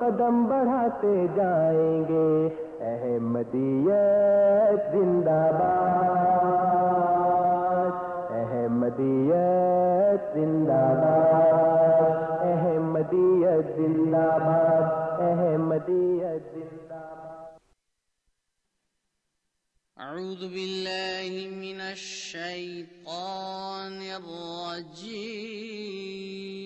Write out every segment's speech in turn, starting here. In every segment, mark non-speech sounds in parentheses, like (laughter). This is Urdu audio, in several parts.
قدم بڑھاتے جائیں گے۔ احمدیت زندہ باد۔ احمدیت زندہ باد۔ احمدیت زندہ باد۔ احمدیت زندہ باد۔ أعوذ بالله من الشيطان الرجيم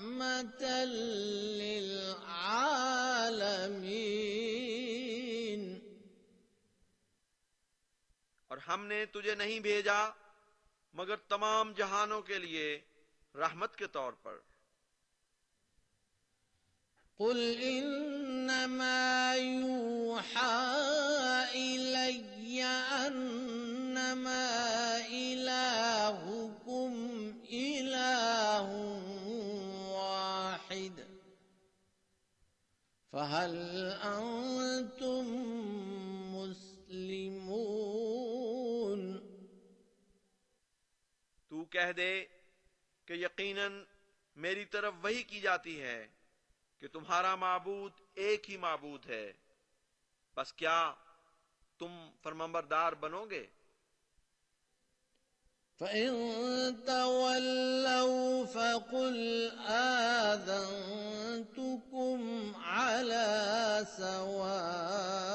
للعالمين۔ اور ہم نے تجھے نہیں بھیجا مگر تمام جہانوں کے لیے رحمت کے طور پر۔ قل إنما يوحى إلي أنما إلهكم إله فهل أنتم مسلمون تو کہہ دے کہ یقیناً میری طرف وہی کی جاتی ہے کہ تمہارا معبود ایک ہی معبود ہے۔ بس کیا تم فرمبردار بنو گے؟ فإن تولوا فقل آذنتكم على سواء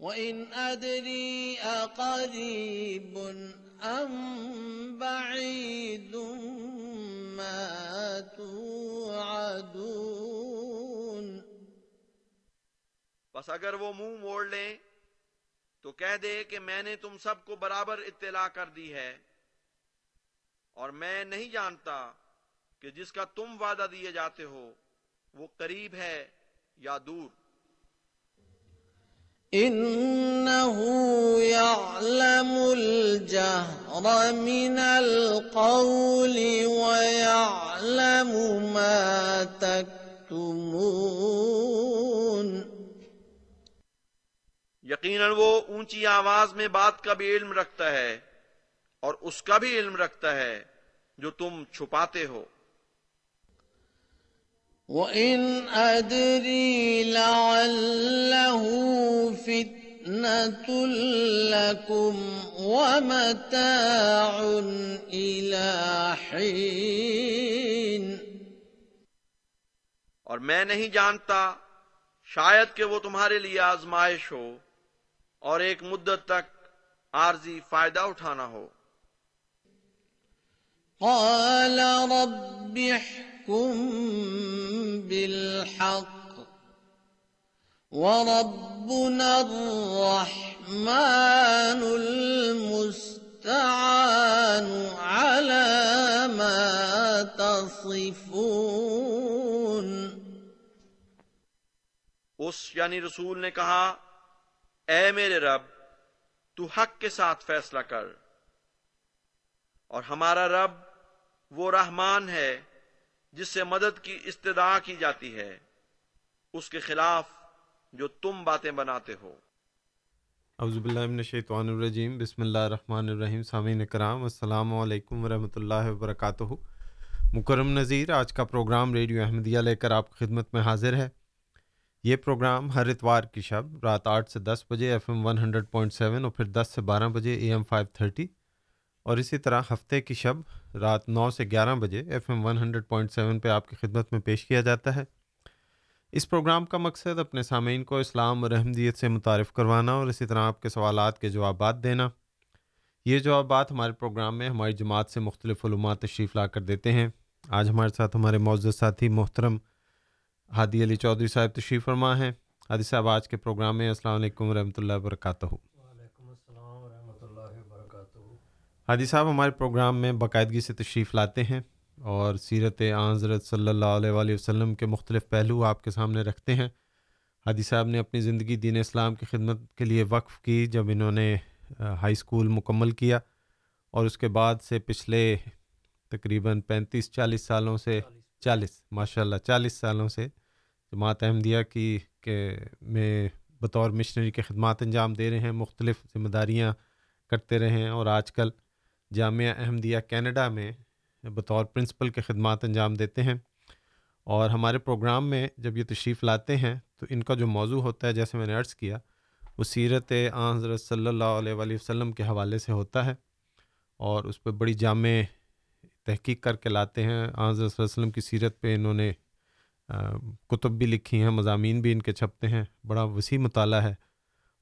وإن أدري أقريب أم بعيد ما توعدون بس اگر وہ منہ موڑ لیں تو کہہ دے کہ میں نے تم سب کو برابر اطلاع کر دی ہے۔ اور میں نہیں جانتا کہ جس کا تم وعدہ دیے جاتے ہو، وہ قریب ہے یا دور۔ إنه يعلم الجهر من القول ويعلم ما تكتمون۔ یقیناً وہ اونچی آواز میں بات کا بھی علم رکھتا ہے اور اس کا بھی علم رکھتا ہے جو تم چھپاتے ہو۔ وإن أدري لعله فتنة لكم ومتاع إلى حين۔ اور میں نہیں جانتا شاید کہ وہ تمہارے لیے آزمائش ہو۔ اور ایک مدت تک عارضی فائدہ اٹھانا ہو۔ قال رب احكم بالحق الحق وربنا الرحمن المستعان على ما تصفون۔ اس یعنی رسول نے کہا اے میرے رب، تو حق کے ساتھ فیصلہ کر۔ اور ہمارا رب وہ رحمان ہے جس سے مدد کی استدعا کی جاتی ہے، اس کے خلاف جو تم باتیں بناتے ہو۔ اعوذ باللہ من الشیطان الرجیم۔ بسم اللہ الرحمن الرحیم۔ سامعین کرام، السلام علیکم ورحمۃ اللہ وبرکاتہ۔ مکرم نظیر آج کا پروگرام ریڈیو احمدیہ لے کر آپ خدمت میں حاضر ہے۔ یہ پروگرام ہر اتوار کی شب رات آٹھ سے دس بجے F M one hundred point seven اور پھر دس سے بارہ بجے اے ایم فائیو تھرٹی اور اسی طرح ہفتے کی شب رات نو سے گیارہ بجے F M one hundred point seven پہ آپ کی خدمت میں پیش کیا جاتا ہے۔ اس پروگرام کا مقصد اپنے سامعین کو اسلام اور احمدیت سے متعارف کروانا اور اسی طرح آپ کے سوالات کے جوابات دینا۔ یہ جوابات ہمارے پروگرام میں ہماری جماعت سے مختلف علومات تشریف لا کر دیتے ہیں۔ آج ہمارے ساتھ ہمارے معزز ساتھی محترم ہادی علی چودھری صاحب تشریف فرما ہیں۔ ہادی صاحب آج کے پروگرام میں السلام علیکم ورحمۃ اللہ وبرکاتہ۔ وعلیکم السلام ورحمۃ اللہ وبرکاتہ۔ ہادی صاحب ہمارے پروگرام میں باقاعدگی سے تشریف لاتے ہیں اور سیرت حضرت صلی اللہ علیہ وآلہ وسلم کے مختلف پہلو آپ کے سامنے رکھتے ہیں۔ ہادی صاحب نے اپنی زندگی دین اسلام کی خدمت کے لیے وقف کی جب انہوں نے ہائی اسکول مکمل کیا اور اس کے بعد سے پچھلے تقریباً پینتیس چالیس سالوں سے چالیس ماشاء اللہ چالیس سالوں سے جماعت احمدیہ کی کہ میں بطور مشنری کے خدمات انجام دے رہے ہیں، مختلف ذمہ داریاں کرتے رہے ہیں اور آج کل جامعہ احمدیہ کینیڈا میں بطور پرنسپل کے خدمات انجام دیتے ہیں اور ہمارے پروگرام میں جب یہ تشریف لاتے ہیں تو ان کا جو موضوع ہوتا ہے، جیسے میں نے عرض کیا، وہ سیرت آن حضرت صلی اللہ علیہ وآلہ وسلم کے حوالے سے ہوتا ہے اور اس پہ بڑی جامع تحقیق کر کے لاتے ہیں۔ آن حضرت صلی اللہ علیہ وسلم کی سیرت پہ انہوں نے کتب بھی لکھی ہیں، مضامین بھی ان کے چھپتے ہیں۔ بڑا وسیع مطالعہ ہے۔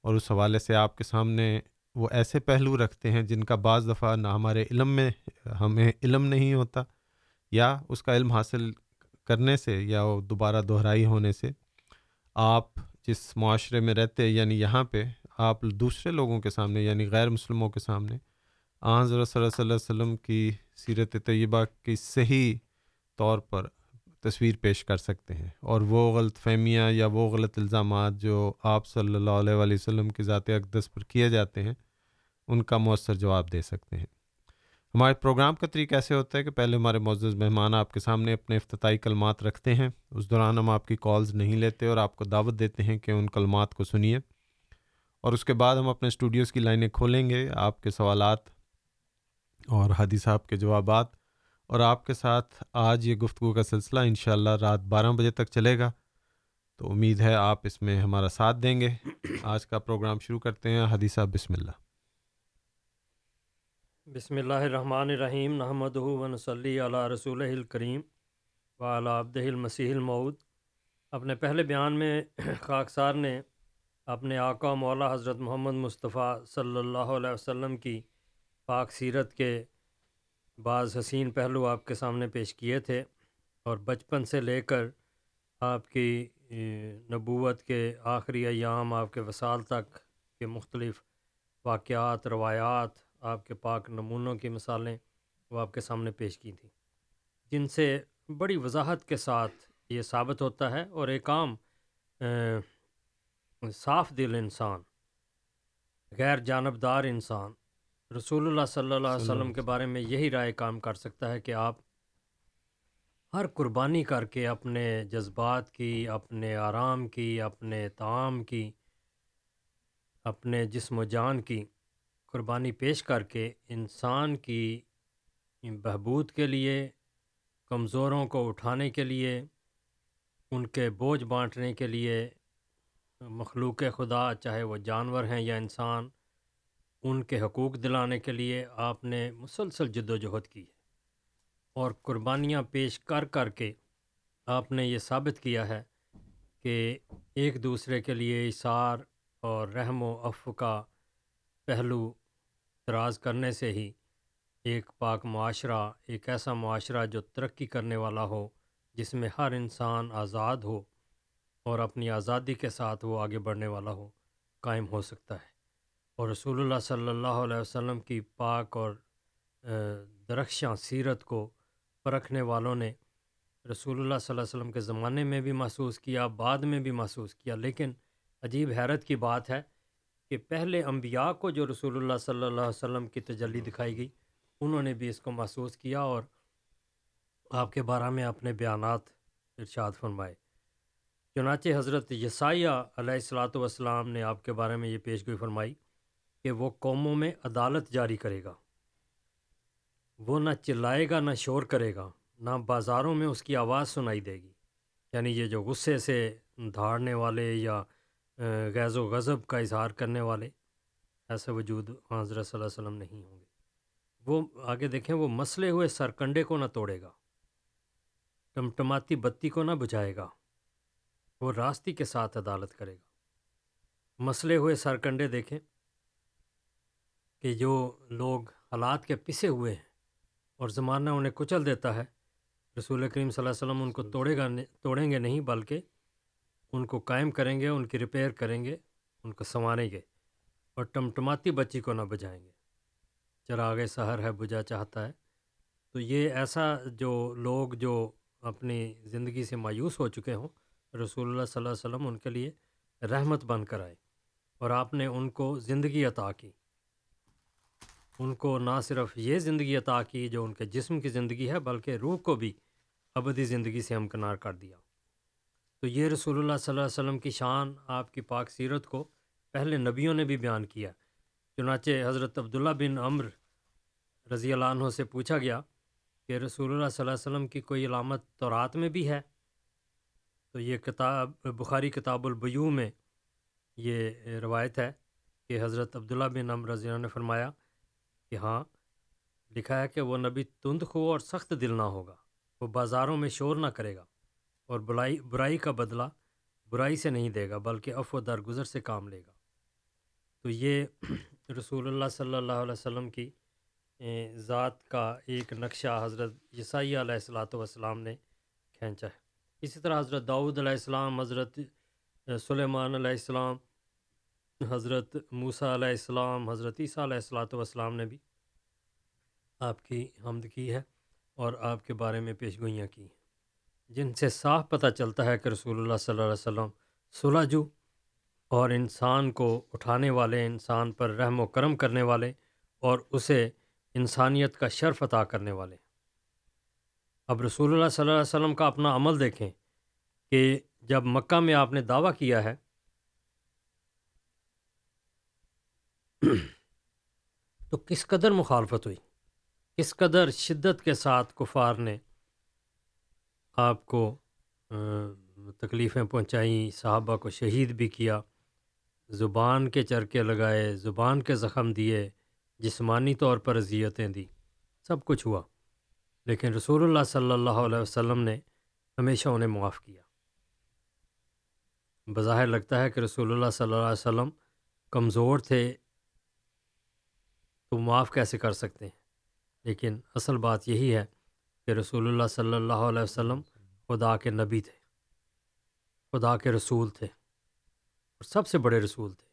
اور اس حوالے سے آپ کے سامنے وہ ایسے پہلو رکھتے ہیں جن کا بعض دفعہ نہ ہمارے علم میں ہمیں علم نہیں ہوتا، یا اس کا علم حاصل کرنے سے یا وہ دوبارہ دہرائی ہونے سے۔ آپ جس معاشرے میں رہتے یعنی یہاں پہ آپ دوسرے لوگوں کے سامنے یعنی غیر مسلموں کے سامنے آن صلی اللہ علیہ وسلم کی سیرت طیبہ کی صحیح طور پر تصویر پیش کر سکتے ہیں اور وہ غلط فہمیاں یا وہ غلط الزامات جو آپ صلی اللہ علیہ وآلہ وسلم کی ذات اقدس پر کیے جاتے ہیں، ان کا مؤثر جواب دے سکتے ہیں۔ ہمارے پروگرام کا طریقہ ایسے ہوتا ہے کہ پہلے ہمارے معزز مہمان آپ کے سامنے اپنے افتتاحی کلمات رکھتے ہیں، اس دوران ہم آپ کی کالز نہیں لیتے اور آپ کو دعوت دیتے ہیں کہ ان کلمات کو سنیے۔ اور اس کے بعد ہم اپنے اسٹوڈیوز کی لائنیں کھولیں گے، آپ کے سوالات اور حدیث صاحب کے جوابات۔ اور آپ کے ساتھ آج یہ گفتگو کا سلسلہ انشاءاللہ رات بارہ بجے تک چلے گا۔ تو امید ہے آپ اس میں ہمارا ساتھ دیں گے۔ آج کا پروگرام شروع کرتے ہیں حدیثہ بسم اللہ۔ بسم اللہ الرحمن الرحیم۔ نحمد ونصلی علی رسول الکریم و عبد المسیح المعود اپنے پہلے بیان میں خاکسار نے اپنے آقا مولا حضرت محمد مصطفیٰ صلی اللہ علیہ وسلم کی پاک سیرت کے بعض حسین پہلو آپ کے سامنے پیش کیے تھے اور بچپن سے لے کر آپ کی نبوت کے آخری ایام، آپ کے وصال تک کے مختلف واقعات، روایات، آپ کے پاک نمونوں کی مثالیں وہ آپ کے سامنے پیش کی تھیں۔ جن سے بڑی وضاحت کے ساتھ یہ ثابت ہوتا ہے اور ایک عام صاف دل انسان، غیر جانبدار انسان رسول اللہ صلی اللہ علیہ وسلم کے بارے میں یہی رائے کام کر سکتا ہے کہ آپ ہر قربانی کر کے اپنے جذبات کی اپنے آرام کی اپنے تعام کی اپنے جسم و جان کی قربانی پیش کر کے انسان کی بہبود کے لیے کمزوروں کو اٹھانے کے لیے ان کے بوجھ بانٹنے کے لیے مخلوق خدا چاہے وہ جانور ہیں یا انسان ان کے حقوق دلانے کے لیے آپ نے مسلسل جد و جہد کی ہے اور قربانیاں پیش کر کر کے آپ نے یہ ثابت کیا ہے کہ ایک دوسرے کے لیے اشار اور رحم و اف کا پہلو دراز کرنے سے ہی ایک پاک معاشرہ، ایک ایسا معاشرہ جو ترقی کرنے والا ہو جس میں ہر انسان آزاد ہو اور اپنی آزادی کے ساتھ وہ آگے بڑھنے والا ہو، قائم ہو سکتا ہے۔ اور رسول اللہ صلی اللہ علیہ وسلم کی پاک اور درخشاں سیرت کو پرکھنے والوں نے رسول اللہ صلی اللہ علیہ وسلم کے زمانے میں بھی محسوس کیا بعد میں بھی محسوس کیا۔ لیکن عجیب حیرت کی بات ہے کہ پہلے انبیاء کو جو رسول اللہ صلی اللہ علیہ وسلم کی تجلی دکھائی گئی انہوں نے بھی اس کو محسوس کیا اور آپ کے بارے میں اپنے بیانات ارشاد فرمائے۔ چنانچہ حضرت یسائیہ علیہ السلاۃ والسلام نے آپ کے بارے میں یہ پیشگوئی فرمائی کہ وہ قوموں میں عدالت جاری کرے گا۔ وہ نہ چلائے گا، نہ شور کرے گا، نہ بازاروں میں اس کی آواز سنائی دے گی۔ یعنی یہ جو غصے سے دھاڑنے والے یا غیظ و غضب کا اظہار کرنے والے، ایسے وجود حضرت صلی اللہ علیہ وسلم نہیں ہوں گے۔ وہ آگے دیکھیں، وہ مسئلے ہوئے سرکنڈے کو نہ توڑے گا۔ ٹمٹماتی بتی کو نہ بجھائے گا۔ وہ راستی کے ساتھ عدالت کرے گا۔ مسئلے ہوئے سرکنڈے دیکھیں کہ جو لوگ حالات کے پسے ہوئے ہیں اور زمانہ انہیں کچل دیتا ہے، رسول کریم صلی اللہ علیہ وسلم ان کو توڑے گا توڑیں گے نہیں، بلکہ ان کو قائم کریں گے، ان کی ریپیئر کریں گے، ان کو سنواریں گے اور ٹمٹماتی بچی کو نہ بجائیں گے۔ چراغ سحر ہے بجا چاہتا ہے۔ تو یہ ایسا جو لوگ جو اپنی زندگی سے مایوس ہو چکے ہوں، رسول اللہ صلی اللہ علیہ وسلم ان کے لیے رحمت بن کر آئے اور آپ نے ان کو زندگی عطا کی۔ ان کو نہ صرف یہ زندگی عطا کی جو ان کے جسم کی زندگی ہے، بلکہ روح کو بھی ابدی زندگی سے ہمکنار کر دیا۔ تو یہ رسول اللہ صلی اللہ علیہ وسلم کی شان، آپ کی پاک سیرت کو پہلے نبیوں نے بھی بیان کیا۔ چنانچہ حضرت عبداللہ بن عمر رضی اللہ عنہ سے پوچھا گیا کہ رسول اللہ صلی اللہ علیہ وسلم کی کوئی علامت تورات میں بھی ہے؟ تو یہ کتاب، بخاری کتاب البیو میں یہ روایت ہے کہ حضرت عبداللہ بن عمر رضی اللہ نے فرمایا کہ ہاں لکھا ہے کہ وہ نبی تند خو اور سخت دل نہ ہوگا، وہ بازاروں میں شور نہ کرے گا اور برائی برائی کا بدلہ برائی سے نہیں دے گا، بلکہ اف و درگزر سے کام لے گا۔ تو یہ (clears throat) رسول اللہ صلی اللہ علیہ وسلم کی ذات کا ایک نقشہ حضرت یسائی علیہ السلاۃ والسلام نے کھینچا ہے۔ اسی طرح حضرت داؤد علیہ السلام، حضرت سلیمان علیہ السلام حضرت موسیٰ علیہ السلام، حضرت عیسیٰ علیہ السلاۃ والسلام نے بھی آپ کی حمد کی ہے اور آپ کے بارے میں پیشگوئیاں کی ہیں۔ جن سے صاف پتہ چلتا ہے کہ رسول اللہ صلی اللہ علیہ وسلم سلاجو اور انسان کو اٹھانے والے، انسان پر رحم و کرم کرنے والے اور اسے انسانیت کا شرف عطا کرنے والے۔ اب رسول اللہ صلی اللہ علیہ وسلم کا اپنا عمل دیکھیں کہ جب مکہ میں آپ نے دعویٰ کیا ہے تو کس قدر مخالفت ہوئی؟ کس قدر شدت کے ساتھ کفار نے آپ کو تکلیفیں پہنچائیں، صحابہ کو شہید بھی کیا، زبان کے چرکے لگائے، زبان کے زخم دیے، جسمانی طور پر اذیتیں دی سب کچھ ہوا۔ لیکن رسول اللہ صلی اللہ علیہ وسلم نے ہمیشہ انہیں معاف کیا۔ بظاہر لگتا ہے کہ رسول اللہ صلی اللہ علیہ وسلم کمزور تھے تو معاف کیسے کر سکتے ہیں؟ لیکن اصل بات یہی ہے کہ رسول اللہ صلی اللہ علیہ وسلم خدا کے نبی تھے۔ خدا کے رسول تھے اور سب سے بڑے رسول تھے۔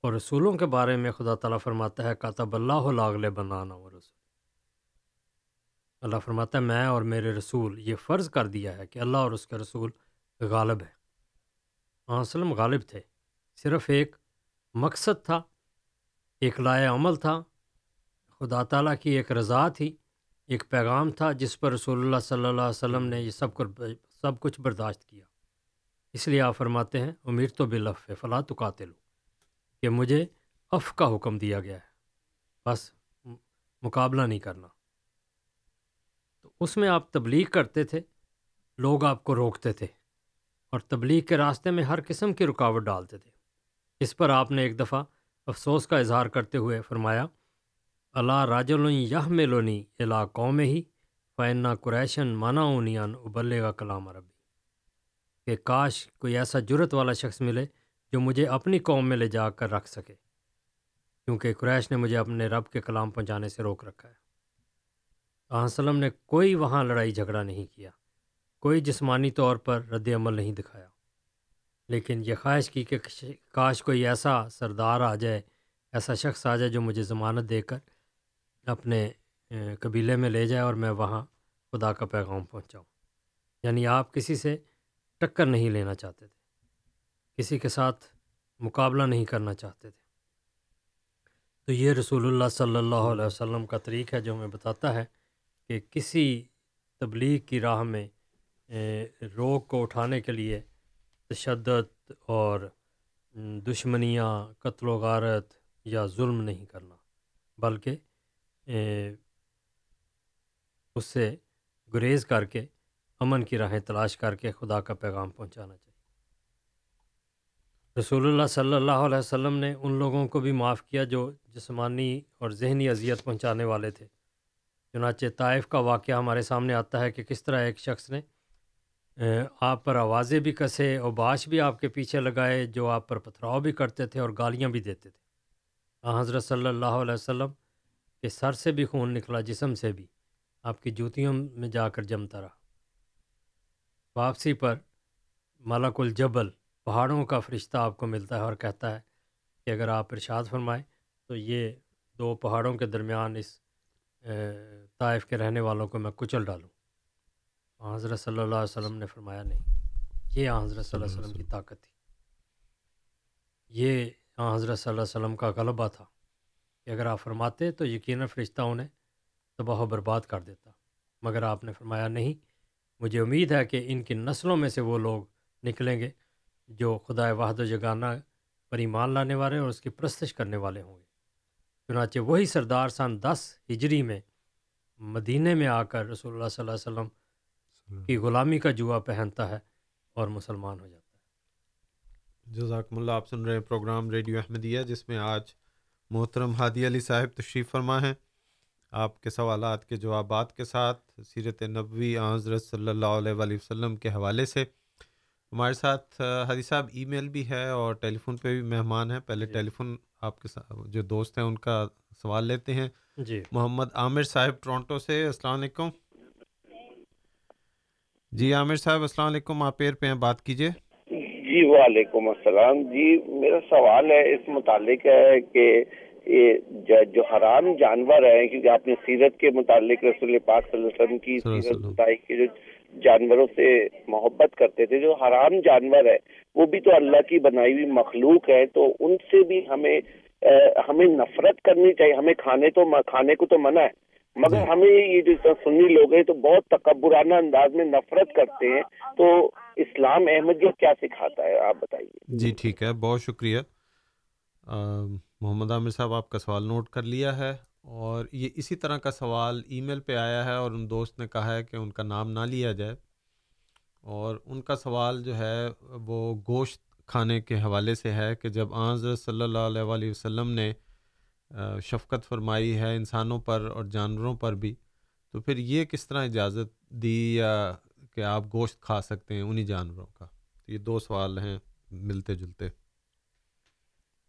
اور رسولوں کے بارے میں خدا تعالیٰ فرماتا ہے، کاتب اللہ لاغل بنانا و رسول۔ اللہ فرماتا ہے، میں اور میرے رسول، یہ فرض کر دیا ہے کہ اللہ اور اس کے رسول غالب ہے آسلم غالب تھے۔ صرف ایک مقصد تھا ایک لائے عمل تھا، خدا تعالیٰ کی ایک رضا تھی، ایک پیغام تھا جس پر رسول اللہ صلی اللہ علیہ وسلم نے یہ سب کر سب کچھ برداشت کیا۔ اس لیے آپ فرماتے ہیں، امیر تو بلف فلاں تو قاتل کہ مجھے اف کا حکم دیا گیا ہے۔ بس مقابلہ نہیں کرنا۔ تو اس میں آپ تبلیغ کرتے تھے، لوگ آپ کو روکتے تھے اور تبلیغ کے راستے میں ہر قسم کی رکاوٹ ڈالتے تھے۔ اس پر آپ نے ایک دفعہ افسوس کا اظہار کرتے ہوئے فرمایا، اللہ راجلون یہ ملونی الا قوم ہی فائنہ قریشن مانا اونیان ابلے کا کلام عربی کہ کاش کوئی ایسا جرت والا شخص ملے جو مجھے اپنی قوم میں لے جا کر رکھ سکے، کیونکہ قریش نے مجھے اپنے رب کے کلام پہنچانے سے روک رکھا ہے۔ وسلم نے کوئی وہاں لڑائی جھگڑا نہیں کیا، کوئی جسمانی طور پر رد عمل نہیں دکھایا۔ لیکن یہ خواہش کی کہ کاش کوئی ایسا سردار آ جائے، ایسا شخص آ جائے جو مجھے ضمانت دے کر اپنے قبیلے میں لے جائے اور میں وہاں خدا کا پیغام پہنچاؤں۔ یعنی آپ کسی سے ٹکر نہیں لینا چاہتے تھے۔ کسی کے ساتھ مقابلہ نہیں کرنا چاہتے تھے۔ تو یہ رسول اللہ صلی اللہ علیہ وسلم کا طریق ہے جو ہمیں بتاتا ہے کہ کسی تبلیغ کی راہ میں روک کو اٹھانے کے لیے تشدد اور دشمنیاں، قتل و غارت یا ظلم نہیں کرنا، بلکہ اس سے گریز کر کے، امن کی راہیں تلاش کر کے خدا کا پیغام پہنچانا چاہیے۔ رسول اللہ صلی اللہ علیہ وسلم نے ان لوگوں کو بھی معاف کیا جو جسمانی اور ذہنی اذیت پہنچانے والے تھے۔ چنانچہ طائف کا واقعہ ہمارے سامنے آتا ہے کہ کس طرح ایک شخص نے آپ پر آوازیں بھی کسے، اور باش بھی آپ کے پیچھے لگائے جو آپ پر پتھراؤ بھی کرتے تھے اور گالیاں بھی دیتے تھے۔ حضرت صلی اللہ علیہ وسلم کے سر سے بھی خون نکلا، جسم سے بھی۔ آپ کی جوتیوں میں جا کر جمتا رہا۔ واپسی پر ملک الجبل، پہاڑوں کا فرشتہ آپ کو ملتا ہے اور کہتا ہے کہ اگر آپ ارشاد فرمائیں تو یہ دو پہاڑوں کے درمیان اس طائف کے رہنے والوں کو میں کچل ڈالوں۔ حضرت صلی اللہ علیہ وسلم نے فرمایا نہیں، یہ حضرت صلی اللہ علیہ وسلم کی طاقت تھی۔ یہ حضرت صلی اللہ علیہ وسلم کا غلبہ تھا۔ کہ اگر آپ فرماتے تو یقیناً فرشتہ انہیں تباہ و برباد کر دیتا۔ مگر آپ نے فرمایا نہیں، مجھے امید ہے کہ ان کی نسلوں میں سے وہ لوگ نکلیں گے جو خدا وحد و جگانہ پر ایمان لانے والے اور اس کی پرستش کرنے والے ہوں گے۔ چنانچہ وہی سردار سن دس ہجری میں مدینہ میں آ کر رسول اللہ صلی اللہ علیہ وسلم کی غلامی کا جوا پہنتا ہے اور مسلمان ہو جاتا ہے۔ جزاکم اللہ آپ سن رہے ہیں پروگرام ریڈیو احمدیہ جس میں آج محترم ہادی علی صاحب تشریف فرما ہیں۔ آپ کے سوالات کے جوابات کے ساتھ سیرت نبوی حضرت صلی اللہ علیہ وآلہ وسلم کے حوالے سے۔ ہمارے ساتھ حدی صاحب ای میل بھی ہے اور ٹیلی فون پہ بھی مہمان ہیں۔ پہلے ٹیلی فون آپ کے ساتھ جو دوست ہیں ان کا سوال لیتے ہیں۔ جی۔ محمد عامر صاحب ٹورانٹو سے السلام علیکم۔ جی عامر صاحب السلام علیکم آپ پیر پہ ہیں بات کیجیے جی وعلیکم السلام۔ جی میرا سوال ہے اس متعلق ہے کہ یہ جو حرام جانور ہیں کیونکہ آپ نے سیرت کے متعلق رسول پاک صلی اللہ علیہ وسلم کی سیرت بتائی کہ جو جانوروں سے محبت کرتے تھے جو حرام جانور ہے وہ بھی تو اللہ کی بنائی ہوئی مخلوق ہے تو ان سے بھی ہمیں ہمیں نفرت کرنی چاہیے ہمیں کھانے تو کھانے کو تو منع ہے۔ مگر جی۔ ہمیں یہ جو سنی لوگ ہیں تو بہت تکبرانہ انداز میں نفرت کرتے ہیں۔ تو اسلام احمد کیا سکھاتا ہے؟ آپ بتائیے۔ جی ٹھیک ہے۔ بہت شکریہ۔ محمد عامر صاحب آپ کا سوال نوٹ کر لیا ہے اور یہ اسی طرح کا سوال ای میل پہ آیا ہے اور ان دوست نے کہا ہے کہ ان کا نام نہ لیا جائے۔ اور ان کا سوال جو ہے وہ گوشت کھانے کے حوالے سے ہے کہ جب آنظر صلی اللہ علیہ وآلہ وسلم نے شفقت فرمائی ہے انسانوں پر اور جانوروں پر بھی تو پھر یہ کس طرح اجازت دی یا کہ آپ گوشت کھا سکتے ہیں انہی جانوروں کا؟ تو یہ دو سوال ہیں ملتے جلتے۔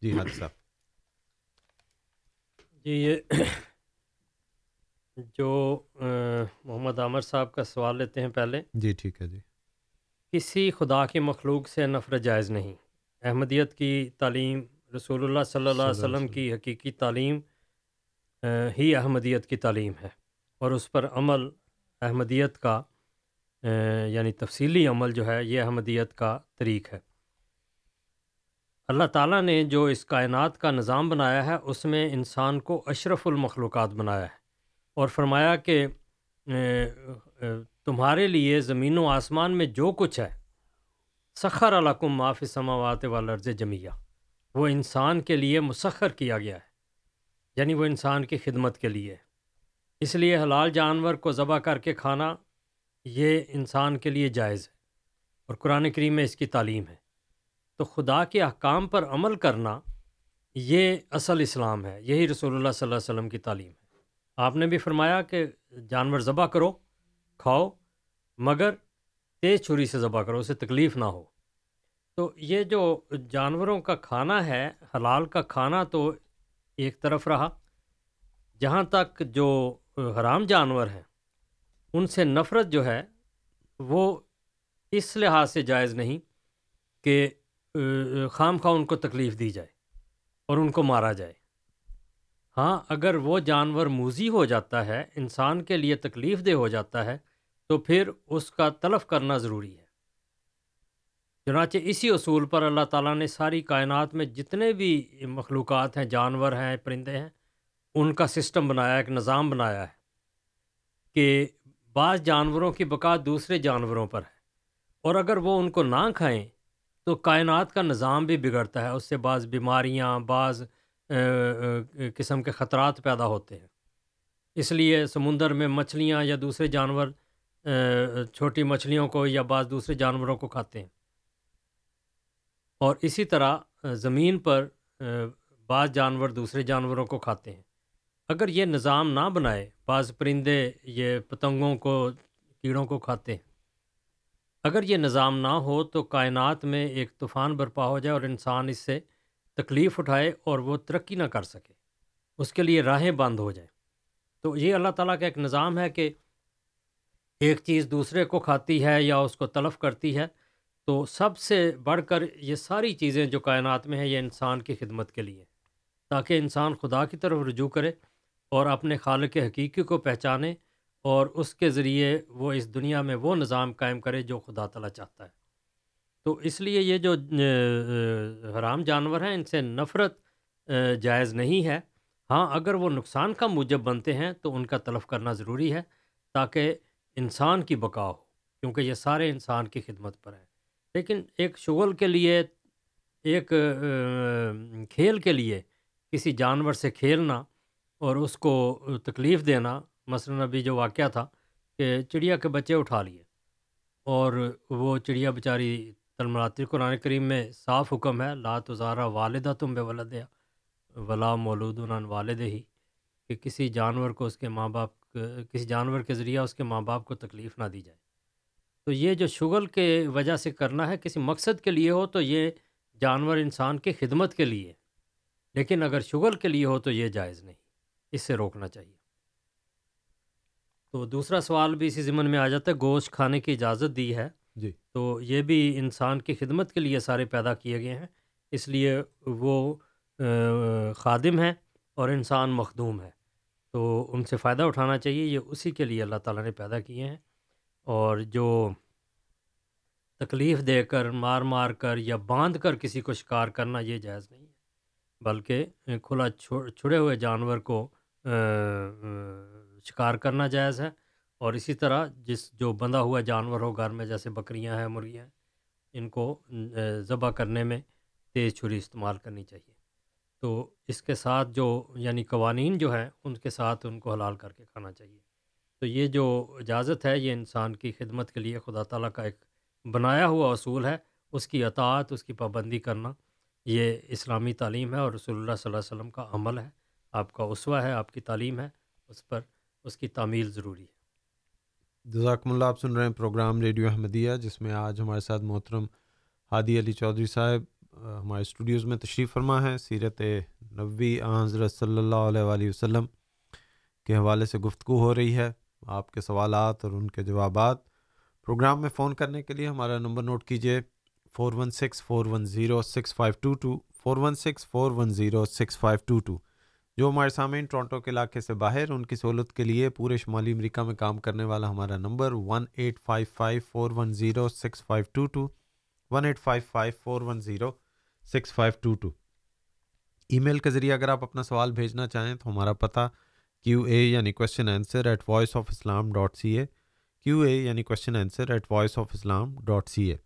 جی ہاں صاحب۔ جی یہ جو محمد عامر صاحب کا سوال لیتے ہیں پہلے۔ جی ٹھیک ہے جی۔ کسی خدا کی مخلوق سے نفرت جائز نہیں۔ احمدیت کی تعلیم رسول اللہ صلی اللہ علیہ وسلم کی حقیقی تعلیم ہی احمدیت کی تعلیم ہے اور اس پر عمل احمدیت کا یعنی تفصیلی عمل جو ہے، یہ احمدیت کا طریق ہے۔ اللہ تعالیٰ نے جو اس کائنات کا نظام بنایا ہے، اس میں انسان کو اشرف المخلوقات بنایا ہے اور فرمایا کہ تمہارے لیے زمین و آسمان میں جو کچھ ہے، سخر علقم معاف سماوات والارض جمیہ وہ انسان کے لیے مسخر کیا گیا ہے یعنی وہ انسان کی خدمت کے لیے۔ اس لیے حلال جانور کو ذبح کر کے کھانا یہ انسان کے لیے جائز ہے اور قرآن کریم میں اس کی تعلیم ہے۔ تو خدا کے احکام پر عمل کرنا یہ اصل اسلام ہے، یہی رسول اللہ صلی اللہ علیہ وسلم کی تعلیم ہے۔ آپ نے بھی فرمایا کہ جانور ذبح کرو، کھاؤ، مگر تیز چھری سے ذبح کرو، اسے تکلیف نہ ہو۔ تو یہ جو جانوروں کا کھانا ہے، حلال کا کھانا تو ایک طرف رہا۔ جہاں تک جو حرام جانور ہیں، ان سے نفرت جو ہے، وہ اس لحاظ سے جائز نہیں کہ خام خواہ ان کو تکلیف دی جائے اور ان کو مارا جائے۔ ہاں اگر وہ جانور موزی ہو جاتا ہے، انسان کے لیے تکلیف دہ ہو جاتا ہے، تو پھر اس کا تلف کرنا ضروری ہے۔ چنانچہ اسی اصول پر اللہ تعالیٰ نے ساری کائنات میں جتنے بھی مخلوقات ہیں، جانور ہیں، پرندے ہیں، ان کا سسٹم بنایا، ایک نظام بنایا ہے کہ بعض جانوروں کی بقا دوسرے جانوروں پر ہے۔ اور اگر وہ ان کو نہ کھائیں تو کائنات کا نظام بھی بگڑتا ہے، اس سے بعض بیماریاں، بعض قسم کے خطرات پیدا ہوتے ہیں۔ اس لیے سمندر میں مچھلیاں یا دوسرے جانور چھوٹی مچھلیوں کو یا بعض دوسرے جانوروں کو کھاتے ہیں۔ اور اسی طرح زمین پر بعض جانور دوسرے جانوروں کو کھاتے ہیں۔ اگر یہ نظام نہ بنائے، بعض پرندے یہ پتنگوں کو، کیڑوں کو کھاتے ہیں۔ اگر یہ نظام نہ ہو تو کائنات میں ایک طوفان برپا ہو جائے اور انسان اس سے تکلیف اٹھائے اور وہ ترقی نہ کر سکے۔ اس کے لیے راہیں بند ہو جائیں۔ تو یہ اللہ تعالیٰ کا ایک نظام ہے کہ ایک چیز دوسرے کو کھاتی ہے یا اس کو تلف کرتی ہے تو سب سے بڑھ کر یہ ساری چیزیں جو کائنات میں ہیں، یہ انسان کی خدمت کے لیے تاکہ انسان خدا کی طرف رجوع کرے اور اپنے خالق حقیقی کو پہچانے اور اس کے ذریعے وہ اس دنیا میں وہ نظام قائم کرے جو خدا تعالیٰ چاہتا ہے۔ تو اس لیے یہ جو حرام جانور ہیں، ان سے نفرت جائز نہیں ہے۔ ہاں اگر وہ نقصان کا موجب بنتے ہیں تو ان کا تلف کرنا ضروری ہے تاکہ انسان کی بقا ہو، کیونکہ یہ سارے انسان کی خدمت پر ہیں۔ لیکن ایک شغل کے لیے، ایک کھیل کے لیے کسی جانور سے کھیلنا اور اس کو تکلیف دینا، مثلاً ابھی جو واقعہ تھا کہ چڑیا کے بچے اٹھا لیے اور وہ چڑیا بیچاری تلمراتی قرآن کریم میں صاف حکم ہے، لا تزارہ والدہ تم بے ولد ولا مولود والد ہی کہ کسی جانور کو اس کے ماں باپ، کسی جانور کے ذریعہ اس کے ماں باپ کو تکلیف نہ دی جائے۔ تو یہ جو شغل کے وجہ سے کرنا ہے کسی مقصد کے لیے ہو تو یہ جانور انسان کی خدمت کے لیے۔ لیکن اگر شغل کے لیے ہو تو یہ جائز نہیں۔ اس سے روکنا چاہیے۔ تو دوسرا سوال بھی اسی ضمن میں آ جاتا ہے گوشت کھانے کی اجازت دی ہے۔ جی۔ تو یہ بھی انسان کی خدمت کے لیے سارے پیدا کیے گئے ہیں۔ اس لیے وہ خادم ہیں اور انسان مخدوم ہے تو ان سے فائدہ اٹھانا چاہیے یہ اسی کے لیے اللہ تعالیٰ نے پیدا کیے ہیں۔ اور جو تکلیف دے کر، مار مار کر یا باندھ کر کسی کو شکار کرنا یہ جائز نہیں ہے۔ بلکہ کھلا چھڑے ہوئے جانور کو شکار کرنا جائز ہے۔ اور اسی طرح جس جو بندھا ہوا جانور ہو، گھر میں جیسے بکریاں ہیں، مرغیاں ہیں، ان کو ذبح کرنے میں تیز چھری استعمال کرنی چاہیے۔ تو اس کے ساتھ جو یعنی قوانین جو ہیں، ان کے ساتھ ان کو حلال کر کے کھانا چاہیے۔ تو یہ جو اجازت ہے، یہ انسان کی خدمت کے لیے خدا تعالیٰ کا ایک بنایا ہوا اصول ہے، اس کی اطاعت، اس کی پابندی کرنا، یہ اسلامی تعلیم ہے اور رسول اللہ صلی اللہ علیہ وسلم کا عمل ہے۔ آپ کا اسوہ ہے، آپ کی تعلیم ہے، اس پر اس کی تعمیل ضروری ہے۔ جزاکم اللہ، آپ سن رہے ہیں پروگرام ریڈیو احمدیہ، جس میں آج ہمارے ساتھ محترم ہادی علی چودھری صاحب ہمارے اسٹوڈیوز میں تشریف فرما ہے سیرت نبوی حضرت صلی اللہ علیہ وآلہ وسلم کے حوالے سے گفتگو ہو رہی ہے۔ آپ کے سوالات اور ان کے جوابات پروگرام میں فون کرنے کے لیے ہمارا نمبر نوٹ کیجیے four one six four one zero six five two two four one six four one zero six five two two جو ہمارے سامعین ٹورانٹو کے علاقے سے باہر، ان کی سہولت کے لیے پورے شمالی امریکہ میں کام کرنے والا ہمارا number one eight five five four one zero six five two two one eight five five four one zero six five two two email کے ذریعے اگر آپ اپنا سوال بھیجنا چاہیں تو ہمارا پتہ کیو اے یعنی question answer at Voice of Islam dot C A Q A یعنی question answer at Voice of Islam dot C A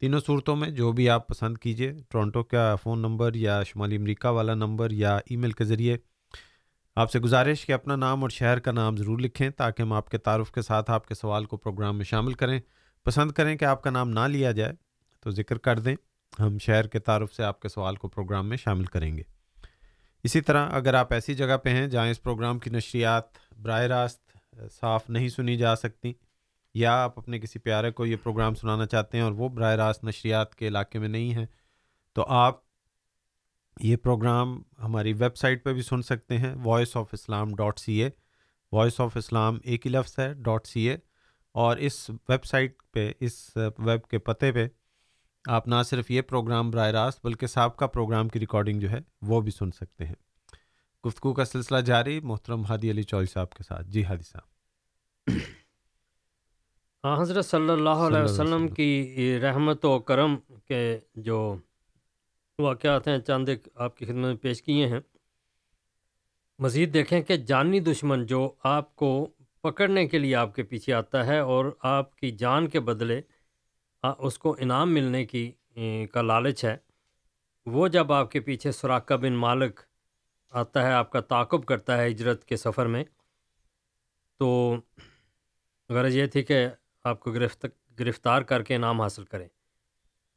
تینوں صورتوں میں جو بھی آپ پسند کیجیے ٹورانٹو کا فون نمبر یا شمالی امریکہ والا نمبر یا ای میل کے ذریعے آپ سے گزارش کہ اپنا نام اور شہر کا نام ضرور لکھیں تاکہ ہم آپ کے تعارف کے ساتھ آپ کے سوال کو پروگرام میں شامل کریں۔ پسند کریں کہ آپ کا نام نہ لیا جائے تو ذکر کر دیں، ہم شہر کے تعارف سے آپ کے سوال کو پروگرام میں شامل کریں گے۔ اسی طرح اگر آپ ایسی جگہ پہ ہیں جہاں اس پروگرام کی نشریات براہ راست صاف نہیں سنی جا سکتی، یا آپ اپنے کسی پیارے کو یہ پروگرام سنانا چاہتے ہیں اور وہ براہ راست نشریات کے علاقے میں نہیں ہیں، تو آپ یہ پروگرام ہماری ویب سائٹ پہ بھی سن سکتے ہیں Voice of Islam dot C A Voice of Islam ایک ہی لفظ ہے ڈاٹ سی اے اور اس ویب سائٹ پہ، اس ویب کے پتے پہ آپ نہ صرف یہ پروگرام براہ راست بلکہ سابقہ پروگرام کی ریکارڈنگ جو ہے وہ بھی سن سکتے ہیں۔ گفتگو کا سلسلہ جاری محترم ہادی علی چوئی صاحب کے ساتھ۔ جی ہادی صاحب۔ ہاں حضرت صلی اللہ علیہ وسلم کی رحمت و کرم کے جو واقعات ہیں چاند ایک آپ کی خدمت میں پیش کیے ہیں۔ مزید دیکھیں کہ جانی دشمن جو آپ کو پکڑنے کے لیے آپ کے پیچھے آتا ہے اور آپ کی جان کے بدلے اس کو انعام ملنے کی کا لالچ ہے۔ وہ جب آپ کے پیچھے سراقہ بن مالک آتا ہے، آپ کا تعاقب کرتا ہے ہجرت کے سفر میں، تو غرض یہ تھی کہ آپ کو گرفت، گرفتار کر کے انعام حاصل کریں۔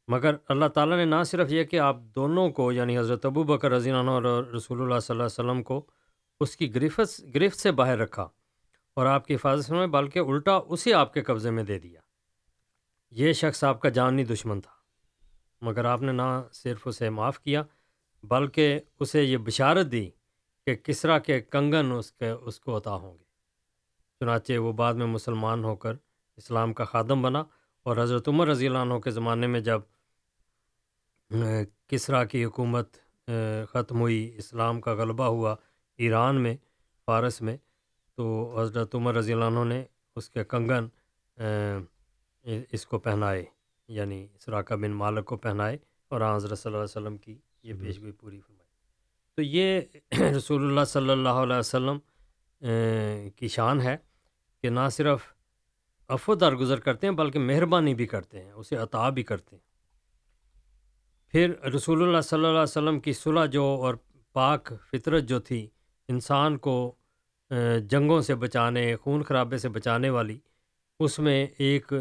مگر اللہ تعالیٰ نے نہ صرف یہ کہ آپ دونوں کو یعنی حضرت ابو بکر رضی عنہ اور رسول اللہ صلی اللہ علیہ وسلم کو اس کی گرفت گرفت سے باہر رکھا اور آپ کی حفاظت میں بلکہ الٹا اسے آپ کے قبضے میں دے دیا۔ یہ شخص آپ کا جانی دشمن تھا۔ مگر آپ نے نہ صرف اسے معاف کیا، بلکہ اسے یہ بشارت دی کہ کسرا کے کنگن اس کے، اس کو عطا ہوں گے۔ چنانچہ وہ بعد میں مسلمان ہو کر اسلام کا خادم بنا اور حضرت عمر رضی اللہ عنہ کے زمانے میں جب کسرا کی حکومت ختم ہوئی، اسلام کا غلبہ ہوا ایران میں، فارس میں، تو حضرت عمر رضی اللہ عنہ نے اس کے کنگن اس کو پہنائے یعنی سراقہ بن مالک کو پہنائے اور حضرت صلی اللہ علیہ وسلم کی یہ پیشگوئی پوری فرمائی۔ تو یہ (clears throat) رسول اللہ صلی اللہ علیہ وسلم کی شان ہے کہ نہ صرف افو درگزر کرتے ہیں بلکہ مہربانی بھی کرتے ہیں اسے عطا بھی کرتے ہیں۔ پھر رسول اللہ صلی اللہ علیہ وسلم کی صلح جو اور پاک فطرت جو تھی انسان کو جنگوں سے بچانے خون خرابے سے بچانے والی اس میں ایک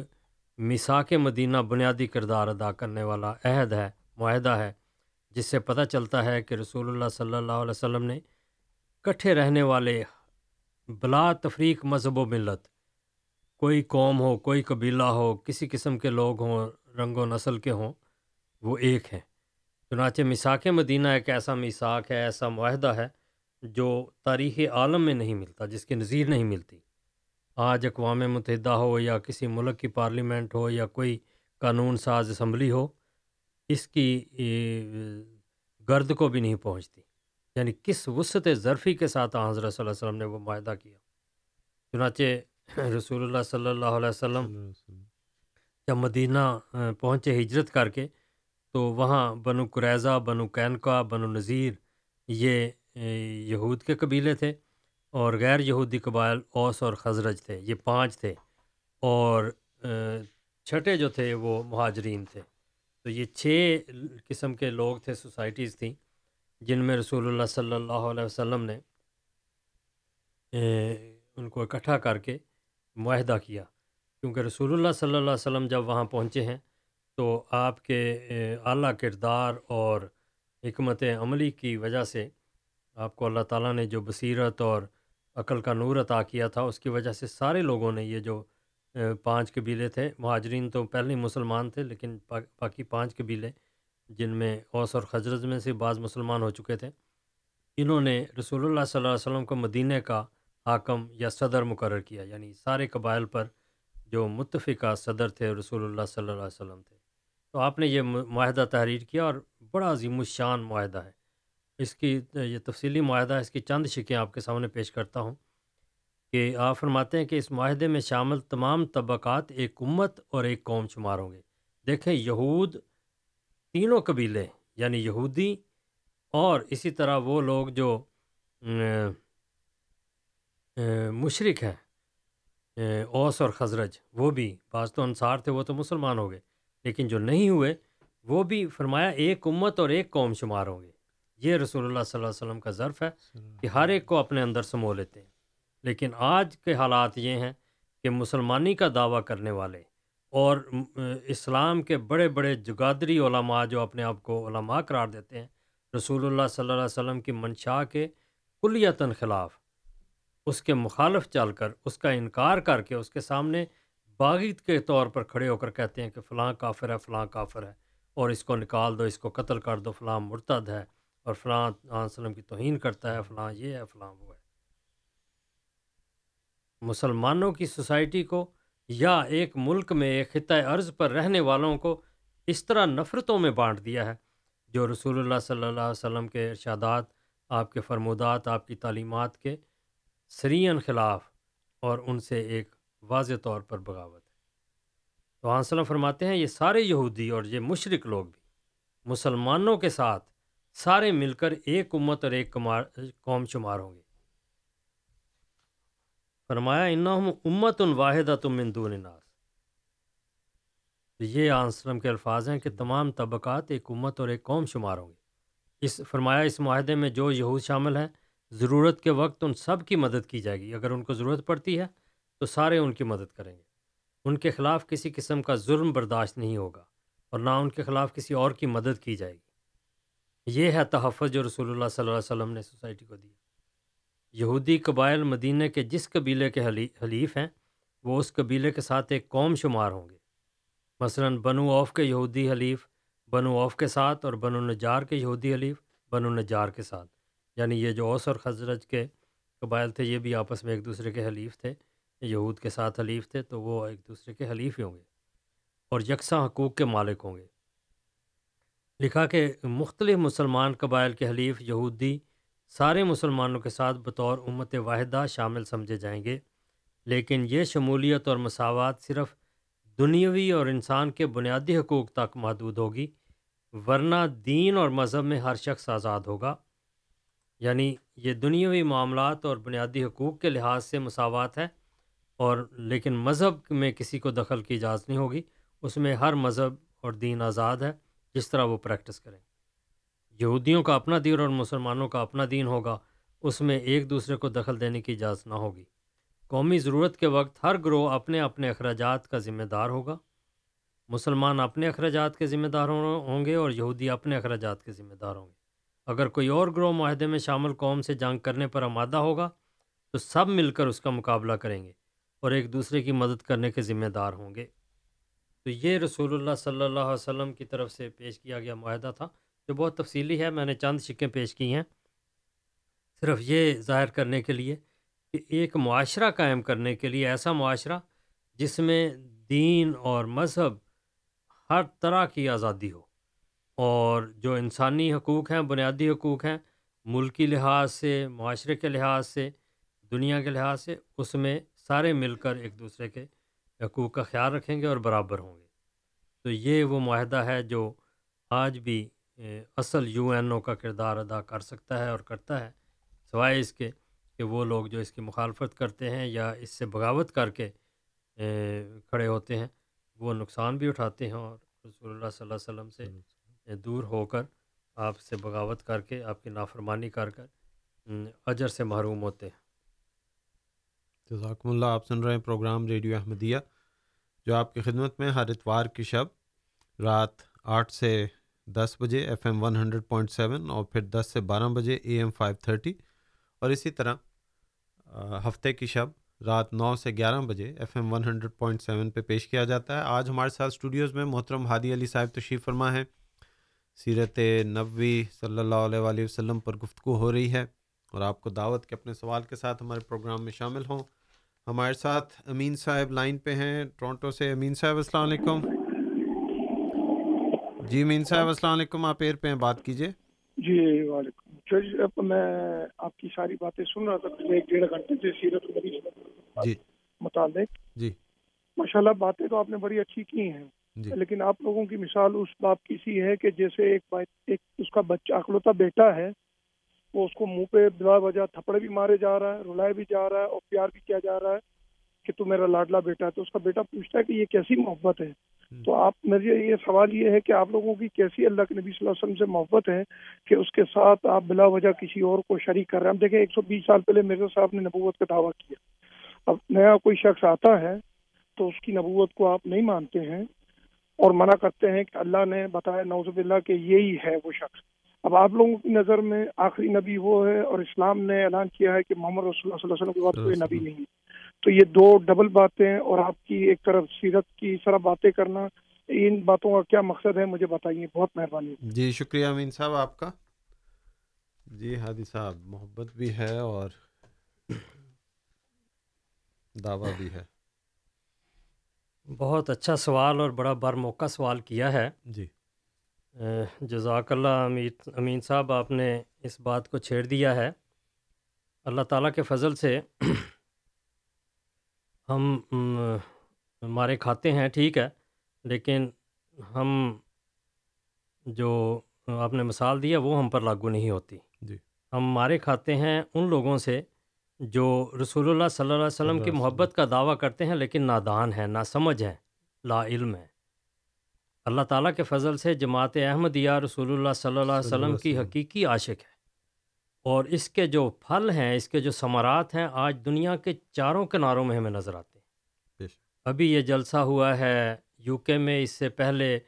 مساک مدینہ بنیادی کردار ادا کرنے والا عہد ہے، معاہدہ ہے، جس سے پتہ چلتا ہے کہ رسول اللہ صلی اللہ علیہ وسلم نے کٹھے رہنے والے بلا تفریق مذہب و ملت، کوئی قوم ہو، کوئی قبیلہ ہو، کسی قسم کے لوگ ہوں، رنگ و نسل کے ہوں، وہ ایک ہیں۔ چنانچہ مساک مدینہ ایک ایسا مساک ہے، ایسا معاہدہ ہے جو تاریخ عالم میں نہیں ملتا، جس کی نظیر نہیں ملتی۔ آج اقوام متحدہ ہو یا کسی ملک کی پارلیمنٹ ہو یا کوئی قانون ساز اسمبلی ہو اس کی گرد کو بھی نہیں پہنچتی۔ یعنی کس وسط ظرفی کے ساتھ حضرت صلی اللہ علیہ وسلم نے وہ معاہدہ کیا؟ چنانچہ رسول اللہ صلی اللہ علیہ وسلم جب مدینہ پہنچے ہجرت کر کے تو وہاں بنو قریضہ بنو کینکا بنو نذیر یہ یہود کے قبیلے تھے۔ اور غیر یہودی قبائل اوس اور خزرج تھے، یہ پانچ تھے، اور چھٹے جو تھے وہ مہاجرین تھے۔ تو یہ چھ قسم کے لوگ تھے، سوسائٹیز تھیں، جن میں رسول اللہ صلی اللہ علیہ وسلم نے ان کو اکٹھا کر کے معاہدہ کیا۔ کیونکہ رسول اللہ صلی اللہ علیہ وسلم جب وہاں پہنچے ہیں، تو آپ کے اعلیٰ کردار اور حکمت عملی کی وجہ سے آپ کو اللہ تعالیٰ نے جو بصیرت اور عقل کا نور عطا کیا تھا۔ اس کی وجہ سے سارے لوگوں نے یہ جو پانچ قبیلے تھے، مہاجرین تو پہلے ہی مسلمان تھے، لیکن باقی پانچ قبیلے، جن میں اوس اور خجرت میں سے بعض مسلمان ہو چکے تھے، انہوں نے رسول اللہ صلی اللہ علیہ وسلم کو مدینہ کا حاکم یا صدر مقرر کیا یعنی سارے قبائل پر جو متفقہ صدر تھے رسول اللہ صلی اللہ علیہ وسلم تھے۔ تو آپ نے یہ معاہدہ تحریر کیا اور بڑا عظیم الشان معاہدہ ہے۔ اس کی یہ تفصیلی معاہدہ، اس کی چند شکیں آپ کے سامنے پیش کرتا ہوں کہ آپ فرماتے ہیں کہ اس معاہدے میں شامل تمام طبقات ایک امت اور ایک قوم شمار ہوں گے۔ دیکھیں، یہود تینوں قبیلے یعنی یہودی اور اسی طرح وہ لوگ جو مشرق ہیں اوس اور خزرج، وہ بھی، بعض تو انصار تھے، وہ تو مسلمان ہو گئے لیکن جو نہیں ہوئے، وہ بھی فرمایا ایک امت اور ایک قوم شمار ہوں گے۔ یہ رسول اللہ صلی اللہ علیہ وسلم کا ظرف ہے کہ ہر ایک کو اپنے اندر سمو لیتے ہیں۔ لیکن آج کے حالات یہ ہیں کہ مسلمانی کا دعویٰ کرنے والے اور اسلام کے بڑے بڑے جگادری علماء جو اپنے آپ کو علماء قرار دیتے ہیں رسول اللہ صلی اللہ علیہ وسلم کی منشا کے کلیتاً خلاف اس کے مخالف چل کر اس کا انکار کر کے اس کے سامنے باغیت کے طور پر کھڑے ہو کر کہتے ہیں کہ فلاں کافر ہے فلاں کافر ہے اور اس کو نکال دو اس کو قتل کر دو فلاں مرتد ہے۔ اور فلاں وسلم کی توہین کرتا ہے، فلاں یہ ہے، فلاں وہ ہے۔ مسلمانوں کی سوسائٹی کو یا ایک ملک میں ایک خطۂ عرض پر رہنے والوں کو اس طرح نفرتوں میں بانٹ دیا ہے، جو رسول اللہ صلی اللہ علیہ وسلم کے ارشادات، آپ کے فرمودات، آپ کی تعلیمات کے سرین خلاف اور ان سے ایک واضح طور پر بغاوت ہے۔ تو حاصل فرماتے ہیں، یہ سارے یہودی اور یہ مشرق لوگ بھی مسلمانوں کے ساتھ سارے مل کر ایک امت اور ایک قوم شمار ہوں گے۔ فرمایا، انہم امت واحد تم دون الناس۔ تو یہ آنسلم کے الفاظ ہیں کہ تمام طبقات ایک امت اور ایک قوم شمار ہوں گے۔ اس، فرمایا، اس معاہدے میں جو یہود شامل ہیں، ضرورت کے وقت ان سب کی مدد کی جائے گی۔ اگر ان کو ضرورت پڑتی ہے، تو سارے ان کی مدد کریں گے۔ ان کے خلاف کسی قسم کا ظلم برداشت نہیں ہوگا اور نہ ان کے خلاف کسی اور کی مدد کی جائے گی۔ یہ ہے تحفظ جو رسول اللہ صلی اللہ علیہ وسلم نے سوسائٹی کو دی یہودی قبائل مدینہ کے جس قبیلے کے حلیف ہیں، وہ اس قبیلے کے ساتھ ایک قوم شمار ہوں گے۔ مثلا بنو اوف کے یہودی حلیف، بنو اوف کے ساتھ اور بنو نجار کے یہودی حلیف، بنو نجار کے ساتھ۔ یعنی یہ جو اوس اور خزرج کے قبائل تھے، یہ بھی آپس میں ایک دوسرے کے حلیف تھے۔ یہود کے ساتھ حلیف تھے، تو وہ ایک دوسرے کے حلیف ہی ہوں گے۔ اور یکساں حقوق کے مالک ہوں گے۔ لکھا کہ مختلف مسلمان قبائل کے حلیف یہودی سارے مسلمانوں کے ساتھ بطور امت واحدہ شامل سمجھے جائیں گے، لیکن یہ شمولیت اور مساوات صرف دنیاوی اور انسان کے بنیادی حقوق تک محدود ہوگی، ورنہ دین اور مذہب میں ہر شخص آزاد ہوگا۔ یعنی یہ دنیاوی معاملات اور بنیادی حقوق کے لحاظ سے مساوات ہے اور لیکن مذہب میں کسی کو دخل کی اجازت نہیں ہوگی، اس میں ہر مذہب اور دین آزاد ہے۔ جس طرح وہ پریکٹس کریں۔ یہودیوں کا اپنا دین اور مسلمانوں کا اپنا دین ہوگا، اس میں ایک دوسرے کو دخل دینے کی اجازت نہ ہوگی۔ قومی ضرورت کے وقت ہر گروہ اپنے اپنے اخراجات کا ذمہ دار ہوگا۔ مسلمان اپنے اخراجات کے ذمہ دار ہوں گے اور یہودی اپنے اخراجات کے ذمہ دار ہوں گے۔ اگر کوئی اور گروہ معاہدے میں شامل قوم سے جنگ کرنے پر آمادہ ہوگا، تو سب مل کر اس کا مقابلہ کریں گے اور ایک دوسرے کی مدد کرنے کے ذمہ دار ہوں گے۔ تو یہ رسول اللہ صلی اللہ علیہ وسلم کی طرف سے پیش کیا گیا معاہدہ تھا، جو بہت تفصیلی ہے، میں نے چند شکیں پیش کی ہیں۔ صرف یہ ظاہر کرنے کے لیے کہ ایک معاشرہ قائم کرنے کے لیے ایسا معاشرہ جس میں دین اور مذہب ہر طرح کی آزادی ہو اور جو انسانی حقوق ہیں، بنیادی حقوق ہیں، ملکی لحاظ سے، معاشرے کے لحاظ سے، دنیا کے لحاظ سے، اس میں سارے مل کر ایک دوسرے کے حقوق کا خیال رکھیں گے اور برابر ہوں گے۔ تو یہ وہ معاہدہ ہے جو آج بھی اصل یو این او کا کردار ادا کر سکتا ہے اور کرتا ہے۔ سوائے اس کے کہ وہ لوگ جو اس کی مخالفت کرتے ہیں یا اس سے بغاوت کر کے کھڑے ہوتے ہیں، وہ نقصان بھی اٹھاتے ہیں اور رسول اللہ صلی اللہ علیہ وسلم سے دور ہو کر آپ سے بغاوت کر کے، آپ کی نافرمانی کر کر اجر سے محروم ہوتے ہیں۔ جزاکم اللہ، آپ سن رہے ہیں پروگرام ریڈیو احمدیہ، جو آپ کی خدمت میں ہر اتوار کی شب رات آٹھ سے دس بجے F M one hundred point seven اور پھر دس سے بارہ بجے اے ایم فائیو تھرٹی اور اسی طرح ہفتے کی شب رات نو سے گیارہ بجے F M one hundred point seven پہ پیش کیا جاتا ہے۔ آج ہمارے ساتھ اسٹوڈیوز میں محترم ہادی علی صاحب تشریف فرما ہے سیرت نبوی صلی اللہ علیہ وآلہ وسلم پر گفتگو ہو رہی ہے اور آپ کو دعوت کے اپنے سوال کے ساتھ ہمارے پروگرام میں شامل ہوں۔ ہمارے ساتھ امین صاحب لائن پہ ہیں۔ ٹورنٹو سے امین صاحب السلام علیکم۔ جی امین صاحب السلام علیکم۔ آپ ایئر پہ ہیں بات کیجیے۔ جی وعلیکم۔ میں آپ کی ساری باتیں سن رہا تھا پچھلے ایک ڈیڑھ گھنٹے سے سیرت جی۔ متعلق۔ جی۔ ماشاء اللہ باتیں تو آپ نے بڑی اچھی کی ہیں۔ جی۔ لیکن آپ لوگوں کی مثال اس بات کی سی ہے کہ جیسے ایک ایک اس کا بچہ اکلوتا بیٹا ہے وہ اس کو منہ پہ بلا وجہ تھپڑے بھی مارے جا رہا ہے رلائے بھی جا رہا ہے اور پیار بھی کیا جا رہا ہے کہ تو میرا لاڈلا بیٹا ہے۔ تو اس کا بیٹا پوچھتا ہے کہ یہ کیسی محبت ہے؟ تو آپ میرے یہ سوال یہ ہے کہ آپ لوگوں کی کیسی اللہ کے نبی صلی اللہ علیہ وسلم سے محبت ہے کہ اس کے ساتھ آپ بلا وجہ کسی اور کو شریک کر رہے ہیں؟ ہم دیکھیں ایک سو بیس سال پہلے مرزا صاحب نے نبوت کا دعویٰ کیا۔ اب نیا کوئی شخص آتا ہے تو اس کی نبوت کو آپ نہیں مانتے ہیں اور منع کرتے ہیں کہ اللہ نے بتایا نوزب اللہ کہ یہی ہے وہ شخص۔ اب آپ لوگوں کی نظر میں آخری نبی وہ ہے اور اسلام نے اعلان کیا ہے کہ محمد رسول اللہ صلی اللہ علیہ وسلم کے بعد کوئی نبی نہیں تو یہ دو ڈبل باتیں اور آپ کی ایک طرف سیرت کی اس طرح باتیں کرنا ان باتوں کا کیا مقصد ہے مجھے بتائیے بہت مہربانی۔ جی شکریہ امین صاحب آپ کا؟ جی ہادی صاحب محبت بھی ہے اور دعویٰ بھی ہے۔ بہت اچھا سوال اور بڑا بر موقع سوال کیا ہے۔ جی۔ جزاک اللہ امید امین صاحب آپ نے اس بات کو چھیڑ دیا ہے۔ اللہ تعالیٰ کے فضل سے ہم ہمارے کھاتے ہیں ٹھیک ہے۔ لیکن ہم جو آپ نے مثال دیا وہ ہم پر لاگو نہیں ہوتی۔ جی۔ ہم مارے کھاتے ہیں ان لوگوں سے جو رسول اللہ صلی اللہ علیہ وسلم کی محبت کا دعویٰ کرتے ہیں لیکن نادان ہیں نا سمجھ ہیں لا علم ہے اللہ تعالیٰ کے فضل سے جماعت احمدیہ رسول اللہ صلی اللہ علیہ وسلم کی حقیقی عاشق ہے۔ اور اس کے جو پھل ہیں اس کے جو ثمرات ہیں آج دنیا کے چاروں کناروں میں ہمیں نظر آتے ہیں۔ ابھی یہ جلسہ ہوا ہے یو کے میں اس سے پہلے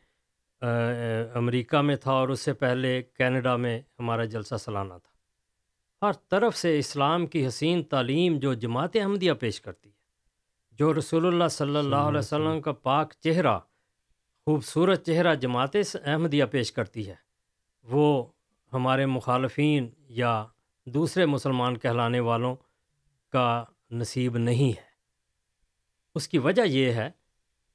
امریکہ میں تھا اور اس سے پہلے کینیڈا میں ہمارا جلسہ سالانہ تھا۔ ہر طرف سے اسلام کی حسین تعلیم جو جماعت احمدیہ پیش کرتی ہے جو رسول اللہ صلی اللہ علیہ وسلم کا پاک چہرہ خوبصورت چہرہ جماعت احمدیہ پیش کرتی ہے۔ وہ ہمارے مخالفین یا دوسرے مسلمان کہلانے والوں کا نصیب نہیں ہے۔ اس کی وجہ یہ ہے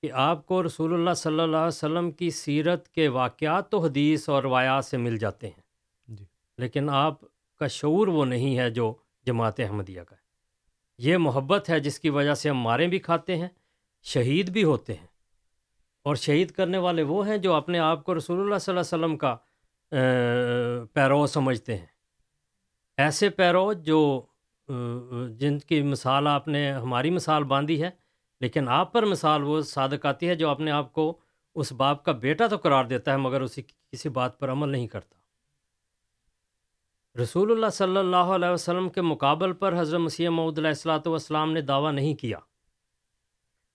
کہ آپ کو رسول اللہ صلی اللہ علیہ وسلم کی سیرت کے واقعات تو حدیث اور روایات سے مل جاتے ہیں۔ جی۔ لیکن آپ کا شعور وہ نہیں ہے جو جماعت احمدیہ کا ہے۔ یہ محبت ہے جس کی وجہ سے ہم ماریں بھی کھاتے ہیں شہید بھی ہوتے ہیں۔ اور شہید کرنے والے وہ ہیں جو اپنے آپ کو رسول اللہ صلی اللہ علیہ وسلم کا پیرو سمجھتے ہیں۔ ایسے پیرو جو جن کی مثال آپ نے، ہماری مثال باندھی ہے، لیکن آپ پر مثال وہ صادق آتی ہے جو اپنے آپ کو اس باپ کا بیٹا تو قرار دیتا ہے، مگر اسی کسی بات پر عمل نہیں کرتا۔ رسول اللہ صلی اللہ علیہ وسلم کے مقابل پر حضرت مسیح محدود علیہ السلاۃ والسلام نے دعویٰ نہیں کیا۔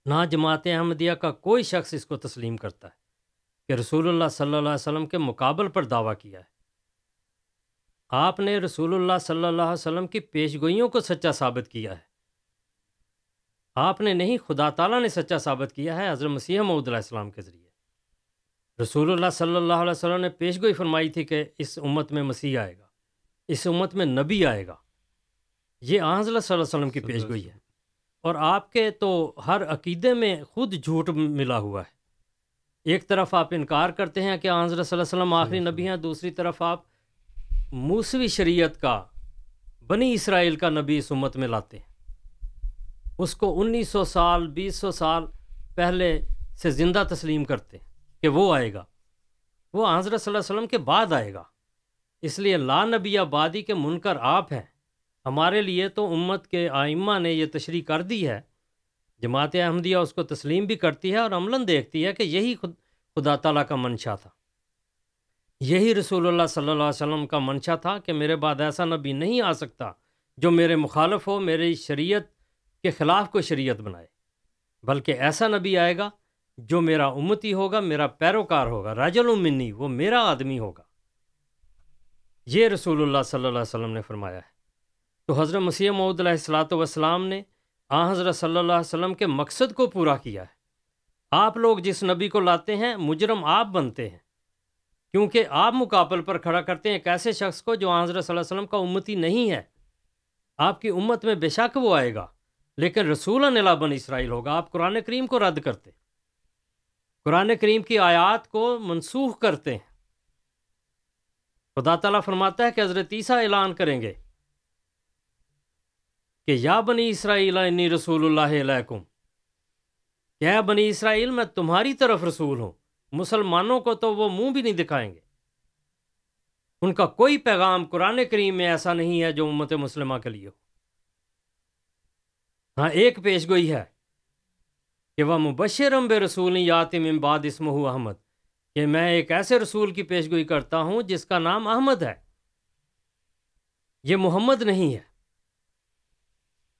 نہ جماعت احمدیہ کا کوئی شخص اس کو تسلیم کرتا ہے کہ رسول اللہ صلی اللہ علیہ وسلم کے مقابل پر دعویٰ کیا ہے۔ آپ نے رسول اللہ صلی اللہ علیہ وسلم کی پیشگوئیوں کو سچا ثابت کیا ہے۔ آپ نے نہیں خدا تعالیٰ نے سچا ثابت کیا ہے حضرت مسیح محدود علیہ السلام کے ذریعے۔ رسول اللہ صلی اللہ علیہ وسلم نے پیشگوئی فرمائی تھی کہ اس امت میں مسیح آئے گا اس امت میں نبی آئے گا۔ یہ آن صلی اللہ علیہ وسلم کی پیش گوئی ہے۔ اور آپ کے تو ہر عقیدے میں خود جھوٹ ملا ہوا ہے۔ ایک طرف آپ انکار کرتے ہیں کہ آن صلی اللہ علیہ وسلم آخری نبی ہیں، دوسری طرف آپ موسوی شریعت کا، بنی اسرائیل کا نبی اس امت میں لاتے ہیں۔ اس کو انیس سو سال بیس سو سال پہلے سے زندہ تسلیم کرتے ہیں کہ وہ آئے گا۔ وہ حضرت صلی اللہ علیہ وسلم کے بعد آئے گا۔ اس لیے لا نبی آبادی کے منکر آپ ہیں۔ ہمارے لیے تو امت کے آئمہ نے یہ تشریح کر دی ہے۔ جماعت احمدیہ اس کو تسلیم بھی کرتی ہے اور عملاً دیکھتی ہے کہ یہی خود، خدا تعالیٰ کا منشا تھا۔ یہی رسول اللہ صلی اللہ علیہ وسلم کا منشا تھا کہ میرے بعد ایسا نبی نہیں آ سکتا جو میرے مخالف ہو، میری شریعت کے خلاف کوئی شریعت بنائے۔ بلکہ ایسا نبی آئے گا جو میرا امتی ہوگا، میرا پیروکار ہوگا، راج المنی، وہ میرا آدمی ہوگا۔ یہ رسول اللہ صلی اللہ علیہ وسلم نے فرمایا ہے۔ تو حضرت مسیح محدود علیہ السلاۃ والسلام نے آ حضرت صلی اللہ علیہ وسلم کے مقصد کو پورا کیا ہے۔ آپ لوگ جس نبی کو لاتے ہیں، مجرم آپ بنتے ہیں۔ کیونکہ آپ مقابل پر کھڑا کرتے ہیں ایک ایسے شخص کو جو حضرت صلی اللہ علیہ وسلم کا امتی نہیں ہے۔ آپ کی امت میں بے شک وہ آئے گا، لیکن رسول نلا بن اسرائیل ہوگا۔ آپ قرآن کریم کو رد کرتے قرآن کریم کی آیات کو منسوخ کرتے ہیں۔ خدا تعالیٰ فرماتا ہے کہ حضرت عیسیٰ اعلان کریں گے کہ یا بنی اسرائیل انی رسول اللہ علیکم۔ کیا بنی اسرائیل میں تمہاری طرف رسول ہوں؟ مسلمانوں کو تو وہ منہ بھی نہیں دکھائیں گے۔ ان کا کوئی پیغام قرآن کریم میں ایسا نہیں ہے جو امت مسلمہ کے لیے ہو۔ ہاں ایک پیش گوئی ہے کہ وہ مبشر بے رسول یاتم امباد اسمہ احمد، کہ میں ایک ایسے رسول کی پیشگوئی کرتا ہوں جس کا نام احمد ہے۔ یہ محمد نہیں ہے۔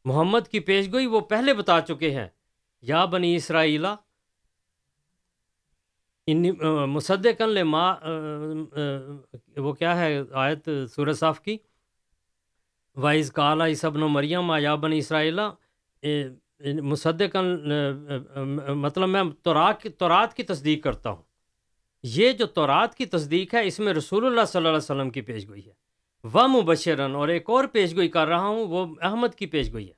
محمد کی پیشگوئی وہ پہلے بتا چکے ہیں۔ یا بنی اسرائیلا مصدقن ماں وہ کیا ہے آیت سورہ صاف کی؟ وائز کالا سبن و مریم یا بنی اسرائیلا مصدقن مطلب میں تورات کی تصدیق کرتا ہوں۔ یہ جو تورات کی تصدیق ہے، اس میں رسول اللہ صلی اللہ علیہ وسلم کی پیش گوئی ہے۔ وہ مبشرن اور ایک اور پیش گوئی کر رہا ہوں، وہ احمد کی پیش گوئی ہے۔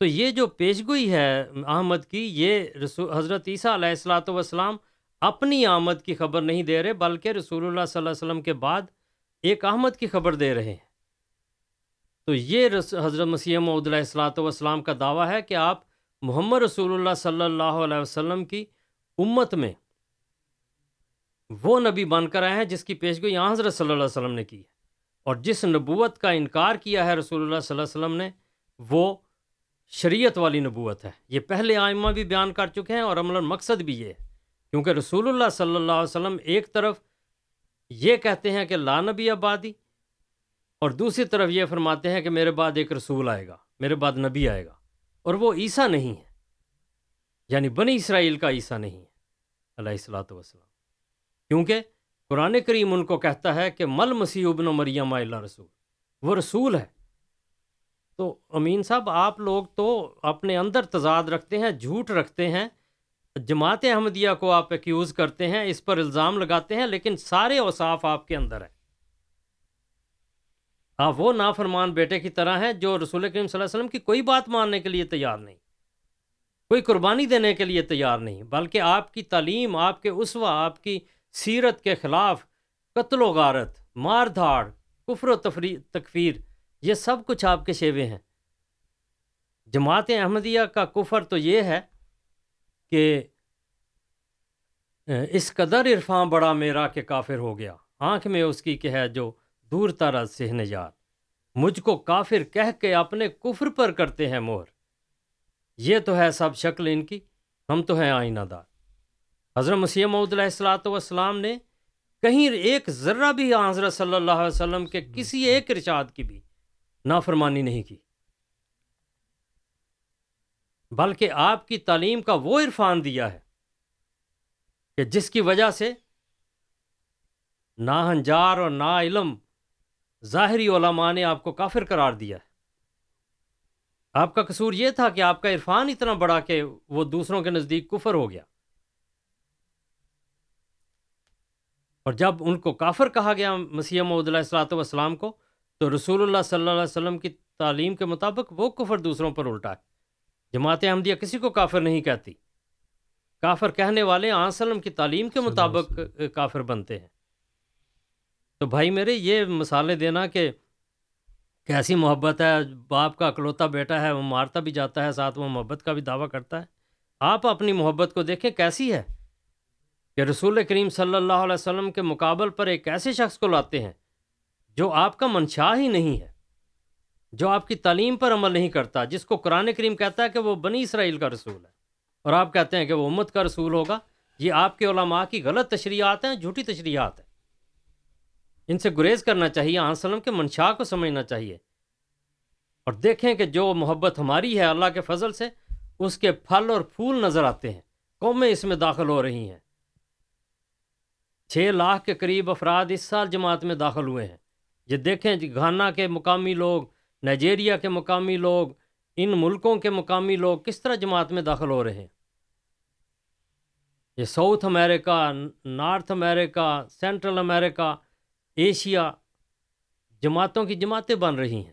تو یہ جو پیشگوئی ہے احمد کی، یہ رسول، حضرت عیسیٰ علیہ السلاۃ والسلام اپنی آمد کی خبر نہیں دے رہے، بلکہ رسول اللہ صلی اللہ علیہ وسلم کے بعد ایک احمد کی خبر دے رہے ہیں۔ تو یہ حضرت مسیح محدود علیہ السلاۃ والسلام کا دعویٰ ہے کہ آپ محمد رسول اللہ صلی اللہ علیہ وسلم کی امت میں وہ نبی بن کر آئے ہیں جس کی پیشگوئی یہاں حضرت صلی اللہ علیہ وسلم نے کی ہے۔ اور جس نبوت کا انکار کیا ہے رسول اللہ صلی اللہ علیہ وسلم نے، وہ شریعت والی نبوت ہے۔ یہ پہلے آئمہ بھی بیان کر چکے ہیں اور عمل مقصد بھی یہ۔ ہے کیونکہ رسول اللہ صلی اللہ علیہ وسلم ایک طرف یہ کہتے ہیں کہ لا نبی آبادی اور دوسری طرف یہ فرماتے ہیں کہ میرے بعد ایک رسول آئے گا، میرے بعد نبی آئے گا۔ اور وہ عیسیٰ نہیں ہے یعنی بنی اسرائیل کا عیسیٰ نہیں ہے علیہ السلاۃ وسلم کیونکہ قرآن کریم ان کو کہتا ہے کہ مل مسیح ابن و مریم اللہ رسول۔ وہ رسول ہے تو امین صاحب، آپ لوگ تو اپنے اندر تضاد رکھتے ہیں، جھوٹ رکھتے ہیں۔ جماعت احمدیہ کو آپ ایکیوز کرتے ہیں، اس پر الزام لگاتے ہیں، لیکن سارے اوصاف آپ کے اندر ہیں۔ آپ وہ نافرمان بیٹے کی طرح ہیں جو رسول کریم صلی اللہ علیہ وسلم کی کوئی بات ماننے کے لیے تیار نہیں، کوئی قربانی دینے کے لیے تیار نہیں، بلکہ آپ کی تعلیم، آپ کے اسوا آپ کی سیرت کے خلاف قتل و غارت، مار دھاڑ، کفر و تفری، تکفیر یہ سب کچھ آپ کے شیوے ہیں۔ جماعت احمدیہ کا کفر تو یہ ہے کہ اس قدر عرفان بڑا میرا کہ کافر ہو گیا۔ آنکھ میں اس کی کہ ہے جو دور تارا سہنے یار۔ مجھ کو کافر کہہ کے اپنے کفر پر کرتے ہیں مور یہ تو ہے سب شکل ان کی، ہم تو ہیں آئینہ دار۔ حضرت مسیح محدود علیہ السلاۃ والسلام نے کہیں ایک ذرہ بھی حضرت صلی اللہ علیہ وسلم کے کسی ایک ارشاد کی بھی نافرمانی نہیں کی۔ بلکہ آپ کی تعلیم کا وہ عرفان دیا ہے کہ جس کی وجہ سے نا ہنجار اور نا علم ظاہری علماء نے آپ کو کافر قرار دیا ہے۔ آپ کا قصور یہ تھا کہ آپ کا عرفان اتنا بڑا کہ وہ دوسروں کے نزدیک کفر ہو گیا۔ اور جب ان کو کافر کہا گیا مسیح محدود علیہ السلاۃ والسلام کو تو رسول اللہ صلی اللہ علیہ وسلم کی تعلیم کے مطابق وہ کفر دوسروں پر الٹا ہے۔ جماعت احمدیہ کسی کو کافر نہیں کہتی۔ کافر کہنے والے آسلم کی تعلیم کے مطابق کافر بنتے ہیں۔ تو بھائی میرے یہ مثالیں دینا کہ کیسی محبت ہے۔ باپ کا اکلوتا بیٹا ہے وہ مارتا بھی جاتا ہے ساتھ وہ محبت کا بھی دعویٰ کرتا ہے۔ آپ اپنی محبت کو دیکھیں کیسی ہے کہ رسول کریم صلی اللہ علیہ وسلم کے مقابل پر ایک ایسے شخص کو لاتے ہیں جو آپ کا منشا ہی نہیں ہے، جو آپ کی تعلیم پر عمل نہیں کرتا، جس کو قرآن کریم کہتا ہے کہ وہ بنی اسرائیل کا رسول ہے۔ اور آپ کہتے ہیں کہ وہ امت کا رسول ہوگا۔ یہ آپ کے علماء کی غلط تشریحات ہیں، جھوٹی تشریحات ہیں۔ ان سے گریز کرنا چاہیے وسلم کے منشا کو سمجھنا چاہیے۔ اور دیکھیں کہ جو محبت ہماری ہے اللہ کے فضل سے، اس کے پھل اور پھول نظر آتے ہیں۔ قومیں اس میں داخل ہو رہی ہیں۔ چھ لاکھ کے قریب افراد اس سال جماعت میں داخل ہوئے ہیں۔ یہ دیکھیں جی گھانا کے مقامی لوگ، نائجیریا کے مقامی لوگ، ان ملکوں کے مقامی لوگ کس طرح جماعت میں داخل ہو رہے ہیں؟ یہ South America, North America, Central America, Asia جماعتوں کی جماعتیں بن رہی ہیں۔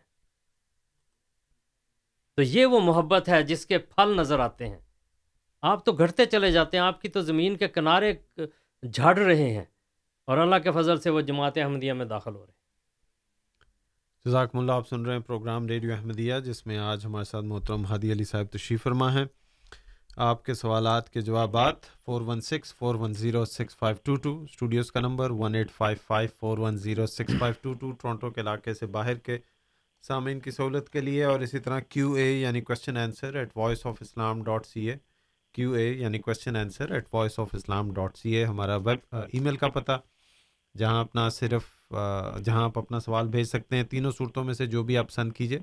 تو یہ وہ محبت ہے جس کے پھل نظر آتے ہیں۔ آپ تو گھٹتے چلے جاتے ہیں، آپ کی تو زمین کے کنارے جھاڑ رہے ہیں۔ اور اللہ کے فضل سے وہ جماعت احمدیہ میں داخل ہو رہے ہیں۔ جزاکم اللہ، آپ سن رہے ہیں پروگرام ریڈیو احمدیہ، جس میں آج ہمارے ساتھ محترم ہادی علی صاحب تشریف فرما ہیں۔ آپ کے سوالات کے جوابات four one six four one zero six five two two studios کا number one eight five five four one zero six five two two Toronto کے علاقے سے باہر کے سامعین کی سہولت کے لیے۔ اور اسی طرح کیو اے یعنی question answer at Voice of Islam dot C A Q A یعنی question answer at Voice of Islam dot C A ہمارا ویب ای میل کا پتہ۔ جہاں اپنا صرف جہاں آپ اپنا سوال بھیج سکتے ہیں تینوں صورتوں میں سے جو بھی آپ پسند کیجیے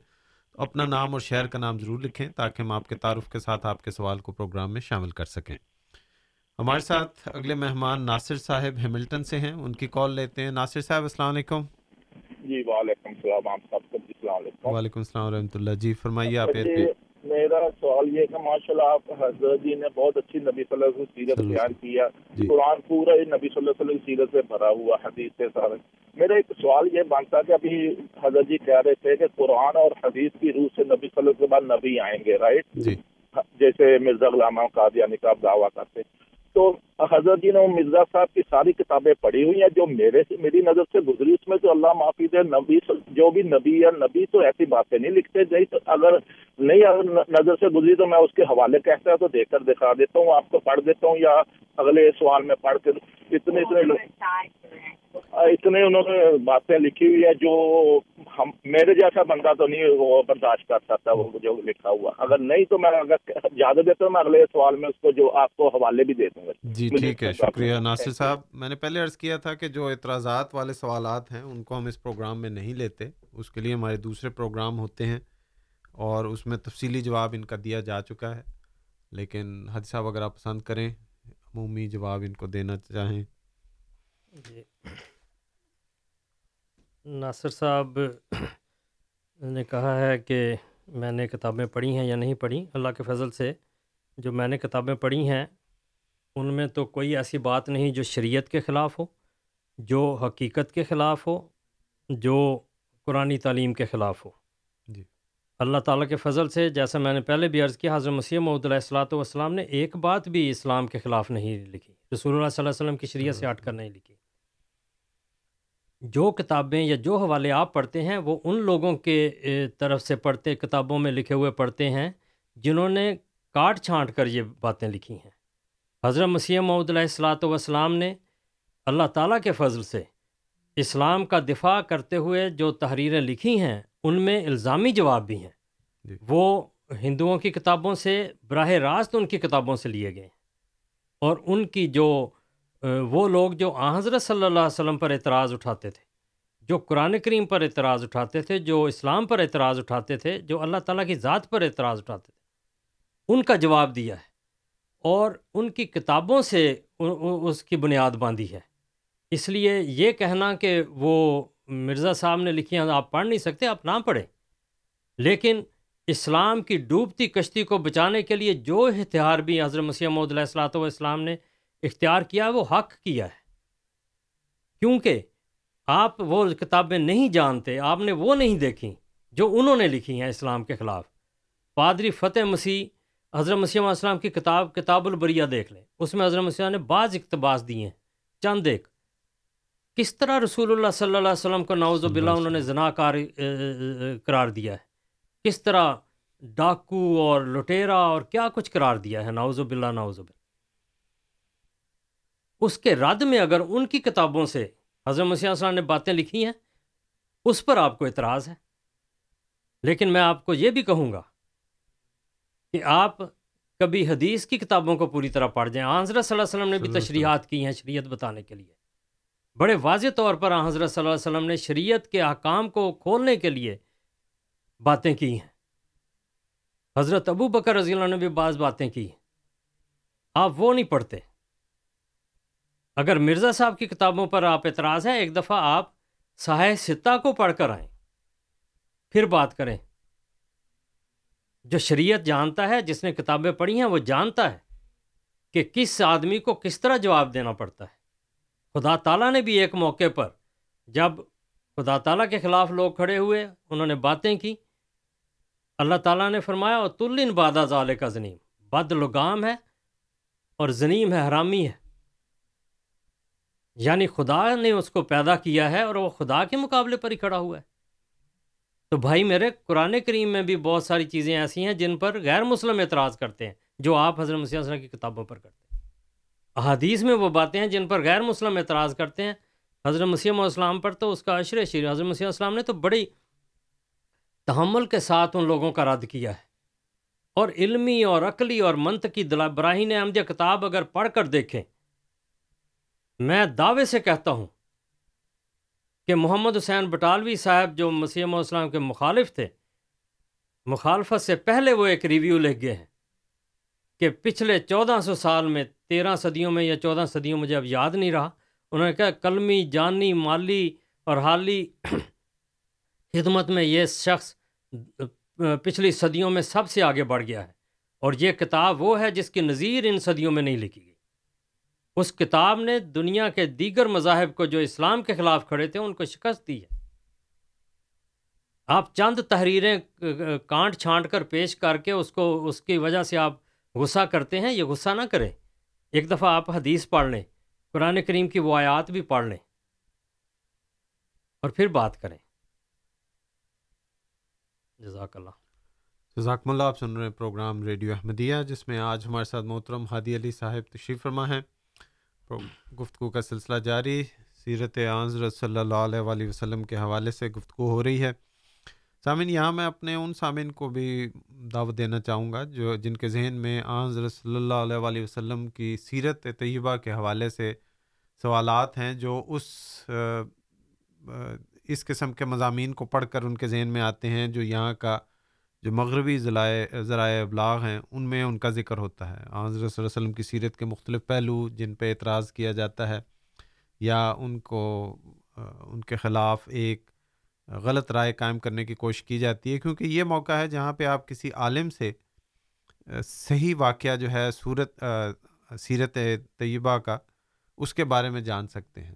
اپنا نام اور شہر کا نام ضرور لکھیں تاکہ ہم آپ کے تعارف کے ساتھ آپ کے سوال کو پروگرام میں شامل کر سکیں۔ ہمارے ساتھ اگلے مہمان ناصر صاحب ہیملٹن سے ہیں ان کی کال لیتے ہیں۔ ناصر صاحب السلام علیکم۔ جی وعلیکم السلام وعلیکم السلام و رحمۃ اللہ۔ جی فرمائیے آپ جی، میرا سوال یہ کہ ماشاء اللہ آپ حضرت جی نے بہت اچھی نبی صلی اللہ علیہ وسلم سیرت بیان کیا۔ جی۔ قرآن پورا نبی صلی اللہ علیہ وسلم سیرت سے بھرا ہوا حدیث سے سارے۔ میرا ایک سوال یہ بنتا کہ ابھی حضرت جی کہہ رہے تھے کہ قرآن اور حدیث کی روح سے نبی صلی اللہ علیہ وسلم کے بعد نبی آئیں گے رائٹ جی۔ جیسے مرزا غلام قادیانی کا دعویٰ کرتے تو حضرت جی نے مرزا صاحب کی ساری کتابیں پڑھی ہوئی ہیں جو میرے سے میری نظر سے گزری، اس میں تو اللہ معافی دے، نبی جو بھی نبی یا نبی تو ایسی باتیں نہیں لکھتے جی تو اگر نہیں اگر نظر سے گزری تو میں اس کے حوالے کہتا ہے تو دیکھ کر دکھا دیتا ہوں، آپ کو پڑھ دیتا ہوں یا اگلے سوال میں پڑھ کر اتنے اتنے لوگ اتنے انہوں نے باتیں لکھی ہوئی ہے جو ہم میرے جیسا بندہ تو نہیں وہ برداشت کر سکتا وہ جو لکھا ہوا۔ اگر نہیں تو میں اگر زیادہ دیتا ہوں میں اگلے سوال میں اس کو جو آپ کو حوالے بھی دے دوں گا۔ جی ٹھیک ہے شکریہ ناصر صاحب۔ میں نے پہلے عرض کیا تھا کہ جو اعتراضات والے سوالات ہیں ان کو ہم اس پروگرام میں نہیں لیتے۔ اس کے لیے ہمارے دوسرے پروگرام ہوتے ہیں اور اس میں تفصیلی جواب ان کا دیا جا چکا ہے۔ لیکن حد صاحب اگر آپ پسند کریں عمومی جواب ان کو دینا چاہیں۔ جی۔ ناصر صاحب نے کہا ہے کہ میں نے کتابیں پڑھی ہیں یا نہیں پڑھی اللہ کے فضل سے جو میں نے کتابیں پڑھی ہیں ان میں تو کوئی ایسی بات نہیں جو شریعت کے خلاف ہو جو حقیقت کے خلاف ہو جو قرآن تعلیم کے خلاف ہو۔ جی۔ اللہ تعالیٰ کے فضل سے جیسا میں نے پہلے بھی عرض کیا حضرت مسیح محدود علیہ السلاۃ والسلام نے ایک بات بھی اسلام کے خلاف نہیں لکھی۔ رسول اللہ صلی اللہ علیہ وسلم کی شریعت سے ہٹ کر نہیں لکھی۔ جو کتابیں یا جو حوالے آپ پڑھتے ہیں وہ ان لوگوں کے طرف سے پڑھتے کتابوں میں لکھے ہوئے پڑھتے ہیں جنہوں نے کاٹ چھانٹ کر یہ باتیں لکھی ہیں۔ حضرت مسیح محدود علیہ السلاۃ والسلام نے اللہ تعالیٰ کے فضل سے اسلام کا دفاع کرتے ہوئے جو تحریریں لکھی ہیں ان میں الزامی جواب بھی ہیں۔ جی۔ وہ ہندوؤں کی کتابوں سے براہ راست ان کی کتابوں سے لیے گئے اور ان کی جو وہ لوگ جو آ، حضرت صلی اللہ علیہ وسلم پر اعتراض اٹھاتے تھے، جو قرآن کریم پر اعتراض اٹھاتے تھے، جو اسلام پر اعتراض اٹھاتے تھے، جو اللہ تعالیٰ کی ذات پر اعتراض اٹھاتے تھے، ان کا جواب دیا ہے اور ان کی کتابوں سے اس کی بنیاد باندھی ہے۔ اس لیے یہ کہنا کہ وہ مرزا صاحب نے لکھی ہیں، آپ پڑھ نہیں سکتے، آپ نہ پڑھیں۔ لیکن اسلام کی ڈوبتی کشتی کو بچانے کے لیے جو اختیار بھی حضرت مسیح محدود علیہ السلاۃ والسلام نے اختیار کیا وہ حق کیا ہے۔ کیونکہ آپ وہ کتابیں نہیں جانتے آپ نے وہ نہیں دیکھیں جو انہوں نے لکھی ہیں اسلام کے خلاف۔ پادری فتح مسیح حضرت مسیح علیہ السلام کی کتاب کتاب البریہ دیکھ لیں۔ اس میں حضرت مسیح نے بعض اقتباس دیے ہیں چند ایک۔ کس طرح رسول اللہ صلی اللہ علیہ وسلم کو ناوز و بلا انہوں نے زنا کار قرار دیا ہے۔ کس طرح ڈاکو اور لٹیرا اور کیا کچھ قرار دیا ہے ناوز و بلا ناوز بلا اس کے رد میں اگر ان کی کتابوں سے حضرت مسیح السلام نے باتیں لکھی ہیں اس پر آپ کو اعتراض ہے۔ لیکن میں آپ کو یہ بھی کہوں گا کہ آپ کبھی حدیث کی کتابوں کو پوری طرح پڑھ جائیں۔ حضرت صلی اللہ علیہ وسلم نے بھی تشریحات کی ہیں شریعت بتانے کے لیے۔ بڑے واضح طور پر حضرت صلی اللہ علیہ وسلم نے شریعت کے احکام کو کھولنے کے لیے باتیں کی ہیں۔ حضرت ابو بکر رضی اللہ نے بھی بعض باتیں کی۔ آپ وہ نہیں پڑھتے۔ اگر مرزا صاحب کی کتابوں پر آپ اعتراض ہے ایک دفعہ آپ سہائے ستہ کو پڑھ کر آئیں۔ پھر بات کریں۔ جو شریعت جانتا ہے، جس نے کتابیں پڑھی ہیں، وہ جانتا ہے کہ کس آدمی کو کس طرح جواب دینا پڑتا ہے۔ خدا تعالیٰ نے بھی ایک موقع پر جب خدا تعالیٰ کے خلاف لوگ کھڑے ہوئے، انہوں نے باتیں کی۔ اللہ تعالیٰ نے فرمایا اور تلن بادہ ظال کا زنیم بد لگام ہے اور زنیم ہے حرامی ہے۔ یعنی خدا نے اس کو پیدا کیا ہے اور وہ خدا کے مقابلے پر ہی کھڑا ہوا ہے۔ تو بھائی میرے قرآن کریم میں بھی بہت ساری چیزیں ایسی ہیں جن پر غیر مسلم اعتراض کرتے ہیں، جو آپ حضرت مسیح وسلم کی کتابوں پر کرتے ہیں۔ احادیث میں وہ باتیں ہیں جن پر غیر مسلم اعتراض کرتے ہیں۔ حضرت مسیح السلام پر تو اس کا عشر شیر حضرت مسیح السلام نے تو بڑی تحمل کے ساتھ ان لوگوں کا رد کیا ہے۔ اور علمی اور عقلی اور منطقی دلا براہین احمدیہ کتاب اگر پڑھ کر دیکھیں میں دعوے سے کہتا ہوں کہ محمد حسین بٹالوی صاحب جو مسیح السلام کے مخالف تھے، مخالفت سے پہلے وہ ایک ریویو لکھ گئے ہیں کہ پچھلے چودہ سو سال میں تیرہ صدیوں میں یا چودہ صدیوں مجھے اب یاد نہیں رہا، انہوں نے کہا کلمی، جانی، مالی اور حالی خدمت میں یہ شخص پچھلی صدیوں میں سب سے آگے بڑھ گیا ہے اور یہ کتاب وہ ہے جس کی نظیر ان صدیوں میں نہیں لکھی گئی۔ اس کتاب نے دنیا کے دیگر مذاہب کو جو اسلام کے خلاف کھڑے تھے ان کو شکست دی ہے۔ آپ چند تحریریں، کانٹ چھانٹ کر پیش کر کے اس کو، اس کی وجہ سے آپ غصہ کرتے ہیں، یہ غصہ نہ کریں۔ ایک دفعہ آپ حدیث پڑھ لیں، قرآن کریم کی وہ آیات بھی پڑھ لیں۔ اور پھر بات کریں۔ جزاک اللہ۔ جزاکم اللہ، آپ سن رہے ہیں پروگرام ریڈیو احمدیہ، جس میں آج ہمارے ساتھ محترم ہادی علی صاحب تشریف فرما ہیں۔ گفتگو کا سلسلہ جاری۔ سیرت حضرت صلی اللہ علیہ وآلہ وسلم کے حوالے سے گفتگو ہو رہی ہے۔ سامعین، یہاں میں اپنے ان سامعین کو بھی دعوت دینا چاہوں گا جو جن کے ذہن میں حضرت صلی اللہ علیہ وآلہ وسلم کی سیرت طیبہ کے حوالے سے سوالات ہیں، جو اس اس قسم کے مضامین کو پڑھ کر ان کے ذہن میں آتے ہیں جو یہاں کا جو مغربی ذرائع ذرائع ابلاغ ہیں، ان میں ان کا ذکر ہوتا ہے۔ حضرت صلی اللہ علیہ وسلم کی سیرت کے مختلف پہلو جن پہ اعتراض کیا جاتا ہے، یا ان کو، ان کے خلاف ایک غلط رائے قائم کرنے کی کوشش کی جاتی ہے، کیونکہ یہ موقع ہے جہاں پہ آپ کسی عالم سے صحیح واقعہ جو ہے صورت سیرت طیبہ کا، اس کے بارے میں جان سکتے ہیں۔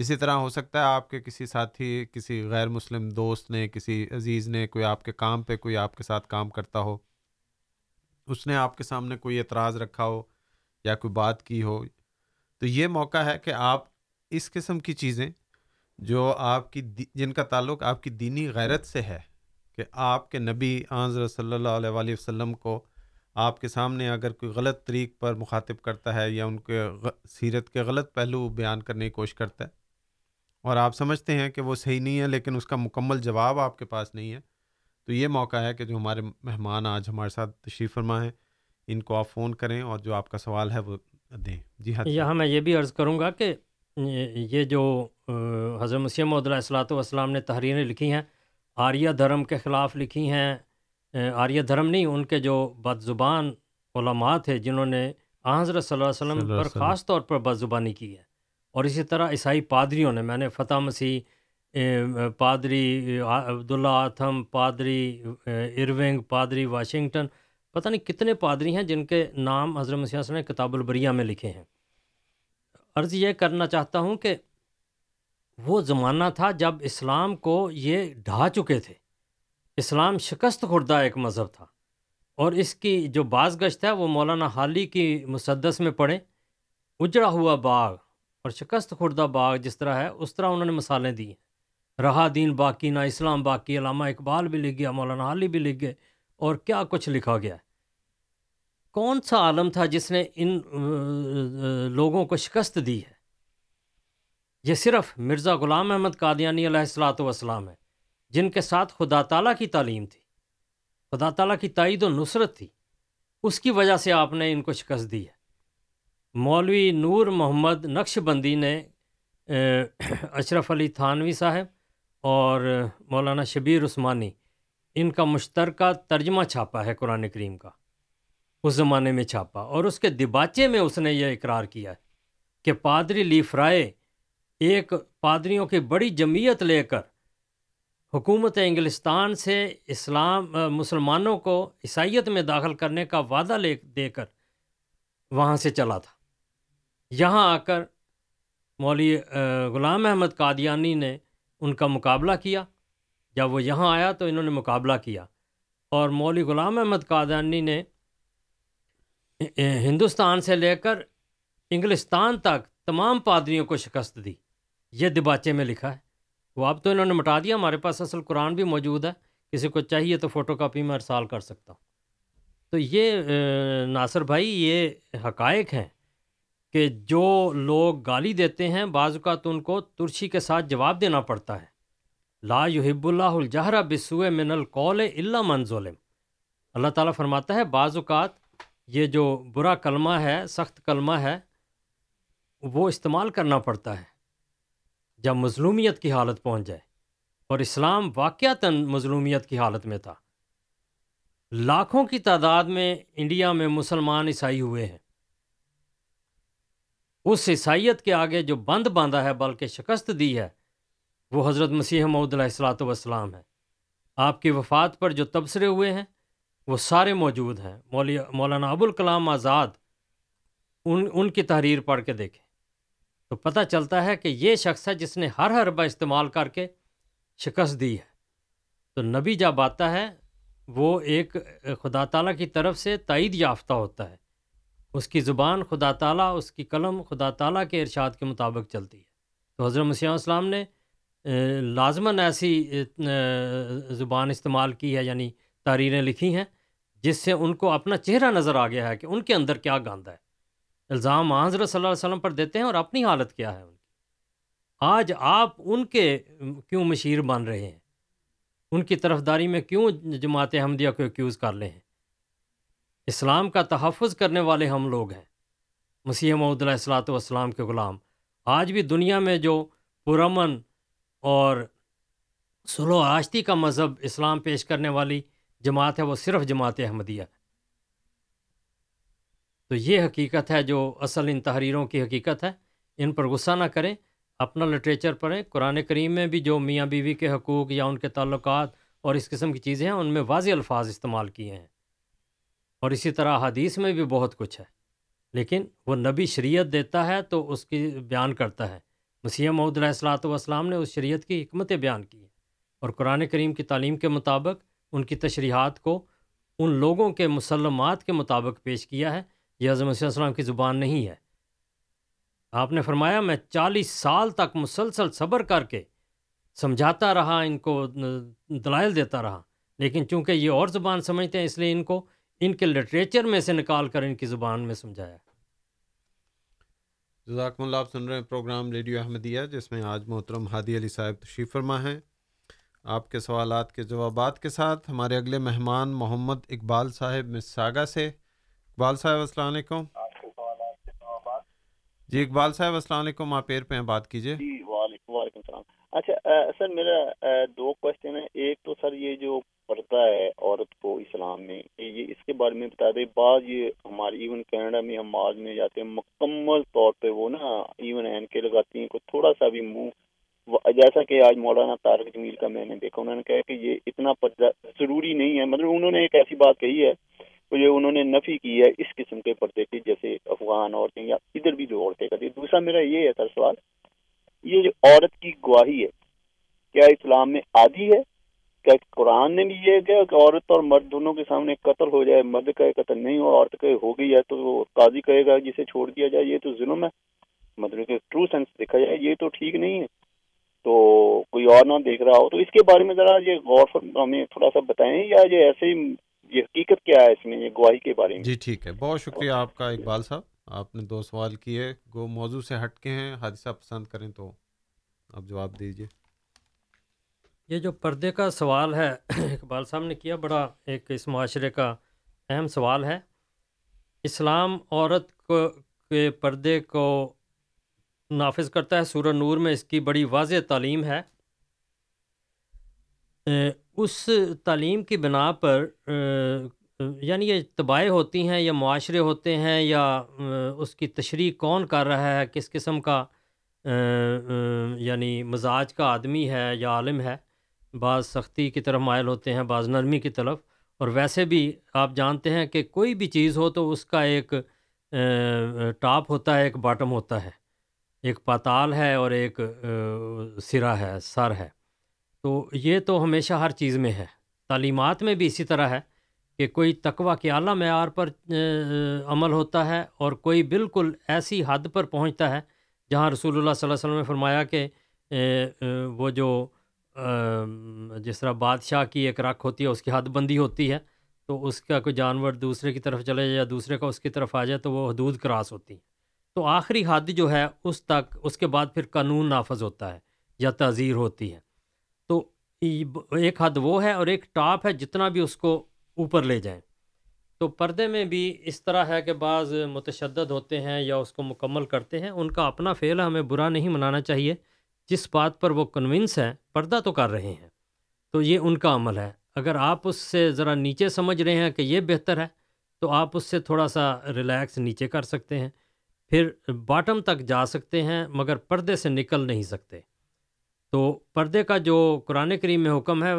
اسی طرح ہو سکتا ہے آپ کے کسی ساتھی، کسی غیر مسلم دوست نے، کسی عزیز نے کوئی آپ کے کام پہ کوئی آپ کے ساتھ کام کرتا ہو، اس نے آپ کے سامنے کوئی اعتراض رکھا ہو یا کوئی بات کی ہو، تو یہ موقع ہے کہ آپ اس قسم کی چیزیں جو آپ کی جن کا تعلق آپ کی دینی غیرت سے ہے، کہ آپ کے نبی حضرت صلی اللہ علیہ وآلہ وسلم کو آپ کے سامنے اگر کوئی غلط طریق پر مخاطب کرتا ہے یا ان کے سیرت کے غلط پہلو بیان کرنے کی کوشش کرتا ہے اور آپ سمجھتے ہیں کہ وہ صحیح نہیں ہے لیکن اس کا مکمل جواب آپ کے پاس نہیں ہے۔ تو یہ موقع ہے کہ جو ہمارے مہمان آج ہمارے ساتھ تشریف فرما ہیں ان کو آپ فون کریں اور جو آپ کا سوال ہے وہ دیں۔ جی ہاں یہاں میں یہ بھی عرض کروں گا کہ یہ جو حضرت مسیم علیہ السلاۃ والسلام نے تحریریں لکھی ہیں آریہ دھرم کے خلاف لکھی ہیں۔ آریہ دھرم نہیں ان کے جو بد زبان علماء تھے جنہوں نے حضرت صلی اللہ علیہ وسلم پر خاص طور پر بد زبانی کی ہے۔ اور اسی طرح عیسائی پادریوں نے، میں نے فتح مسیح پادری عبداللہ آتھم، پادری ارونگ پادری واشنگٹن، پتہ نہیں کتنے پادری ہیں جن کے نام حضرت مسیح نے کتاب البریہ میں لکھے ہیں۔ عرض یہ کرنا چاہتا ہوں کہ وہ زمانہ تھا جب اسلام کو یہ ڈھا چکے تھے۔ اسلام شکست خوردہ ایک مذہب تھا۔ اور اس کی جو بعض گشت ہے وہ مولانا حالی کی مسدس میں پڑھیں۔ اجڑا ہوا باغ۔ اور شکست خوردہ باغ جس طرح ہے، اس طرح انہوں نے مثالیں دی ہیں۔ رہا دین باقی، نہ اسلام باقی، علامہ اقبال بھی لکھ گیا، مولانا حالی بھی لکھ گئے، اور کیا کچھ لکھا گیا ہے؟ کون سا عالم تھا جس نے ان لوگوں کو شکست دی ہے؟ یہ صرف مرزا غلام احمد قادیانی علیہ السلاۃ والسلام ہے، جن کے ساتھ خدا تعالیٰ کی تعلیم تھی۔ خدا تعالیٰ کی تائید و نصرت تھی۔ اس کی وجہ سے آپ نے ان کو شکست دی ہے۔ مولوی نور محمد نقش بندی نے اشرف علی تھانوی صاحب اور مولانا شبیر عثمانی، ان کا مشترکہ ترجمہ چھاپا ہے قرآن کریم کا، اس زمانے میں چھاپا اور اس کے دباچے میں اس نے یہ اقرار کیا ہے کہ پادری لی فرائے ایک پادریوں کی بڑی جمعیت لے کر حکومت انگلستان سے اسلام مسلمانوں کو عیسائیت میں داخل کرنے کا وعدہ لے، دے کر وہاں سے چلا تھا۔ یہاں آ کر مولوی غلام احمد قادیانی نے ان کا مقابلہ کیا۔ جب وہ یہاں آیا تو انہوں نے مقابلہ کیا اور مولوی غلام احمد قادیانی نے ہندوستان سے لے کر انگلستان تک تمام پادریوں کو شکست دی۔ یہ دباچے میں لکھا ہے۔ وہ اب تو انہوں نے مٹا دیا۔ ہمارے پاس اصل قرآن بھی موجود ہے۔ کسی کو چاہیے تو فوٹو کاپی میں ارسال کر سکتا ہوں۔ تو یہ ناصر بھائی، یہ حقائق ہیں۔ کہ جو لوگ گالی دیتے ہیں، بعض اوقات ان کو ترچھی کے ساتھ جواب دینا پڑتا ہے۔ لا یحب اللہ الجہرہ بسوئے من القول اللہ من ظلم۔ اللہ تعالیٰ فرماتا ہے، بعض اوقات یہ جو برا کلمہ ہے، سخت کلمہ ہے، وہ استعمال کرنا پڑتا ہے جب مظلومیت کی حالت پہنچ جائے۔ اور اسلام واقعتاً مظلومیت کی حالت میں تھا۔ لاکھوں کی تعداد میں انڈیا میں مسلمان عیسائی ہوئے ہیں۔ اس عیسائیت کے آگے جو بند باندھا ہے بلکہ شکست دی ہے، وہ حضرت مسیح محدود علیہ السلاۃ والسلام ہے۔ آپ کی وفات پر جو تبصرے ہوئے ہیں، وہ سارے موجود ہیں۔ مولانا ابوالکلام آزاد ان ان کی تحریر پڑھ کے دیکھیں۔ تو پتہ چلتا ہے کہ یہ شخص ہے جس نے ہر حربہ استعمال کر کے شکست دی ہے۔ تو نبی جب آتا ہے، وہ ایک خدا تعالیٰ کی طرف سے تائید یافتہ ہوتا ہے۔ اس کی زبان خدا تعالیٰ، اس کی قلم خدا تعالیٰ کے ارشاد کے مطابق چلتی ہے۔ تو حضرت مسیح السلام نے لازماً ایسی زبان استعمال کی ہے یعنی تحریریں لکھی ہیں، جس سے ان کو اپنا چہرہ نظر آ گیا ہے کہ ان کے اندر کیا گاندہ ہے۔ الزام حضرت صلی اللہ علیہ وسلم پر دیتے ہیں اور اپنی حالت کیا ہے ان کی۔ آج آپ ان کے کیوں مشیر بن رہے ہیں؟ ان کی طرف داری میں کیوں جماعت حمدیہ کو ایکیوز کر لے ہیں؟ اسلام کا تحفظ کرنے والے ہم لوگ ہیں۔ مسیح محمد علیہ السلاۃ والسلام کے غلام۔ آج بھی دنیا میں جو پرامن اور سلو آشتی کا مذہب اسلام پیش کرنے والی جماعت ہے، وہ صرف جماعت احمدیہ۔ ہے تو یہ حقیقت ہے جو اصل ان تحریروں کی حقیقت ہے۔ ان پر غصہ نہ کریں، اپنا لٹریچر پڑھیں۔ قرآن کریم میں بھی جو میاں بیوی کے حقوق یا ان کے تعلقات اور اس قسم کی چیزیں ہیں، ان میں واضح الفاظ استعمال کیے ہیں۔ اور اسی طرح حدیث میں بھی بہت کچھ ہے۔ لیکن وہ نبی شریعت دیتا ہے تو اس کی بیان کرتا ہے۔ مسیح محدود علیہ السلاۃ والسلام نے اس شریعت کی حکمتیں بیان کی ہیں اور قرآن کریم کی تعلیم کے مطابق ان کی تشریحات کو ان لوگوں کے مسلمات کے مطابق پیش کیا ہے۔ یہ عظم علیہ السلام کی زبان نہیں ہے۔ آپ نے فرمایا، میں چالیس سال تک مسلسل صبر کر کے سمجھاتا رہا، ان کو دلائل دیتا رہا، لیکن چونکہ یہ اور زبان سمجھتے ہیں، اس لیے ان کو ان کے لٹریچر میں سے نکال کر ان کی زبان میں سمجھایا۔ جزاکم اللہ آپ سن رہے ہیں پروگرام ریڈیو احمدیہ جس میں آج محترم ہادی علی صاحب تشریف فرما ہیں۔ آپ کے سوالات کے جوابات کے ساتھ ہمارے اگلے مہمان محمد اقبال صاحب مساگا سے۔ اقبال صاحب السلام علیکم۔ جی اقبال صاحب السلام علیکم آپ پیر پہ ہیں بات کیجیے جی وعلیکم وعلیکم السلام۔ اچھا سر میرا دو کوشچن ہے ایک تو سر یہ جو پڑھتا ہے، عورت کو اسلام میں، یہ اس کے بارے میں بتا دیں۔ بعض یہ ہمارے ایون کینیڈا میں ہم آج میں جاتے ہیں مکمل طور پہ وہ نا ایون این کے لگاتی ہیں، کوئی تھوڑا سا بھی منہ۔ جیسا کہ آج مولانا طارق جمیل کا میں نے دیکھا، انہوں نے کہا کہ یہ اتنا پردہ ضروری نہیں ہے۔ مطلب انہوں نے ایک ایسی بات کہی ہے جو انہوں نے نفی کی ہے، اس قسم کے پردے کی جیسے افغان عورتیں یا ادھر بھی جو عورتیں کرتی دوسرا میرا یہ ہے سر سوال یہ جو عورت کی گواہی ہے، کیا اسلام میں عادی ہے؟ کیا قرآن نے بھی یہ کیا کہ عورت اور مرد دونوں کے سامنے قتل ہو جائے، مرد کا قتل نہیں ہو عورت کا ہو گئی ہے تو وہ قاضی کہے گا جسے چھوڑ دیا جائے، یہ تو ظلم ہے۔ مطلب کہ ٹرو سینس دیکھا جائے، یہ تو ٹھیک نہیں ہے۔ تو کوئی اور نہ دیکھ رہا ہو، تو اس کے بارے میں ذرا یہ غور ہمیں تھوڑا سا بتائیں یا یہ ایسے ہی یہ حقیقت کیا ہے اس میں، یہ گواہی کے بارے میں؟ جی ٹھیک ہے۔ بہت شکریہ آپ کا، اقبال صاحب۔ آپ نے دو سوال کیے گو موضوع سے ہٹ کے ہیں، حادثہ پسند کریں تو آپ جواب دیجیے یہ جو پردے کا سوال ہے، اقبال صاحب نے کیا، بڑا ایک اس معاشرے کا اہم سوال ہے۔ اسلام عورت کو، کے پردے کو نافذ کرتا ہے، سورہ نور میں اس کی بڑی واضح تعلیم ہے۔ اس تعلیم کی بنا پر یعنی یہ تباہ ہوتی ہیں یا معاشرے ہوتے ہیں یا اس کی تشریح کون کر رہا ہے، کس قسم کا یعنی مزاج کا آدمی ہے یا عالم ہے، بعض سختی کی طرف مائل ہوتے ہیں، بعض نرمی کی طرف۔ اور ویسے بھی آپ جانتے ہیں کہ کوئی بھی چیز ہو تو اس کا ایک ٹاپ ہوتا ہے، ایک باٹم ہوتا ہے۔ ایک پاتال ہے اور ایک سرا ہے، سر ہے۔ تو یہ تو ہمیشہ ہر چیز میں ہے۔ تعلیمات میں بھی اسی طرح ہے۔ کہ کوئی تقوی کے اعلیٰ معیار پر عمل ہوتا ہے اور کوئی بالکل ایسی حد پر پہنچتا ہے جہاں رسول اللہ صلی اللہ علیہ وسلم نے فرمایا کہ وہ جو جس طرح بادشاہ کی ایک رکھ ہوتی ہے، اس کی حد بندی ہوتی ہے، تو اس کا کوئی جانور دوسرے کی طرف چلے جائے یا دوسرے کا اس کی طرف آ جائے، تو وہ حدود کراس ہوتی ہیں۔ تو آخری حد جو ہے، اس تک، اس کے بعد پھر قانون نافذ ہوتا ہے یا تعزیر ہوتی ہے۔ تو ایک حد وہ ہے اور ایک ٹاپ ہے، جتنا بھی اس کو اوپر لے جائیں۔ تو پردے میں بھی اس طرح ہے کہ بعض متشدد ہوتے ہیں یا اس کو مکمل کرتے ہیں، ان کا اپنا فعل ہمیں برا نہیں منانا چاہیے۔ جس بات پر وہ کنونس ہیں، پردہ تو کر رہے ہیں۔ تو یہ ان کا عمل ہے۔ اگر آپ اس سے ذرا نیچے سمجھ رہے ہیں کہ یہ بہتر ہے، تو آپ اس سے تھوڑا سا ریلیکس نیچے کر سکتے ہیں۔ پھر باٹم تک جا سکتے ہیں، مگر پردے سے نکل نہیں سکتے۔ تو پردے کا جو قرآن کریم میں حکم ہے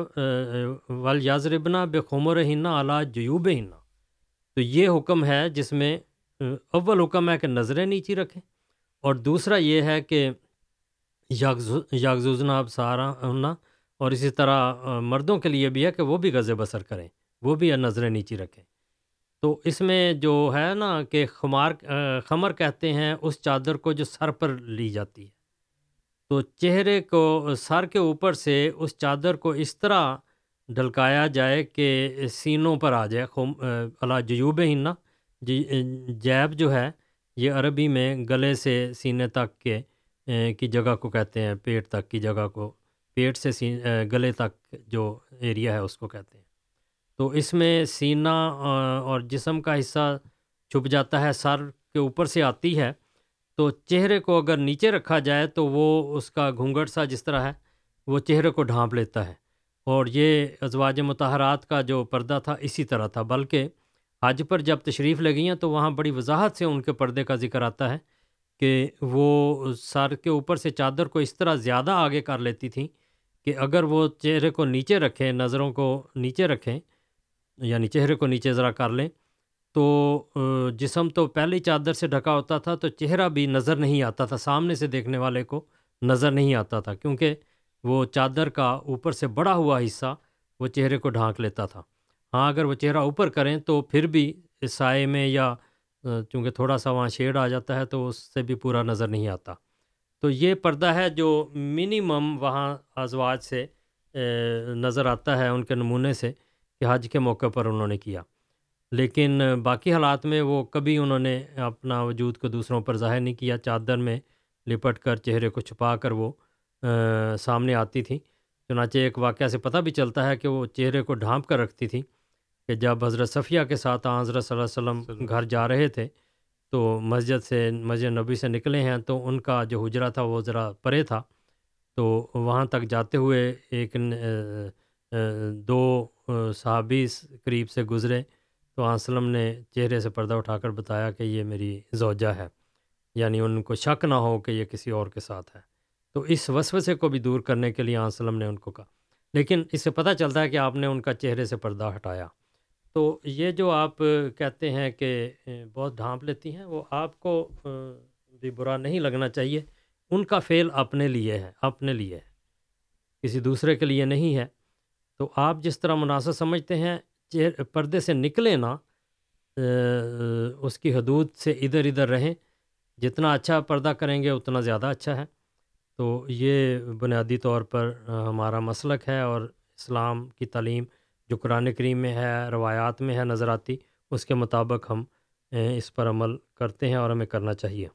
ول یازربنا بے خمر ہننا اعلیٰ جیوب ہننا تو یہ حکم ہے جس میں اول حکم ہے کہ نظریں نیچی رکھیں اور دوسرا یہ ہے کہ یاغزوزنا اب سارا ہونا اور اسی طرح مردوں کے لیے بھی ہے کہ وہ بھی غز بسر کریں، وہ بھی نظریں نیچی رکھیں۔ تو اس میں جو ہے نا کہ خمار خمر کہتے ہیں، اس چادر کو جو سر پر لی جاتی ہے۔ تو چہرے کو، سر کے اوپر سے اس چادر کو اس طرح ڈلکایا جائے کہ سینوں پر آ جائے۔ اللہ جیوب ہننا جی جیب جو ہے، یہ عربی میں گلے سے سینے تک کے کی جگہ کو کہتے ہیں، پیٹ تک کی جگہ کو، پیٹ سے سی گلے تک جو ایریا ہے اس کو کہتے ہیں۔ تو اس میں سینہ اور جسم کا حصہ چھپ جاتا ہے، سر کے اوپر سے آتی ہے۔ تو چہرے کو اگر نیچے رکھا جائے تو وہ اس کا گھونگھٹ سا جس طرح ہے، وہ چہرے کو ڈھانپ لیتا ہے۔ اور یہ ازواج متحرات کا جو پردہ تھا اسی طرح تھا، بلکہ حج پر جب تشریف لگی ہیں تو وہاں بڑی وضاحت سے ان کے پردے کا ذکر آتا ہے کہ وہ سر کے اوپر سے چادر کو اس طرح زیادہ آگے کر لیتی تھیں کہ اگر وہ چہرے کو نیچے رکھیں، نظروں کو نیچے رکھیں یعنی چہرے کو نیچے ذرا کر لیں تو جسم تو پہلے چادر سے ڈھکا ہوتا تھا تو چہرہ بھی نظر نہیں آتا تھا، سامنے سے دیکھنے والے کو نظر نہیں آتا تھا، کیونکہ وہ چادر کا اوپر سے بڑا ہوا حصہ وہ چہرے کو ڈھانک لیتا تھا۔ ہاں اگر وہ چہرہ اوپر کریں تو پھر بھی سائے میں یا چونکہ تھوڑا سا وہاں شیڈ آ جاتا ہے تو اس سے بھی پورا نظر نہیں آتا۔ تو یہ پردہ ہے جو منیمم وہاں ازواج سے نظر آتا ہے ان کے نمونے سے کہ حج کے موقع پر انہوں نے کیا۔ لیکن باقی حالات میں وہ کبھی انہوں نے اپنا وجود کو دوسروں پر ظاہر نہیں کیا، چادر میں لپٹ کر چہرے کو چھپا کر وہ سامنے آتی تھیں۔ چنانچہ ایک واقعہ سے پتہ بھی چلتا ہے کہ وہ چہرے کو ڈھانپ کر رکھتی تھیں کہ جب حضرت صفیہ کے ساتھ حضرت صلی اللہ علیہ وسلم گھر جا رہے تھے تو مسجد سے، مسجد نبی سے نکلے ہیں تو ان کا جو حجرہ تھا وہ ذرا پرے تھا۔ تو وہاں تک جاتے ہوئے ایک دو صحابی قریب سے گزرے۔ تو وسلم نے چہرے سے پردہ اٹھا کر بتایا کہ یہ میری زوجہ ہے یعنی ان کو شک نہ ہو کہ یہ کسی اور کے ساتھ ہے۔ تو اس وسوسے کو بھی دور کرنے کے لیے وسلم نے ان کو کہا۔ لیکن اس سے پتہ چلتا ہے کہ آپ نے ان کا چہرے سے پردہ ہٹایا۔ تو یہ جو آپ کہتے ہیں کہ بہت ڈھانپ لیتی ہیں، وہ آپ کو بھی برا نہیں لگنا چاہیے۔ ان کا فعل اپنے لیے ہے، اپنے لیے ہے۔ کسی دوسرے کے لیے نہیں ہے۔ تو آپ جس طرح مناسب سمجھتے ہیں پردے سے نکلے نا اس کی حدود سے ادھر ادھر رہیں۔ جتنا اچھا پردہ کریں گے، اتنا زیادہ اچھا ہے۔ تو یہ بنیادی طور پر ہمارا مسلک ہے اور اسلام کی تعلیم جو قرآن کریم میں ہے، روایات میں ہے، نظر آتی، اس کے مطابق ہم اس پر عمل کرتے ہیں اور ہمیں کرنا چاہیے۔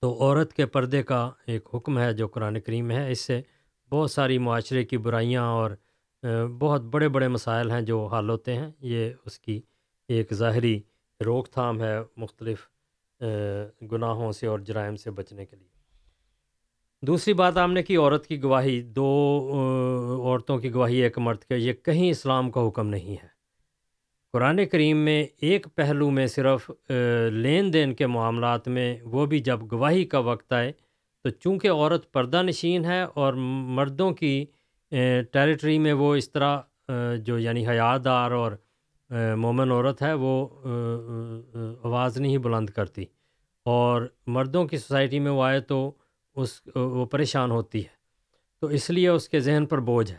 تو عورت کے پردے کا ایک حکم ہے جو قرآن کریم ہے۔ اس سے بہت ساری معاشرے کی برائیاں اور بہت بڑے بڑے مسائل ہیں جو حل ہوتے ہیں۔ یہ اس کی ایک ظاہری روک تھام ہے مختلف گناہوں سے اور جرائم سے بچنے کے لیے۔ دوسری بات آپ نے کی، عورت کی گواہی، دو عورتوں کی گواہی ایک مرد کے، یہ کہیں اسلام کا حکم نہیں ہے۔ قرآن کریم میں ایک پہلو میں صرف لین دین کے معاملات میں وہ بھی جب گواہی کا وقت آئے تو چونکہ عورت پردہ نشین ہے اور مردوں کی ٹیریٹری میں وہ اس طرح جو یعنی حیادار اور مومن عورت ہے، وہ آواز نہیں بلند کرتی۔ اور مردوں کی سوسائٹی میں وہ آئے تو اس، وہ پریشان ہوتی ہے۔ تو اس لیے اس کے ذہن پر بوجھ ہے۔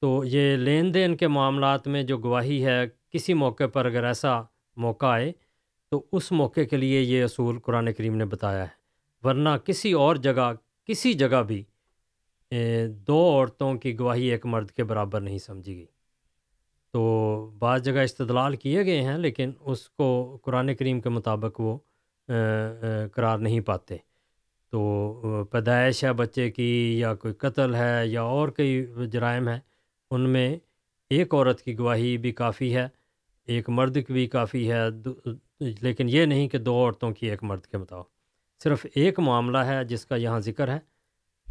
تو یہ لین دین کے معاملات میں جو گواہی ہے، کسی موقع پر اگر ایسا موقع آئے، تو اس موقع کے لیے یہ اصول قرآن کریم نے بتایا ہے۔ ورنہ کسی اور جگہ، کسی جگہ بھی دو عورتوں کی گواہی ایک مرد کے برابر نہیں سمجھی گئی۔ تو بعض جگہ استدلال کیے گئے ہیں، لیکن اس کو قرآن کریم کے مطابق وہ قرار نہیں پاتے۔ تو پیدائش ہے بچے کی، یا کوئی قتل ہے، یا اور کئی جرائم ہیں، ان میں ایک عورت کی گواہی بھی کافی ہے، ایک مرد کی بھی کافی ہے۔ لیکن یہ نہیں کہ دو عورتوں کی ایک مرد کے مطابق۔ صرف ایک معاملہ ہے جس کا یہاں ذکر ہے۔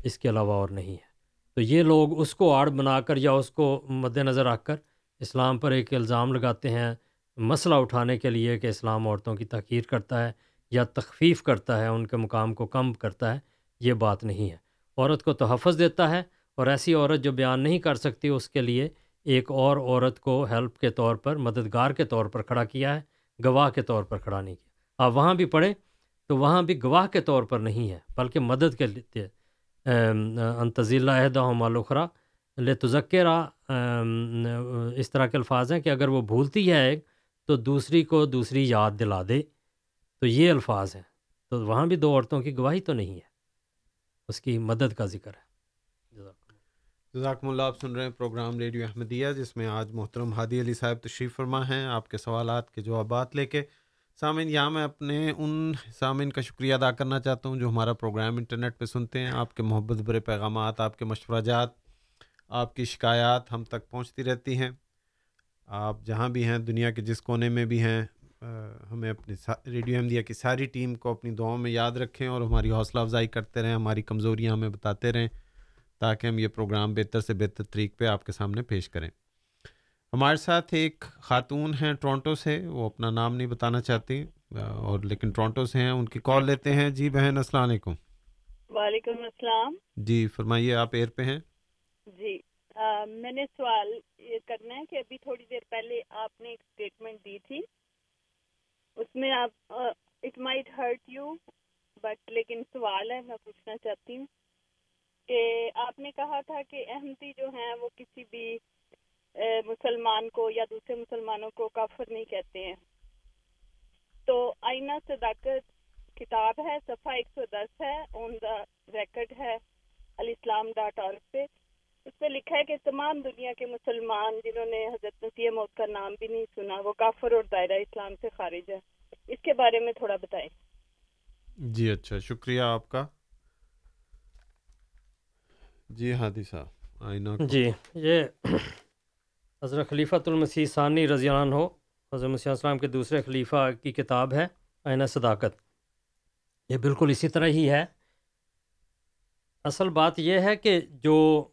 اس کے علاوہ اور نہیں ہے۔ تو یہ لوگ اس کو آڑ بنا کر یا اس کو مد نظر رکھ کر اسلام پر ایک الزام لگاتے ہیں، مسئلہ اٹھانے کے لیے کہ اسلام عورتوں کی تحقیر کرتا ہے یا تخفیف کرتا ہے، ان کے مقام کو کم کرتا ہے، یہ بات نہیں ہے۔ عورت کو تحفظ دیتا ہے اور ایسی عورت جو بیان نہیں کر سکتی، اس کے لیے ایک اور عورت کو ہیلپ کے طور پر، مددگار کے طور پر کھڑا کیا ہے، گواہ کے طور پر کھڑا نہیں کیا۔ آپ وہاں بھی پڑھیں تو وہاں بھی گواہ کے طور پر نہیں ہے، بلکہ مدد کے لیے انتظیل عہدہ مالخرا لے تذکرہ اس طرح کے الفاظ ہیں کہ اگر وہ بھولتی ہے ایک تو دوسری کو دوسری یاد دلا دے۔ تو یہ الفاظ ہیں۔ تو وہاں بھی دو عورتوں کی گواہی تو نہیں ہے۔ اس کی مدد کا ذکر ہے۔ جزاکم اللہ، آپ سن رہے ہیں پروگرام ریڈیو احمدیہ، جس میں آج محترم ہادی علی صاحب تشریف فرما ہیں۔ آپ کے سوالات کے جوابات لے کے سامعین، یہاں میں اپنے ان سامعین کا شکریہ ادا کرنا چاہتا ہوں جو ہمارا پروگرام انٹرنیٹ پہ سنتے ہیں۔ آپ کے محبت برے پیغامات، آپ کے مشورہ جات آپ کی شکایات ہم تک پہنچتی رہتی ہیں۔ آپ جہاں بھی ہیں، دنیا کے جس کونے میں بھی ہیں ہمیں اپنی ریڈیو احمدیہ کی ساری ٹیم کو اپنی دعاؤں میں یاد رکھیں اور ہماری حوصلہ افزائی کرتے رہیں، ہماری کمزوریاں ہمیں بتاتے رہیں تاکہ ہم یہ پروگرام بہتر سے بہتر طریق پہ آپ کے سامنے پیش کریں۔ ہمارے ساتھ ایک خاتون ہیں ٹورنٹو سے وہ اپنا نام نہیں بتانا چاہتی اور لیکن ٹورنٹو سے ہیں ان کی کال لیتے ہیں۔ جی بہن السلام علیکم۔ وعلیکم السلام۔ جی فرمائیے آپ ایئر پہ ہیں؟ جی آ, میں نے سوال یہ کرنا ہے کہ ابھی تھوڑی دیر پہلے آپ نے ایک اسٹیٹمنٹ دی تھی۔ اس میں آپ it might hurt you but لیکن سوال ہے میں پوچھنا چاہتی ہوں کہ آپ نے کہا تھا کہ احمدی جو ہیں وہ کسی بھی مسلمان کو یا دوسرے مسلمانوں کو کافر نہیں کہتے ہیں۔ تو آئینہ صداقت کتاب ہے صفحہ ایک سو دس ہے آن دا ریکڈ ہے علی اسلام ڈاٹ اور پہ۔ اس پہ لکھا ہے کہ تمام دنیا کے مسلمان جنہوں نے حضرت نسیح موت کا نام بھی نہیں سنا وہ کافر اور دائرہ اسلام سے خارج ہے اس کے بارے میں تھوڑا بتائیں۔ جی اچھا شکریہ آپ کا۔ جی ہادی صاحب آئینہ جی یہ حضرت خلیفۃ المسیح ثانی رضی اللہ عنہ حضرت مسیح السلام کے دوسرے خلیفہ کی کتاب ہے آئینہ صداقت۔ یہ بالکل اسی طرح ہی ہے۔ اصل بات یہ ہے کہ جو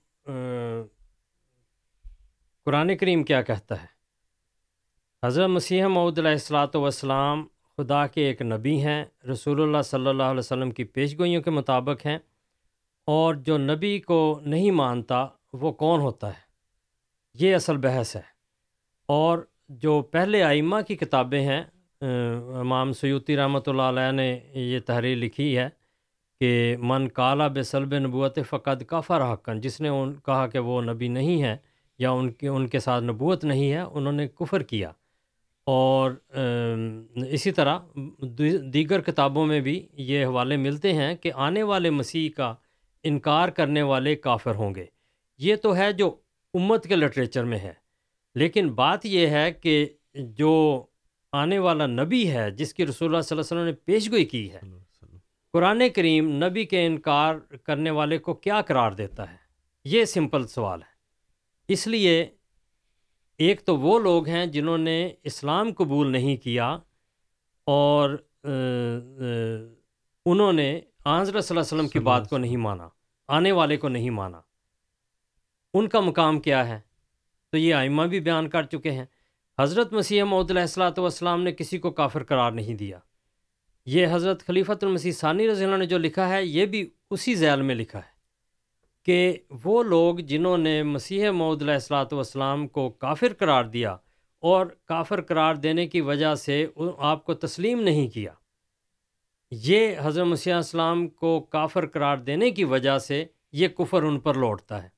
قرآن کریم کیا کہتا ہے۔ حضرت مسیح معود علیہ السلاۃ وسلام خدا کے ایک نبی ہیں، رسول اللہ صلی اللہ علیہ وسلم کی پیش گوئیوں کے مطابق ہیں۔ اور جو نبی کو نہیں مانتا وہ کون ہوتا ہے؟ یہ اصل بحث ہے۔ اور جو پہلے آئمہ کی کتابیں ہیں امام سیوتی رحمۃ اللہ علیہ نے یہ تحریر لکھی ہے کہ من کالا بے سلب نبوت فقد کافر حقن جس نے ان، کہا کہ وہ نبی نہیں ہے یا ان کے ان کے ساتھ نبوت نہیں ہے، انہوں نے کفر کیا۔ اور اسی طرح دیگر کتابوں میں بھی یہ حوالے ملتے ہیں کہ آنے والے مسیح کا انکار کرنے والے کافر ہوں گے۔ یہ تو ہے جو امت کے لٹریچر میں ہے۔ لیکن بات یہ ہے کہ جو آنے والا نبی ہے جس کی رسول اللہ صلی اللہ علیہ وسلم نے پیش گوئی کی ہے قرآن کریم نبی کے انکار کرنے والے کو کیا قرار دیتا ہے؟ یہ سمپل سوال ہے۔ اس لیے ایک تو وہ لوگ ہیں جنہوں نے اسلام قبول نہیں کیا اور انہوں نے حضرت صلی اللہ علیہ وسلم کی بات کو نہیں مانا آنے والے کو نہیں مانا۔ ان کا مقام کیا ہے؟ تو یہ آئمہ بھی بیان کر چکے ہیں۔ حضرت مسیح محدود علیہ السلاۃ والسلام نے کسی کو کافر قرار نہیں دیا۔ یہ حضرت خلیفۃ المسیح ثانی رضی اللہ نے جو لکھا ہے، یہ بھی اسی ذیل میں لکھا ہے کہ وہ لوگ جنہوں نے مسیح معود علیہ السلاۃ والسلام کو کافر قرار دیا اور کافر قرار دینے کی وجہ سے آپ کو تسلیم نہیں کیا۔ یہ حضرت مسیح السلام کو کافر قرار دینے کی وجہ سے یہ کفر ان پر لوٹتا ہے۔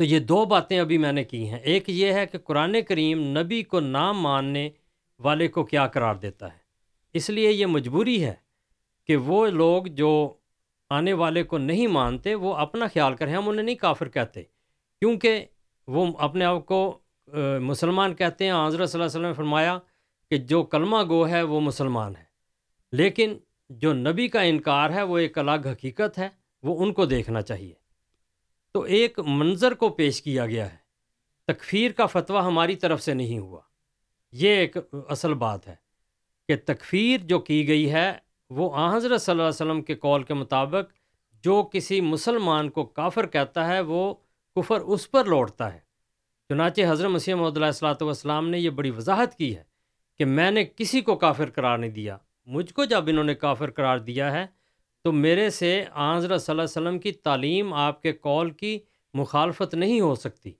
تو یہ دو باتیں ابھی میں نے کی ہیں۔ ایک یہ ہے کہ قرآن کریم نبی کو نام ماننے والے کو کیا قرار دیتا ہے؟ اس لیے یہ مجبوری ہے کہ وہ لوگ جو آنے والے کو نہیں مانتے، وہ اپنا خیال کریں۔ ہم انہیں نہیں کافر کہتے، کیونکہ وہ اپنے آپ کو مسلمان کہتے ہیں۔ حضرت صلی اللہ علیہ وسلم نے فرمایا کہ جو کلمہ گو ہے وہ مسلمان ہے۔ لیکن جو نبی کا انکار ہے، وہ ایک الگ حقیقت ہے، وہ ان کو دیکھنا چاہیے۔ تو ایک منظر کو پیش کیا گیا ہے۔ تکفیر کا فتویٰ ہماری طرف سے نہیں ہوا۔ یہ ایک اصل بات ہے کہ تکفیر جو کی گئی ہے، وہ آ حضرت صلی اللہ علیہ وسلم کے قول کے مطابق جو کسی مسلمان کو کافر کہتا ہے، وہ کفر اس پر لوٹتا ہے۔ چنانچہ حضرت مسیح محدود علیہ السلاۃ والسلام نے یہ بڑی وضاحت کی ہے کہ میں نے کسی کو کافر قرار نہیں دیا۔ مجھ کو جب انہوں نے کافر قرار دیا ہے تو میرے سے حضرت صلی اللہ علیہ وسلم کی تعلیم آپ کے کال کی مخالفت نہیں ہو سکتی۔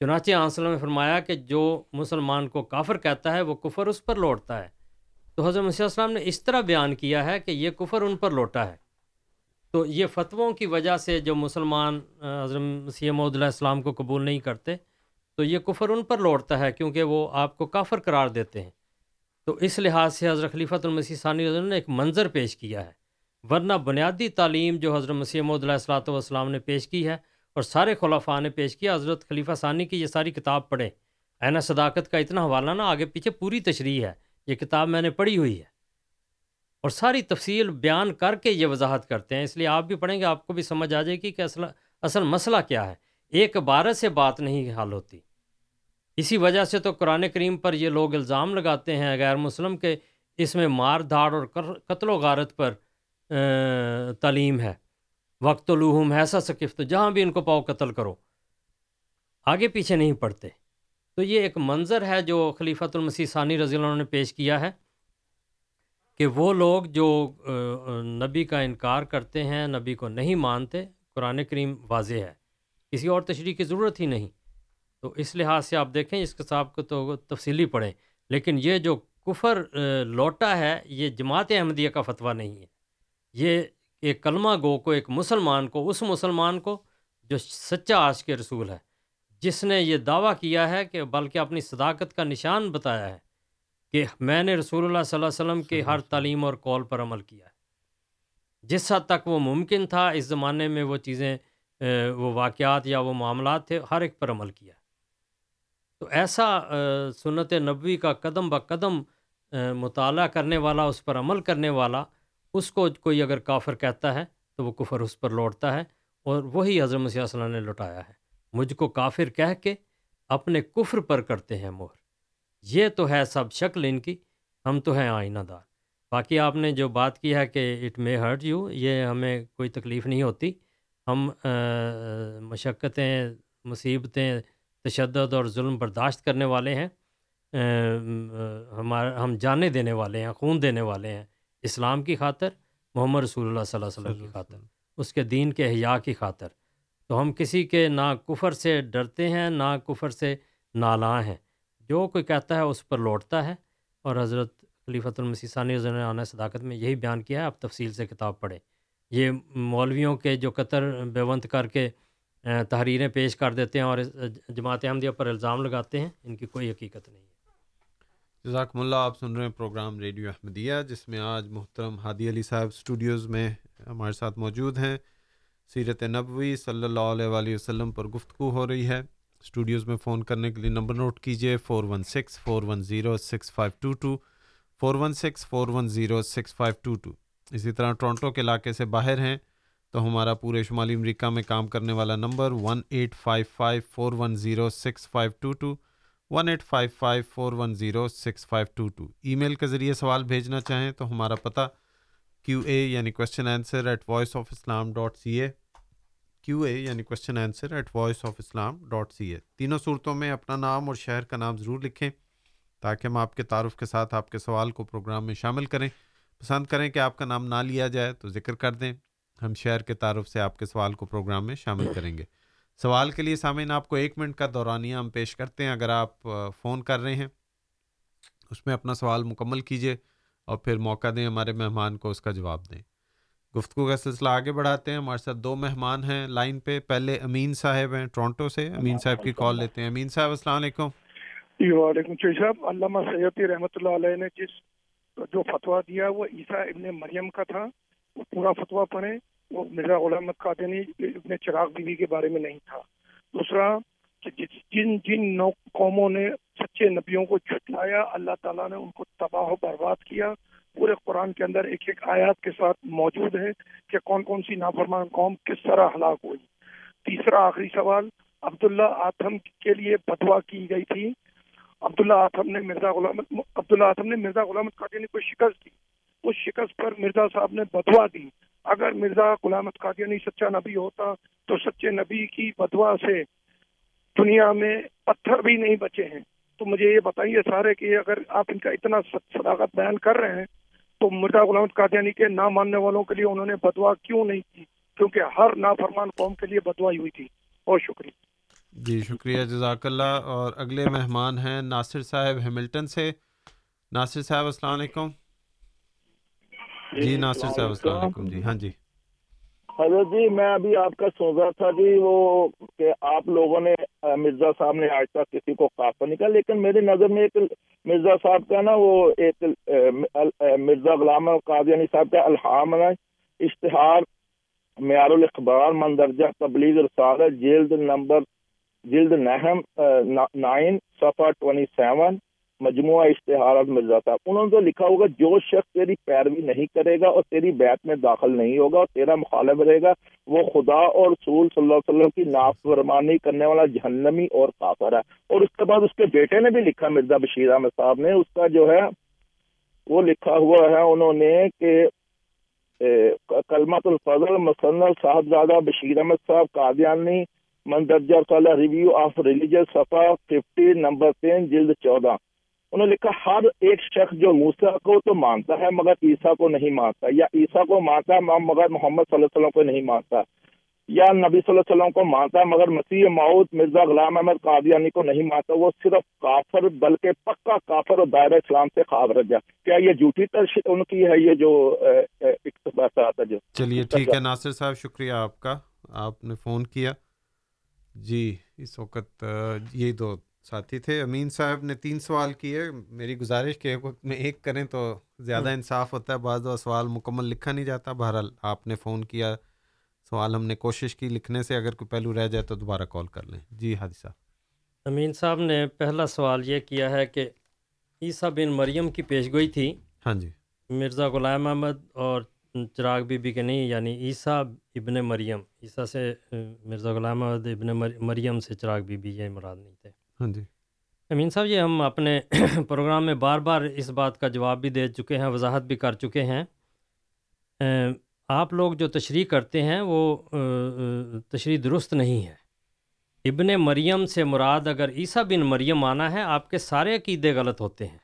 چنانچہ وسلم نے فرمایا کہ جو مسلمان کو کافر کہتا ہے وہ کفر اس پر لوٹتا ہے۔ تو حضرت مسیح السلام نے اس طرح بیان کیا ہے کہ یہ کفر ان پر لوٹا ہے۔ تو یہ فتووں کی وجہ سے جو مسلمان حضرت مسیح محدود علیہ السلام کو قبول نہیں کرتے، تو یہ کفر ان پر لوٹتا ہے کیونکہ وہ آپ کو کافر قرار دیتے ہیں۔ تو اس لحاظ سے حضرت خلیفۃ المسیح ثانی نے ایک منظر پیش کیا ہے۔ ورنہ بنیادی تعلیم جو حضرت مسیح محدود علیہ السلاۃ والسلام نے پیش کی ہے اور سارے خلافہ نے پیش کیا حضرت خلیفہ ثانی کی یہ ساری کتاب پڑھیں۔ اینا صداقت کا اتنا حوالہ نا، آگے پیچھے پوری تشریح ہے۔ یہ کتاب میں نے پڑھی ہوئی ہے۔ اور ساری تفصیل بیان کر کے یہ وضاحت کرتے ہیں۔ اس لیے آپ بھی پڑھیں گے، آپ کو بھی سمجھ آ جائے گی کہ اصل اصل مسئلہ کیا ہے۔ ایک عبارت سے بات نہیں حل ہوتی۔ اسی وجہ سے تو قرآن کریم پر یہ لوگ الزام لگاتے ہیں، غیر مسلم کے اس میں مار دھاڑ اور قتل و غارت پر تعلیم ہے۔ وقت الوحم ایسا ثقف تو جہاں بھی ان کو پاؤ قتل کرو۔ آگے پیچھے نہیں پڑھتے۔ تو یہ ایک منظر ہے جو خلیفۃ المسیح ثانی رضی اللہ عنہ نے پیش کیا ہے کہ وہ لوگ جو نبی کا انکار کرتے ہیں، نبی کو نہیں مانتے، قرآن کریم واضح ہے۔ کسی اور تشریح کی ضرورت ہی نہیں۔ تو اس لحاظ سے آپ دیکھیں، اس کتاب کو تو تفصیلی پڑھیں۔ لیکن یہ جو کفر لوٹا ہے، یہ جماعت احمدیہ کا فتویٰ نہیں ہے۔ یہ ایک کلمہ گو کو، ایک مسلمان کو، اس مسلمان کو جو سچا آج کے رسول ہے۔ جس نے یہ دعویٰ کیا ہے کہ بلکہ اپنی صداقت کا نشان بتایا ہے کہ میں نے رسول اللہ صلی اللہ علیہ وسلم کے ہر تعلیم اور کال پر عمل کیا ہے۔ جس حد تک وہ ممکن تھا، اس زمانے میں وہ چیزیں وہ واقعات یا وہ معاملات تھے، ہر ایک پر عمل کیا۔ تو ایسا سنت نبوی کا قدم بہ قدم مطالعہ کرنے والا، اس پر عمل کرنے والا اس کو کوئی اگر کافر کہتا ہے تو وہ کفر اس پر لوٹتا ہے اور وہی حضرت مسیح صلی اللہ نے لوٹایا ہے۔ مجھ کو کافر کہہ کے اپنے کفر پر کرتے ہیں مہر۔ یہ تو ہے سب شکل ان کی، ہم تو ہیں آئینہ دار۔ باقی آپ نے جو بات کی ہے کہ اٹ مے ہرٹ یو یہ ہمیں کوئی تکلیف نہیں ہوتی۔ ہم مشقتیں، مصیبتیں، تشدد اور ظلم برداشت کرنے والے ہیں۔ ہمارا ہم جانے دینے والے ہیں، خون دینے والے ہیں۔ اسلام کی خاطر محمد رسول اللہ صلی اللہ علیہ وسلم کی خاطر اس کے دین کے احیاء کی خاطر۔ تو ہم کسی کے نہ کفر سے ڈرتے ہیں نہ کفر سے نالاں ہیں۔ جو کوئی کہتا ہے اس پر لوٹتا ہے۔ اور حضرت خلیفۃ المسی ثانی علیہ صداقت میں یہی بیان کیا ہے آپ تفصیل سے کتاب پڑھیں۔ یہ مولویوں کے جو قطر بیونت کر کے تحریریں پیش کر دیتے ہیں اور جماعت احمدیہ پر الزام لگاتے ہیں ان کی کوئی حقیقت نہیں ہے۔ جزاکم اللہ، آپ سن رہے ہیں پروگرام ریڈیو احمدیہ، جس میں آج محترم ہادی علی صاحب اسٹوڈیوز میں ہمارے ساتھ موجود ہیں۔ سیرت نبوی صلی اللہ علیہ وآلہ وسلم پر گفتگو ہو رہی ہے۔ اسٹوڈیوز میں فون کرنے کے لیے نمبر نوٹ کیجیے four one six four one zero six five two two four one six four one zero six five two two اسی طرح ٹورنٹو کے علاقے سے باہر ہیں تو ہمارا پورے شمالی امریکہ میں کام کرنے والا number one eight five five four one zero six five two two one eight five five four one zero six five two two email کے ذریعے سوال بھیجنا چاہیں تو ہمارا پتہ کیو اے یعنی question answer at Voice of Islam dot C A Q A یعنی question answer at Voice of Islam dot C A تینوں صورتوں میں اپنا نام اور شہر کا نام ضرور لکھیں تاکہ ہم آپ کے تعارف کے ساتھ آپ کے سوال کو پروگرام میں شامل کریں۔ پسند کریں کہ آپ کا نام نہ لیا جائے تو ذکر کر دیں۔ ہم شہر کے تعارف سے آپ کے سوال کو پروگرام میں شامل کریں گے۔ سوال کے لیے سامعین، آپ کو ایک منٹ کا دورانیہ ہم پیش کرتے ہیں، اگر آپ فون کر رہے ہیں۔ اس میں اپنا سوال مکمل کیجیے اور پھر موقع دیں ہمارے مہمان کو اس کا جواب دیں۔ گفتگو کا سلسلہ آگے بڑھاتے ہیں۔ ہمارے ساتھ دو مہمان ہیں لائن پہ۔ پہلے امین صاحب ہیں ٹورنٹو سے۔ امین صاحب کی کال لیتے ہیں۔ امین صاحب، السلام علیکم۔ جی وعلیکم صاحب علامہ سیدی رحمۃ اللہ علیہ نے جس جو فتویٰ دیا وہ عیسیٰ ابن مریم کا تھا۔ وہ پورا فتویٰ پڑھیں۔ مرزا غلام قادنی ابن چراغ بیوی کے بارے میں نہیں تھا۔ دوسرا، کہ جن جن نو قوموں نے سچے نبیوں کو جھٹلایا، اللہ تعالیٰ نے ان کو تباہ و برباد کیا۔ پورے قرآن کے اندر ایک ایک آیات کے ساتھ موجود ہے کہ کون کون سی نافرمان قوم کس طرح ہلاک ہوئی۔ تیسرا آخری سوال، عبداللہ آتم کے لیے بدوا کی گئی تھی۔ عبداللہ آتم نے مرزا غلام عبداللہ آتم نے مرزا غلام قادنی کو شکست دی۔ اس شکست پر مرزا صاحب نے بدوا دی۔ اگر مرزا غلامت قادیانی سچا نبی ہوتا تو سچے نبی کی بدوا سے دنیا میں پتھر بھی نہیں بچے ہیں۔ تو مجھے یہ بتائیے سارے کہ اگر آپ ان کا اتنا صداقت بیان کر رہے ہیں تو مرزا غلام قادیانی کے نہ ماننے والوں کے لیے انہوں نے بدوا کیوں نہیں کی؟ کیونکہ ہر نافرمان قوم کے لیے بدوائی ہوئی تھی۔ بہت شکریہ۔ جی شکریہ، جزاک اللہ۔ اور اگلے مہمان ہیں ناصر صاحب ہیملٹن سے۔ ناصر صاحب، السلام علیکم۔ جی ناصر صاحب السلام علیکم۔ جی ہاں جی۔ حضرت جی میں ابھی آپ کا سوچ رہا تھا جی وہ کہ آپ لوگوں نے مرزا صاحب نے آج تک کسی کو کافر نکلا لیکن میری نظر میں ایک مرزا صاحب کا نا وہ ایک مرزا غلام قادیانی صاحب کا الحام اشتہار معیار الاخبار مندرجہ تبلیغ رسالہ جلد نمبر جلد نہم نائن صفحہ ٹوئنٹی سیون مجموعہ اشتہارات مرزا صاحب انہوں نے تو لکھا ہوگا، جو شخص تیری پیروی نہیں کرے گا اور تیری بیت میں داخل نہیں ہوگا اور تیرا مخالف رہے گا، وہ خدا اور رسول صلی اللہ علیہ وسلم کی نافرمانی کرنے والا جہنمی اور کافر ہے۔ اور اس کے بعد اس کے بیٹے نے بھی لکھا، مرزا بشیر احمد صاحب نے، اس کا جو ہے، وہ لکھا ہوا ہے، انہوں نے کہ کلمت الفضل، مسنل صاحبزادہ بشیر احمد صاحب، قادیانی، مندرجہ ریویو آف ریلیجس صفحہ ففٹی نمبر تین، جلد چودہ۔ انہوں نے لکھا ہر ایک شخص جو موسا کو تو مانتا ہے مگر عیسیٰ کو نہیں مانتا یا عیسیٰ کو مانتا ہے مگر محمد صلی اللہ علیہ وسلم کو نہیں مانتا یا نبی صلی اللہ علیہ وسلم کو مانتا ہے مگر مسیح معود مرزا غلام احمد قادیانی کو نہیں مانتا وہ صرف کافر بلکہ پکا کافر اور دائرہ اسلام سے خاص جا کیا یہ جھوٹی ترش ان کی ہے؟ یہ جو اقتباسات ہے جو۔ چلیے ٹھیک ہے ناصر صاحب شکریہ آپ کا آپ نے فون کیا۔ جی اس وقت یہ دو ساتھی تھے امین صاحب نے تین سوال کیے۔ میری گزارش کے وقت میں ایک کریں تو زیادہ انصاف ہوتا ہے۔ بعض سوال مکمل لکھا نہیں جاتا۔ بہرحال آپ نے فون کیا سوال ہم نے کوشش کی لکھنے سے۔ اگر کوئی پہلو رہ جائے تو دوبارہ کال کر لیں۔ جی حادثہ امین صاحب نے پہلا سوال یہ کیا ہے کہ عیسیٰ بن مریم کی پیشگوئی تھی۔ ہاں جی۔ مرزا غلام احمد اور چراغ بی بی کے نہیں یعنی عیسیٰ ابن مریم۔ عیسیٰ سے مرزا غلام احمد ابن مریم سے چراغ بی بی یہ مراد نہیں تھے۔ ہاں جی۔ امین صاحب یہ ہم اپنے (coughs) پروگرام میں بار بار اس بات کا جواب بھی دے چکے ہیں وضاحت بھی کر چکے ہیں۔ آپ لوگ جو تشریح کرتے ہیں وہ تشریح درست نہیں ہے۔ ابن مریم سے مراد اگر عیسیٰ بن مریم آنا ہے آپ کے سارے عقیدے غلط ہوتے ہیں۔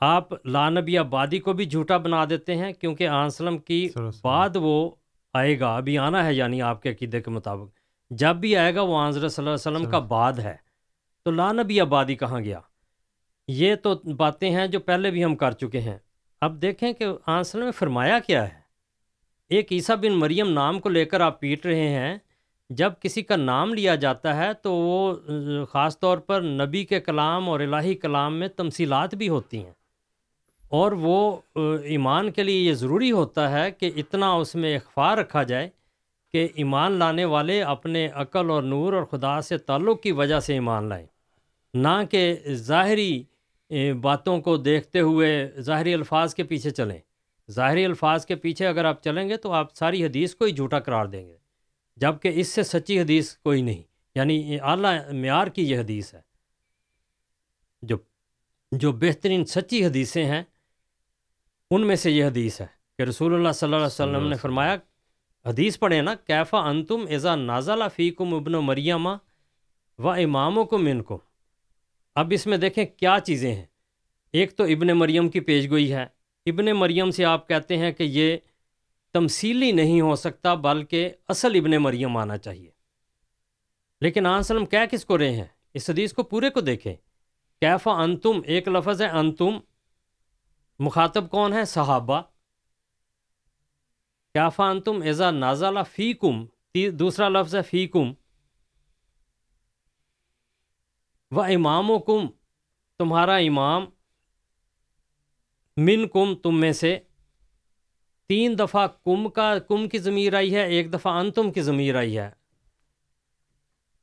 آپ لانبی آبادی کو بھی جھوٹا بنا دیتے ہیں کیونکہ آنسلم کی بعد وہ آئے گا ابھی آنا ہے یعنی آپ کے عقیدے کے مطابق۔ جب بھی آئے گا وہ آنظر صلی اللہ علیہ وسلم کا بعد ہے۔ تو لانبی آبادی کہاں گیا؟ یہ تو باتیں ہیں جو پہلے بھی ہم کر چکے ہیں۔ اب دیکھیں کہ آنسل میں فرمایا کیا ہے۔ ایک عیسیٰ بن مریم نام کو لے کر آپ پیٹ رہے ہیں۔ جب کسی کا نام لیا جاتا ہے تو وہ، خاص طور پر نبی کے کلام اور الہی کلام میں تمثیلات بھی ہوتی ہیں۔ اور وہ، ایمان کے لیے یہ ضروری ہوتا ہے کہ اتنا اس میں اخبار رکھا جائے کہ ایمان لانے والے اپنے عقل اور نور اور خدا سے تعلق کی وجہ سے ایمان لائیں۔ نہ کہ ظاہری باتوں کو دیکھتے ہوئے ظاہری الفاظ کے پیچھے چلیں۔ ظاہری الفاظ کے پیچھے اگر آپ چلیں گے تو آپ ساری حدیث کو ہی جھوٹا قرار دیں گے۔ جبکہ اس سے سچی حدیث کوئی نہیں۔ یعنی اعلیٰ معیار کی یہ حدیث ہے۔ جو جو بہترین سچی حدیثیں ہیں ان میں سے یہ حدیث ہے کہ رسول اللہ صلی اللہ علیہ وسلم نے فرمایا حدیث پڑھیں نا، کیفا انتم ایزا نازلہ فیکم ابن و مریمہ و اماموں کو من کو اب اس میں دیکھیں کیا چیزیں ہیں۔ ایک تو ابن مریم کی پیش گوئی ہے۔ ابن مریم سے آپ کہتے ہیں کہ یہ تمثیلی نہیں ہو سکتا، بلکہ اصل ابن مریم آنا چاہیے۔ لیکن آن سلم کیا کس کو رہے ہیں؟ اس حدیث کو پورے کو دیکھیں۔ کیفا انتم، ایک لفظ ہے انتم۔ مخاطب کون ہے؟ صحابہ۔ کیا فان تم ایزا نازالہ فی کم دوسرا لفظ ہے فی کم و امام و کم تمہارا امام من کم تم میں سے. تین دفعہ کم کا کم کی ضمیر آئی ہے، ایک دفعہ ان تم کی ضمیر آئی ہے.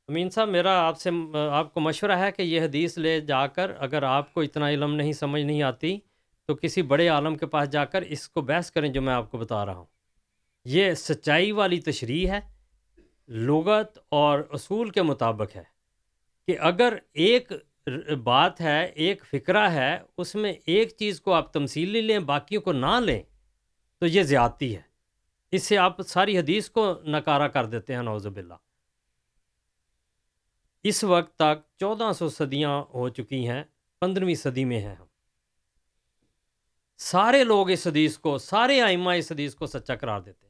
امین صاحب، میرا آپ سے آپ کو مشورہ ہے کہ یہ حدیث لے جا کر اگر آپ کو اتنا علم نہیں، سمجھ نہیں آتی، تو کسی بڑے عالم کے پاس جا کر اس کو بحث کریں جو میں آپ کو بتا رہا ہوں۔ یہ سچائی والی تشریح ہے، لغت اور اصول کے مطابق ہے کہ اگر ایک بات ہے، ایک فکرہ ہے، اس میں ایک چیز کو آپ تمثیلی لیں، باقیوں کو نہ لیں، تو یہ زیادتی ہے۔ اس سے آپ ساری حدیث کو نکارا کر دیتے ہیں نوز باللہ۔ اس وقت تک چودہ سو صدیاں ہو چکی ہیں، پندرہویں صدی میں ہیں ہم۔ سارے لوگ اس حدیث کو، سارے آئمہ اس حدیث کو سچا قرار دیتے ہیں۔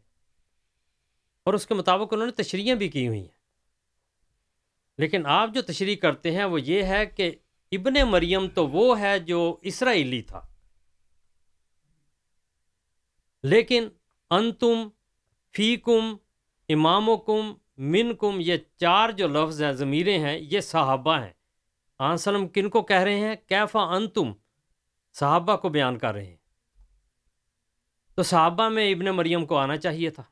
اور اس کے مطابق انہوں نے تشریحیں بھی کی ہوئی ہیں۔ لیکن آپ جو تشریح کرتے ہیں وہ یہ ہے کہ ابن مریم تو وہ ہے جو اسرائیلی تھا۔ لیکن انتم فی کم امام و کم من کم یہ چار جو لفظ ہیں، ضمیریں ہیں، یہ صحابہ ہیں۔ آن کن کو کہہ رہے ہیں؟ کیفا انتم، صحابہ کو بیان کر رہے ہیں۔ تو صحابہ میں ابن مریم کو آنا چاہیے تھا۔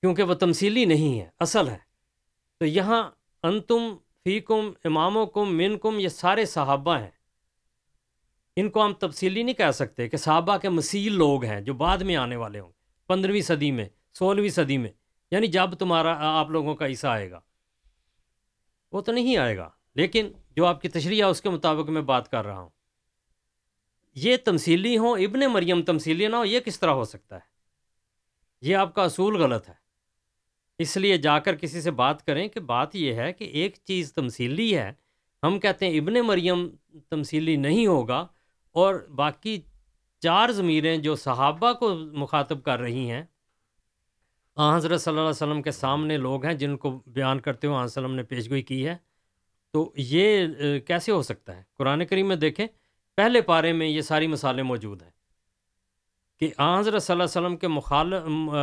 کیونکہ وہ تمثیلی نہیں ہے اصل ہے تو یہاں انتم فی کم امام و کم من کم یہ سارے صحابہ ہیں۔ ان کو ہم تفصیلی نہیں کہہ سکتے کہ صحابہ کے مسیل لوگ ہیں جو بعد میں آنے والے ہوں پندرہویں صدی میں، سولہویں صدی میں۔ یعنی جب تمہارا آپ لوگوں کا عیسیٰ آئے گا۔ وہ تو نہیں آئے گا۔ لیکن جو آپ کی تشریح ہے، اس کے مطابق میں بات کر رہا ہوں۔ یہ تمثیلی ہوں، ابن مریم تمثیلی نہ ہو، یہ کس طرح ہو سکتا ہے؟ یہ آپ کا اصول غلط ہے۔ اس لیے جا کر کسی سے بات کریں کہ بات یہ ہے کہ ایک چیز تمثیلی ہے۔ ہم کہتے ہیں ابن مریم تمثیلی نہیں ہوگا اور باقی چار ضمیریں جو صحابہ کو مخاطب کر رہی ہیں۔ حضرت صلی اللہ علیہ وسلم کے سامنے لوگ ہیں جن کو بیان کرتے ہوئے وسلم نے پیشگوئی کی ہے۔ تو یہ کیسے ہو سکتا ہے؟ قرآن کریم میں دیکھیں، پہلے پارے میں یہ ساری مثالیں موجود ہیں۔ کہ حضرت صلی اللہ علیہ وسلم کے مخال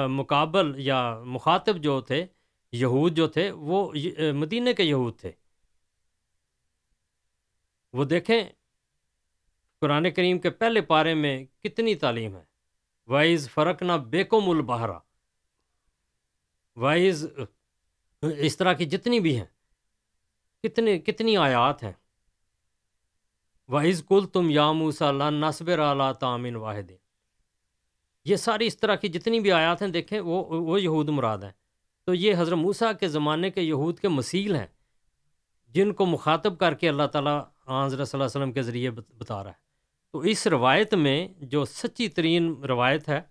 مقابل یا مخاطب جو تھے، یہود جو تھے، وہ مدینہ کے یہود تھے۔ وہ دیکھیں، قرآن کریم کے پہلے پارے میں کتنی تعلیم ہے۔ وائز فرق نہ بیکم البہرا وائز اس طرح کی جتنی بھی ہیں کتنی کتنی آیات ہیں۔ وائز کل تم یا موسا اللہ نصبر اعلیٰ تعمین واحد۔ یہ ساری اس طرح کی جتنی بھی آیات ہیں دیکھیں، وہ وہ یہود مراد ہیں۔ تو یہ حضرت موسیٰ کے زمانے کے یہود کے مسیل ہیں، جن کو مخاطب کر کے اللہ تعالیٰ حضرت صلی اللہ علیہ وسلم کے ذریعے بتا رہا ہے۔ تو اس روایت میں جو سچی ترین روایت ہے،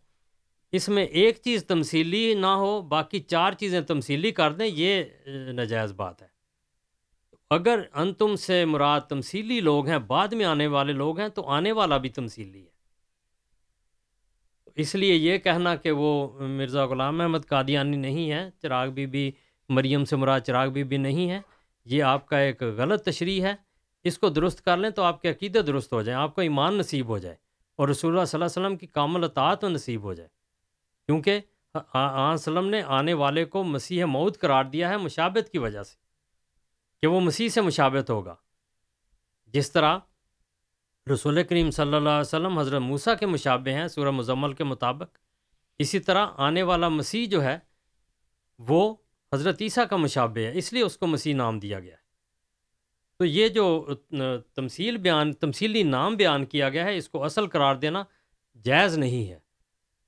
اس میں ایک چیز تمثیلی نہ ہو، باقی چار چیزیں تمثیلی کر دیں، یہ نجائز بات ہے۔ اگر ان تم سے مراد تمثیلی لوگ ہیں، بعد میں آنے والے لوگ ہیں، تو آنے والا بھی تمثیلی ہے۔ اس لیے یہ کہنا کہ وہ مرزا غلام احمد قادیانی نہیں ہے چراغ بی بی مریم سے مراد چراغ بی بی نہیں ہے یہ آپ کا ایک غلط تشریح ہے۔ اس کو درست کر لیں تو آپ کے عقیدے درست ہو جائیں، آپ کو ایمان نصیب ہو جائے اور رسول اللہ صلی اللہ علیہ وسلم کی کامل اطاعت و نصیب ہو جائے۔ کیونکہ آن وسلم نے آنے والے کو مسیح موت قرار دیا ہے مشابت کی وجہ سے کہ وہ مسیح سے مشابت ہوگا۔ جس طرح رسول کریم صلی اللہ علیہ وسلم حضرت موسیٰ کے مشابے ہیں، سورہ مزمل کے مطابق۔ اسی طرح آنے والا مسیح جو ہے، وہ حضرت عیسیٰ کا مشابہ ہے، اس لیے اس کو مسیح نام دیا گیا۔ ہے تو یہ جو تمثیل بیان، تمثیلی نام بیان کیا گیا ہے، اس کو اصل قرار دینا جائز نہیں ہے۔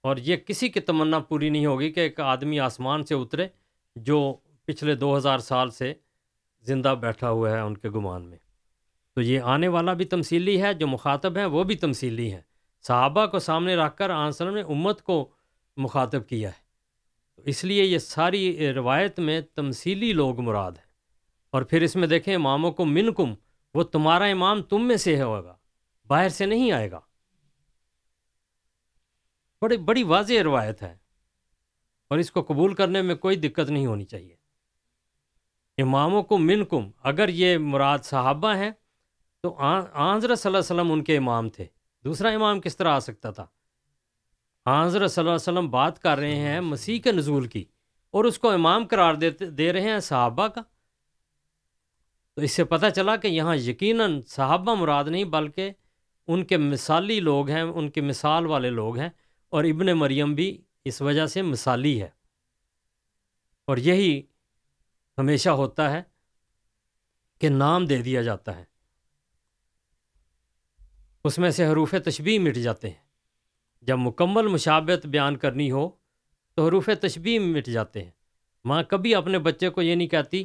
اور یہ کسی کی تمنا پوری نہیں ہوگی کہ ایک آدمی آسمان سے اترے جو پچھلے دو ہزار سال سے زندہ بیٹھا ہوا ہے ان کے گمان میں۔ تو یہ آنے والا بھی تمثیلی ہے، جو مخاطب ہیں، وہ بھی تمثیلی ہیں۔ صحابہ کو سامنے رکھ کر آنسر نے امت کو مخاطب کیا ہے۔ تو اس لیے یہ ساری روایت میں تمثیلی لوگ مراد ہیں۔ اور پھر اس میں دیکھیں، اماموں کو من کم وہ تمہارا امام تم میں سے ہوگا، باہر سے نہیں آئے گا۔ بڑی بڑی واضح روایت ہے۔ اور اس کو قبول کرنے میں کوئی دقت نہیں ہونی چاہیے۔ اماموں کو من کم اگر یہ مراد صحابہ ہیں تو حضرت صلی اللہ علیہ وسلم ان کے امام تھے۔ دوسرا امام کس طرح آ سکتا تھا؟ حضرت صلی اللہ علیہ وسلم بات کر رہے ہیں مسیح کے نزول کی اور اس کو امام قرار دیتے دے رہے ہیں صحابہ کا۔ تو اس سے پتہ چلا کہ یہاں یقیناً صحابہ مراد نہیں، بلکہ ان کے مثالی لوگ ہیں، ان کے مثال والے لوگ ہیں اور ابن مریم بھی اس وجہ سے مثالی ہے۔ اور یہی ہمیشہ ہوتا ہے کہ نام دے دیا جاتا ہے۔ اس میں سے حروف تشبیح مٹ جاتے ہیں۔ جب مکمل مشابت بیان کرنی ہو تو حروف تشبیح مٹ جاتے ہیں۔ ماں کبھی اپنے بچے کو یہ نہیں کہتی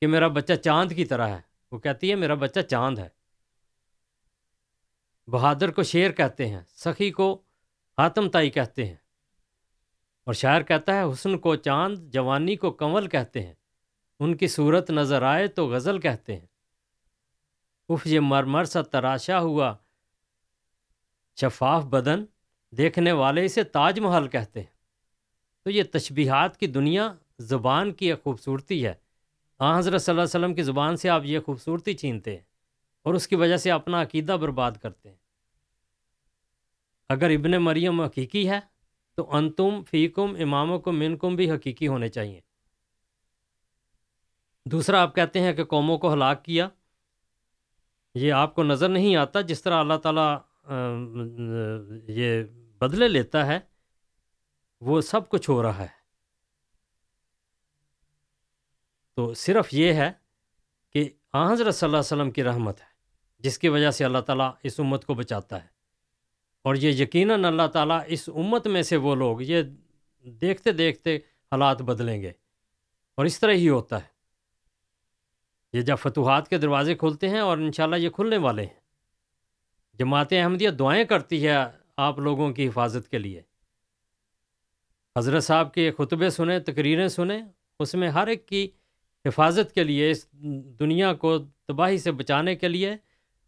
کہ میرا بچہ چاند کی طرح ہے۔ وہ کہتی ہے میرا بچہ چاند ہے۔ بہادر کو شیر کہتے ہیں، سخی کو آتم تائی کہتے ہیں۔ اور شاعر کہتا ہے، حسن کو چاند، جوانی کو کنول کہتے ہیں۔ ان کی صورت نظر آئے تو غزل کہتے ہیں۔ اف یہ مر مر سا تراشا ہوا۔ شفاف بدن دیکھنے والے اسے تاج محل کہتے ہیں۔ تو یہ تشبیہات کی دنیا زبان کی ایک خوبصورتی ہے۔ آ حضرت صلی اللہ علیہ وسلم کی زبان سے آپ یہ خوبصورتی چھینتے ہیں اور اس کی وجہ سے اپنا عقیدہ برباد کرتے ہیں۔ اگر ابن مریم حقیقی ہے، تو انتم فیکم اماموں کو منکم بھی حقیقی ہونے چاہیے۔ دوسرا، آپ کہتے ہیں کہ قوموں کو ہلاک کیا۔ یہ آپ کو نظر نہیں آتا جس طرح اللہ تعالیٰ یہ بدلے لیتا ہے، وہ سب کچھ ہو رہا ہے۔ تو صرف یہ ہے کہ حضرت صلی اللہ علیہ وسلم کی رحمت ہے، جس کی وجہ سے اللہ تعالیٰ اس امت کو بچاتا ہے۔ اور یہ یقیناً اللہ تعالیٰ اس امت میں سے وہ لوگ، یہ دیکھتے دیکھتے حالات بدلیں گے۔ اور اس طرح ہی ہوتا ہے۔ یہ جب فتوحات کے دروازے کھلتے ہیں اور انشاءاللہ یہ کھلنے والے ہیں۔ جماعت احمدیہ دعائیں کرتی ہے آپ لوگوں کی حفاظت کے لیے۔ حضرت صاحب کے خطبے سنیں، تقریریں سنیں، اس میں ہر ایک کی حفاظت کے لیے، اس دنیا کو تباہی سے بچانے کے لیے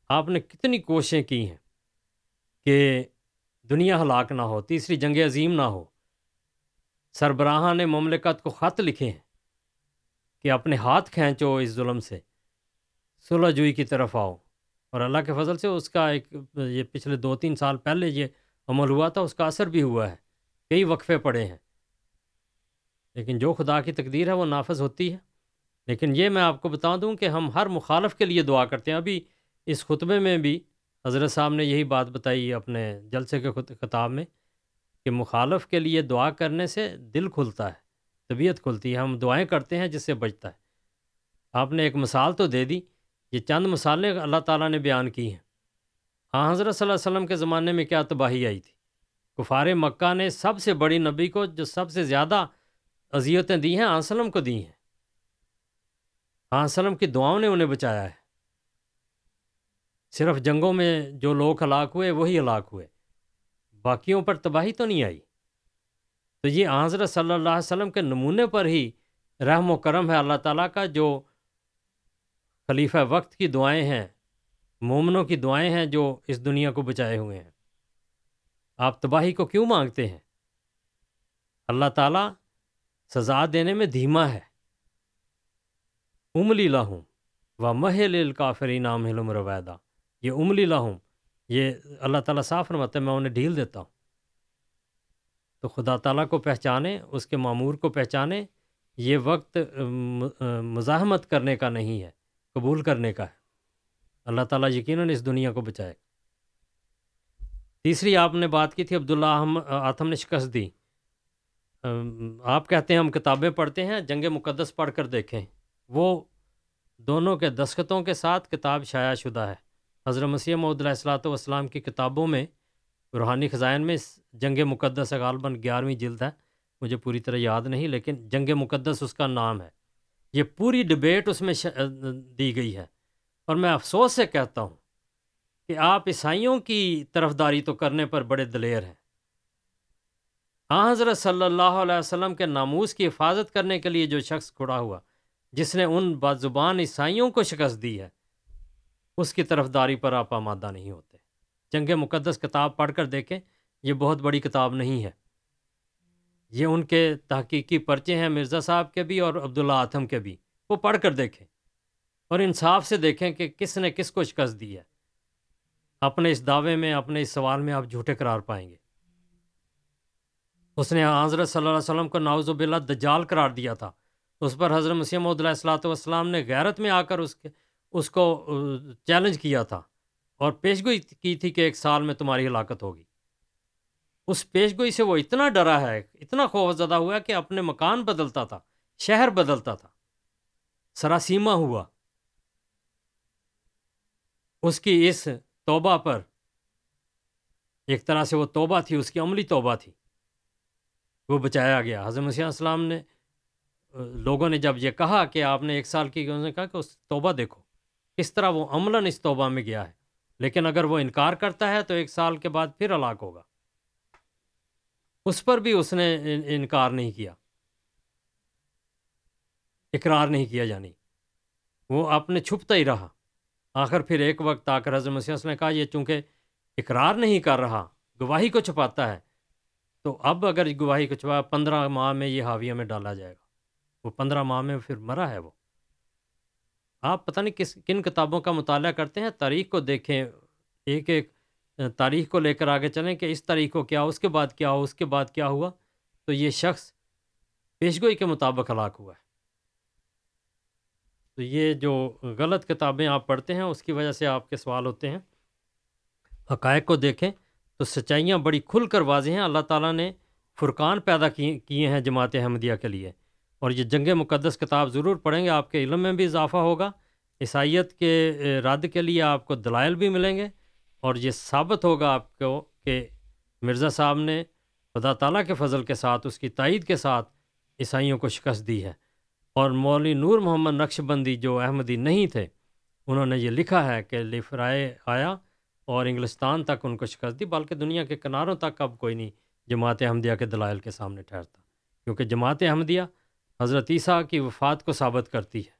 آپ نے کتنی کوششیں کی ہیں کہ دنیا ہلاک نہ ہو، تیسری جنگ عظیم نہ ہو۔ سربراہ نے مملکت کو خط لکھے ہیں کہ اپنے ہاتھ کھینچو اس ظلم سے۔ صلح جوئی کی طرف آؤ۔ اور اللہ کے فضل سے اس کا ایک یہ پچھلے دو تین سال پہلے یہ عمل ہوا تھا، اس کا اثر بھی ہوا ہے۔ کئی وقفے پڑے ہیں۔ لیکن جو خدا کی تقدیر ہے وہ نافذ ہوتی ہے۔ لیکن یہ میں آپ کو بتا دوں کہ ہم ہر مخالف کے لیے دعا کرتے ہیں۔ ابھی اس خطبے میں بھی حضرت صاحب نے یہی بات بتائی اپنے جلسے کے خطاب میں کہ مخالف کے لیے دعا کرنے سے دل کھلتا ہے، طبیعت کھلتی ہے۔ ہم دعائیں کرتے ہیں جس سے بچتا ہے۔ آپ نے ایک مثال تو دے دی یہ چند مثالیں اللہ تعالیٰ نے بیان کی ہیں۔ ہاں حضرت صلی اللہ علیہ وسلم کے زمانے میں کیا تباہی آئی تھی؟ کفار مکہ نے سب سے بڑی نبی کو جو سب سے زیادہ اذیتیں دی ہیں آنسلم کو دی ہیں۔ آنسلم کی دعاؤں نے انہیں بچایا ہے۔ صرف جنگوں میں جو لوگ ہلاک ہوئے، وہی ہلاک ہوئے۔ باقیوں پر تباہی تو نہیں آئی۔ تو یہ حضرت صلی اللہ علیہ وسلم کے نمونے پر ہی رحم و کرم ہے اللہ تعالیٰ کا، جو خلیفہ وقت کی دعائیں ہیں، مومنوں کی دعائیں ہیں جو اس دنیا کو بچائے ہوئے ہیں۔ آپ تباہی کو کیوں مانگتے ہیں؟ اللہ تعالیٰ سزا دینے میں دھیما ہے۔ املی لاہوں و محل کافری نام علم رویدہ۔ یہ املی لاہوں یہ اللہ تعالیٰ صاف فرماتا ہے میں انہیں ڈھیل دیتا ہوں۔ تو خدا تعالیٰ کو پہچانے، اس کے معمور کو پہچانے، یہ وقت مزاحمت کرنے کا نہیں ہے۔ قبول کرنے کا ہے۔ اللہ تعالیٰ یقیناً اس دنیا کو بچائے۔ تیسری آپ نے بات کی تھی، عبداللہ آتم نے شکست دی۔ آپ کہتے ہیں ہم کتابیں پڑھتے ہیں، جنگ مقدس پڑھ کر دیکھیں۔ وہ دونوں کے دستخطوں کے ساتھ کتاب شائع شدہ ہے۔ حضرت مسیح محدود علیہ السلاۃ والسلام کی کتابوں میں، روحانی خزائن میں جنگ مقدس غالباً گیارہویں جلد ہے۔ مجھے پوری طرح یاد نہیں، لیکن جنگ مقدس اس کا نام ہے۔ یہ پوری ڈبیٹ اس میں دی گئی ہے۔ اور میں افسوس سے کہتا ہوں کہ آپ عیسائیوں کی طرفداری تو کرنے پر بڑے دلیر ہیں۔ ہاں حضرت صلی اللہ علیہ وسلم کے ناموس کی حفاظت کرنے کے لیے جو شخص کھڑا ہوا، جس نے ان بازبان عیسائیوں کو شکست دی ہے، اس کی طرفداری پر آپ آمادہ نہیں ہوتے۔ جنگ مقدس کتاب پڑھ کر دیکھیں، یہ بہت بڑی کتاب نہیں ہے۔ یہ ان کے تحقیقی پرچے ہیں مرزا صاحب کے بھی اور عبداللہ آتم کے بھی۔ وہ پڑھ کر دیکھیں اور انصاف سے دیکھیں کہ کس نے کس کو شکست دی ہے۔ اپنے اس دعوے میں، اپنے اس سوال میں آپ جھوٹے قرار پائیں گے۔ اس نے حضرت صلی اللہ علیہ وسلم کو ناوز باللہ دجال قرار دیا تھا۔ اس پر حضرت مسیم علیہ السلاۃ والسلام نے غیرت میں آ کر اس کے، اس کو چیلنج کیا تھا اور پیشگوئی کی تھی کہ ایک سال میں تمہاری ہلاکت ہوگی۔ اس پیشگوئی سے وہ اتنا ڈرا ہے، اتنا خوف زدہ ہوا کہ اپنے مکان بدلتا تھا، شہر بدلتا تھا۔ سراسیمہ ہوا۔ اس کی اس توبہ پر ایک طرح سے وہ توبہ تھی، اس کی عملی توبہ تھی۔ وہ بچایا گیا۔ حضرت مسیح السلام نے، لوگوں نے جب یہ کہا کہ آپ نے ایک سال کی نے کہا کہ اس توبہ دیکھو، کس طرح وہ عملاً اس توبہ میں گیا ہے۔ لیکن اگر وہ انکار کرتا ہے تو ایک سال کے بعد پھر ہلاک ہوگا۔ اس پر بھی اس نے انکار نہیں کیا۔ اقرار نہیں کیا یعنی وہ اپنے چھپتا ہی رہا۔ آخر پھر ایک وقت آ کر حضرت مسیح نے کہا، یہ چونکہ اقرار نہیں کر رہا، گواہی کو چھپاتا ہے، تو اب اگر گواہی کو چھپا، پندرہ ماہ میں یہ حاویہ میں ڈالا جائے گا۔ وہ پندرہ ماہ میں پھر مرا ہے وہ۔ آپ پتہ نہیں کس، کن کتابوں کا مطالعہ کرتے ہیں، تاریخ کو دیکھیں ایک ایک تاریخ کو لے کر آگے چلیں کہ اس تاریخ کو کیا اس کے بعد کیا ہو اس کے بعد کیا ہوا۔ تو یہ شخص پیشگوئی کے مطابق ہلاک ہوا ہے۔ تو یہ جو غلط کتابیں آپ پڑھتے ہیں، اس کی وجہ سے آپ کے سوال ہوتے ہیں۔ حقائق کو دیکھیں تو سچائیاں بڑی کھل کر واضح ہیں۔ اللہ تعالیٰ نے فرقان پیدا کیے ہیں جماعت احمدیہ کے لیے۔ اور یہ جنگ مقدس کتاب ضرور پڑھیں گے، آپ کے علم میں بھی اضافہ ہوگا۔ عیسائیت کے رد کے لیے آپ کو دلائل بھی ملیں گے۔ اور یہ ثابت ہوگا آپ کو کہ مرزا صاحب نے خدا تعالیٰ کے فضل کے ساتھ، اس کی تائید کے ساتھ عیسائیوں کو شکست دی ہے۔ اور مولوی نور محمد نقش بندی جو احمدی نہیں تھے، انہوں نے یہ لکھا ہے کہ لفرائے آیا اور انگلستان تک ان کو شکست دی، بلکہ دنیا کے کناروں تک اب کوئی نہیں، جماعت احمدیہ کے دلائل کے سامنے ٹھہرتا۔ کیونکہ جماعت احمدیہ حضرت عیسیٰ کی وفات کو ثابت کرتی ہے،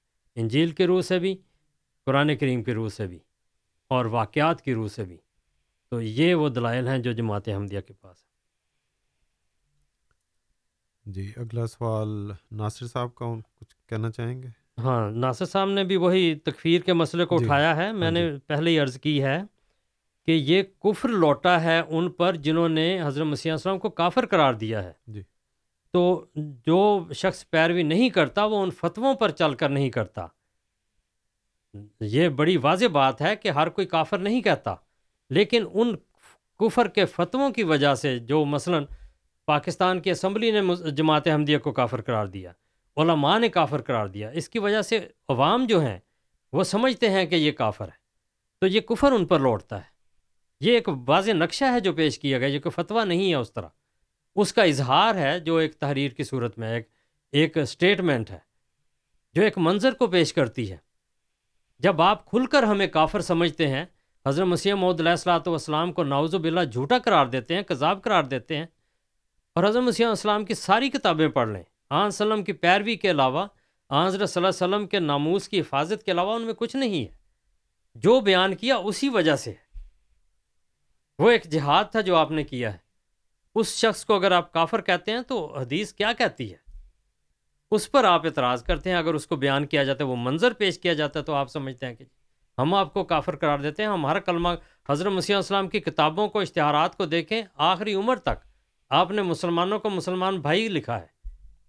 انجیل کے روح سے بھی، قرآن کریم کے روح سے بھی۔ اور واقعات کی روح سے بھی۔ تو یہ وہ دلائل ہیں جو جماعت احمدیہ کے پاس ہے جی اگلا سوال ناصر صاحب کا کچھ کہنا چاہیں گے؟ ہاں ناصر صاحب نے بھی وہی تکفیر کے مسئلے کو جی۔ اٹھایا ہے۔ میں ہاں نے جی۔ پہلے ہی عرض کی ہے کہ یہ کفر لوٹا ہے ان پر جنہوں نے حضرت مسیح السلام کو کافر قرار دیا ہے۔ جی۔ تو جو شخص پیروی نہیں کرتا وہ ان فتووں پر چل کر نہیں کرتا۔ یہ بڑی واضح بات ہے کہ ہر کوئی کافر نہیں کہتا، لیکن ان کفر کے فتووں کی وجہ سے جو مثلا پاکستان کی اسمبلی نے جماعت احمدیہ کو کافر قرار دیا، علماء نے کافر قرار دیا، اس کی وجہ سے عوام جو ہیں وہ سمجھتے ہیں کہ یہ کافر ہے۔ تو یہ کفر ان پر لوٹتا ہے۔ یہ ایک واضح نقشہ ہے جو پیش کیا گیا، یہ کوئی فتویٰ نہیں ہے اس طرح۔ اس کا اظہار ہے جو ایک تحریر کی صورت میں ایک ایک اسٹیٹمنٹ ہے، جو ایک منظر کو پیش کرتی ہے۔ جب آپ کھل کر ہمیں کافر سمجھتے ہیں، حضرت مسیح محدود علیہ السلاۃ والسلام کو ناوز و بلّہ جھوٹا قرار دیتے ہیں، کذاب قرار دیتے ہیں اور حضرت مسیح السلام کی ساری کتابیں پڑھ لیں۔ آن وسلم کی پیروی کے علاوہ، آن حضرت صلی اللہ علیہ وسلم کے ناموس کی حفاظت کے علاوہ ان میں کچھ نہیں ہے۔ جو بیان کیا اسی وجہ سے ہے۔ وہ ایک جہاد تھا جو آپ نے کیا ہے۔ اس شخص کو اگر آپ کافر کہتے ہیں تو حدیث کیا کہتی ہے؟ اس پر آپ اعتراض کرتے ہیں، اگر اس کو بیان کیا جاتا ہے، وہ منظر پیش کیا جاتا ہے، تو آپ سمجھتے ہیں کہ ہم آپ کو کافر قرار دیتے ہیں ہمارا کلمہ حضرت مسیح السلام کی کتابوں کو، اشتہارات کو دیکھیں، آخری عمر تک آپ نے مسلمانوں کو مسلمان بھائی لکھا ہے،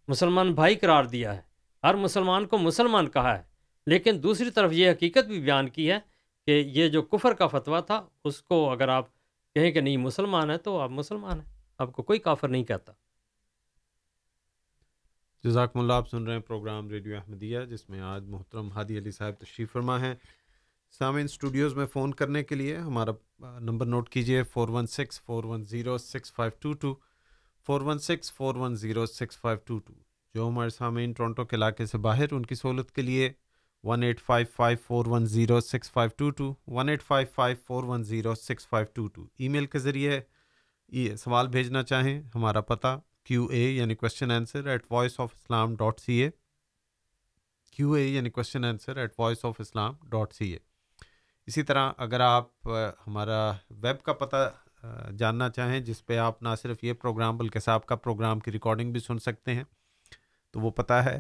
مسلمان بھائی قرار دیا ہے، ہر مسلمان کو مسلمان کہا ہے۔ لیکن دوسری طرف یہ حقیقت بھی بیان کی ہے کہ یہ جو کفر کا فتویٰ تھا، اس کو اگر آپ کہیں کہ نہیں مسلمان ہے، تو آپ مسلمان ہیں، آپ کو کوئی کافر نہیں کہتا۔ جزاکم اللہ، آپ سن رہے ہیں پروگرام ریڈیو احمدیہ، جس میں آج محترم ہادی علی صاحب تشریف فرما ہے سامعین اسٹوڈیوز میں فون کرنے کے لیے ہمارا نمبر نوٹ کیجیے four one six four one zero six five two two four one six four one zero six five two two جو ہمارے سامعین ٹورنٹو کے علاقے سے باہر، ان کی سہولت کے لیے one eight five five four one zero six five two two one eight five five four one zero six five two two email کے ذریعے سوال بھیجنا چاہیں، ہمارا پتہ کیو اے یعنی question answer at Voice of Islam dot C A Q A یعنی question answer at Voice of Islam dot C A اسی طرح اگر آپ ہمارا ویب کا پتہ جاننا چاہیں، جس پہ آپ نہ صرف یہ پروگرام بلکہ صاحب کا پروگرام کی ریکارڈنگ بھی سن سکتے ہیں، تو وہ پتہ ہے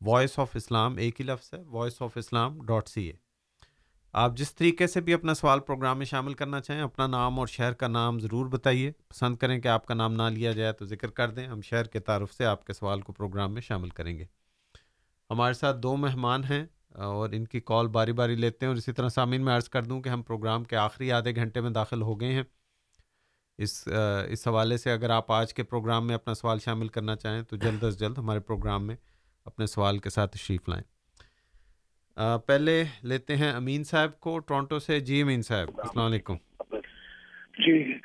وائس آف اسلام ایک ہی لفظ ہے Voice of Islam dot C A آپ جس طریقے سے بھی اپنا سوال پروگرام میں شامل کرنا چاہیں، اپنا نام اور شہر کا نام ضرور بتائیے۔ پسند کریں کہ آپ کا نام نہ لیا جائے تو ذکر کر دیں۔ ہم شہر کے تعارف سے آپ کے سوال کو پروگرام میں شامل کریں گے۔ ہمارے ساتھ دو مہمان ہیں اور ان کی کال باری باری لیتے ہیں اور اسی طرح سامعین، میں عرض کر دوں کہ ہم پروگرام کے آخری آدھے گھنٹے میں داخل ہو گئے ہیں۔ اس اس حوالے سے اگر آپ آج کے پروگرام میں اپنا سوال شامل کرنا چاہیں تو جلد از جلد ہمارے پروگرام میں اپنے سوال کے ساتھ تشریف لائیں۔ پہلے لیتے ہیں امین صاحب کو ٹورانٹو سے۔ جی امین صاحب السلام علیکم۔ جی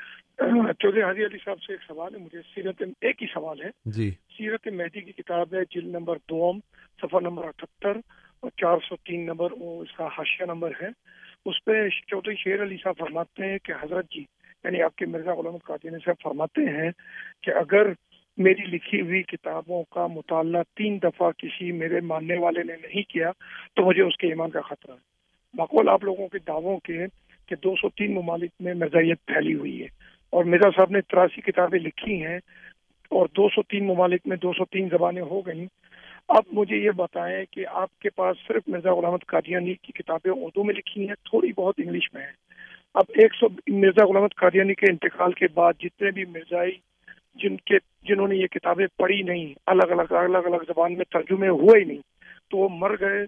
چودھری حاضی علی صاحب سے ایک سوال ہے مجھے سیرت ایک ہی سوال ہے۔ جی۔ سیرت مہدی کی کتاب ہے جلد نمبر دوم صفحہ نمبر اٹھہتر اور چار سو تین نمبر وہ اس کا حاشیہ نمبر ہے۔ اس پہ چودھری شیر علی صاحب فرماتے ہیں کہ حضرت جی یعنی آپ کے مرزا غلام قادین صاحب فرماتے ہیں کہ اگر میری لکھی ہوئی کتابوں کا مطالعہ تین دفعہ کسی میرے ماننے والے نے نہیں کیا، تو مجھے اس کے ایمان کا خطرہ ہے۔ بقول آپ لوگوں کے دعووں کے کہ دو سو تین ممالک میں مرزائیت پھیلی ہوئی ہے اور مرزا صاحب نے تراسی کتابیں لکھی ہیں اور دو سو تین ممالک میں دو سو تین زبانیں ہو گئیں۔ اب مجھے یہ بتائیں کہ آپ کے پاس صرف مرزا غلامت قادیانی کی کتابیں اردو میں لکھی ہیں، تھوڑی بہت انگلش میں ہیں۔ اب ایک سو مرزا غلامت قادیانی کے انتقال کے بعد جتنے بھی مرزائی جن کے جنہوں نے یہ کتابیں پڑھی نہیں الگ الگ الگ الگ زبان میں ترجمے ہوئے ہی نہیں تو وہ مر گئے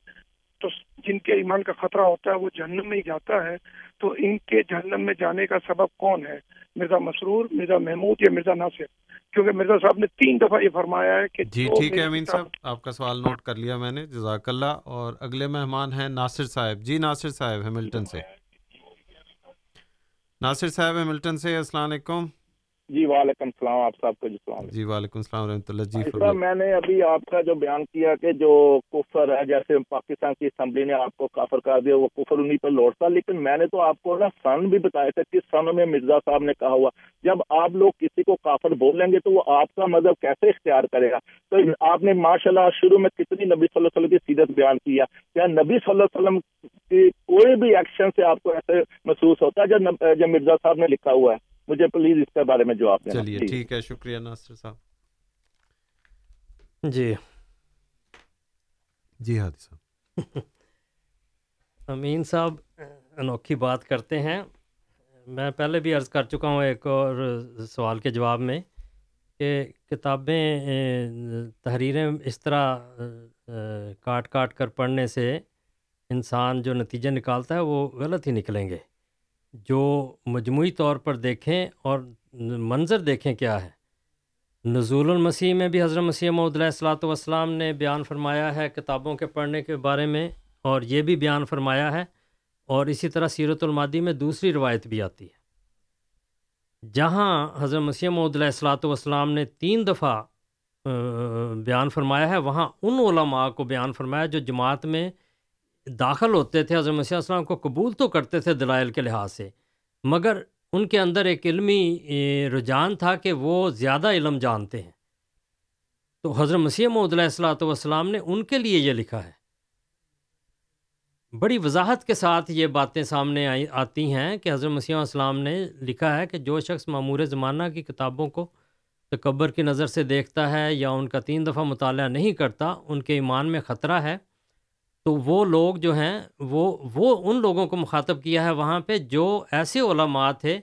تو جن کے ایمان کا خطرہ ہوتا ہے وہ جہنم میں ہی جاتا ہے تو ان کے جہنم میں جانے کا سبب کون ہے؟ مرزا مسرور مرزا محمود یا مرزا ناصر؟ کیونکہ مرزا صاحب نے تین دفعہ یہ فرمایا ہے کہ جی ٹھیک ہے امین صاحب آپ کا سوال نوٹ کر لیا میں نے جزاک اللہ اور اگلے مہمان ہیں ناصر صاحب۔ جی ناصر صاحب ہیملٹن سے۔ ناصر صاحب ہیملٹن سے السلام علیکم۔ جی وعلیکم السلام آپ صاحب کو السلام جی وعلیکم السلام رحمۃ اللہ۔ جی سر میں نے ابھی آپ کا جو بیان کیا کہ جو کفر ہے جیسے پاکستان کی اسمبلی نے آپ کو کافر کر دیا وہ کفر انہیں پر لوٹتا لیکن میں نے تو آپ کو نا سن بھی بتایا تھا کس سن میں مرزا صاحب نے کہا ہوا جب آپ لوگ کسی کو کافر بول لیں گے تو وہ آپ کا مذہب کیسے اختیار کرے گا؟ تو آپ نے ماشاء اللہ شروع میں کتنی نبی صلی اللہ علیہ وسلم کی سیرت بیان کیا کیا نبی صلی اللہ علیہ وسلم کی کوئی بھی ایکشن سے آپ کو ایسے محسوس ہوتا ہے جب مرزا صاحب نے لکھا ہوا ہے؟ مجھے پلیز اس کے بارے میں جواب دینا چلیے ٹھیک ہے شکریہ ناصر صاحب۔ جی۔ جی ہاں صاحب (laughs) امین صاحب انوکھی بات کرتے ہیں۔ میں پہلے بھی عرض کر چکا ہوں ایک اور سوال کے جواب میں کہ کتابیں تحریریں اس طرح کاٹ کاٹ کر پڑھنے سے انسان جو نتیجہ نکالتا ہے وہ غلط ہی نکلیں گے۔ جو مجموعی طور پر دیکھیں اور منظر دیکھیں کیا ہے۔ نزول المسیح میں بھی حضرت مسیح محدود الصلاۃ والسلام نے بیان فرمایا ہے کتابوں کے پڑھنے کے بارے میں اور یہ بھی بیان فرمایا ہے اور اسی طرح سیرت المادی میں دوسری روایت بھی آتی ہے۔ جہاں حضرت مسیح محدود الصلاۃ والسلام نے تین دفعہ بیان فرمایا ہے، وہاں ان علماء کو بیان فرمایا جو جماعت میں داخل ہوتے تھے حضرت مسیح السلام کو قبول تو کرتے تھے دلائل کے لحاظ سے، مگر ان کے اندر ایک علمی رجحان تھا کہ وہ زیادہ علم جانتے ہیں۔ تو حضرت مسیح محدود الصلاۃ والسلام نے ان کے لیے یہ لکھا ہے۔ بڑی وضاحت کے ساتھ یہ باتیں سامنے آئی، آتی ہیں کہ حضرت مسیح السلام نے لکھا ہے کہ جو شخص معمور زمانہ کی کتابوں کو تکبر کی نظر سے دیکھتا ہے یا ان کا تین دفعہ مطالعہ نہیں کرتا، ان کے ایمان میں خطرہ ہے۔ تو وہ لوگ جو ہیں، وہ وہ ان لوگوں کو مخاطب کیا ہے وہاں پہ جو ایسے علماء تھے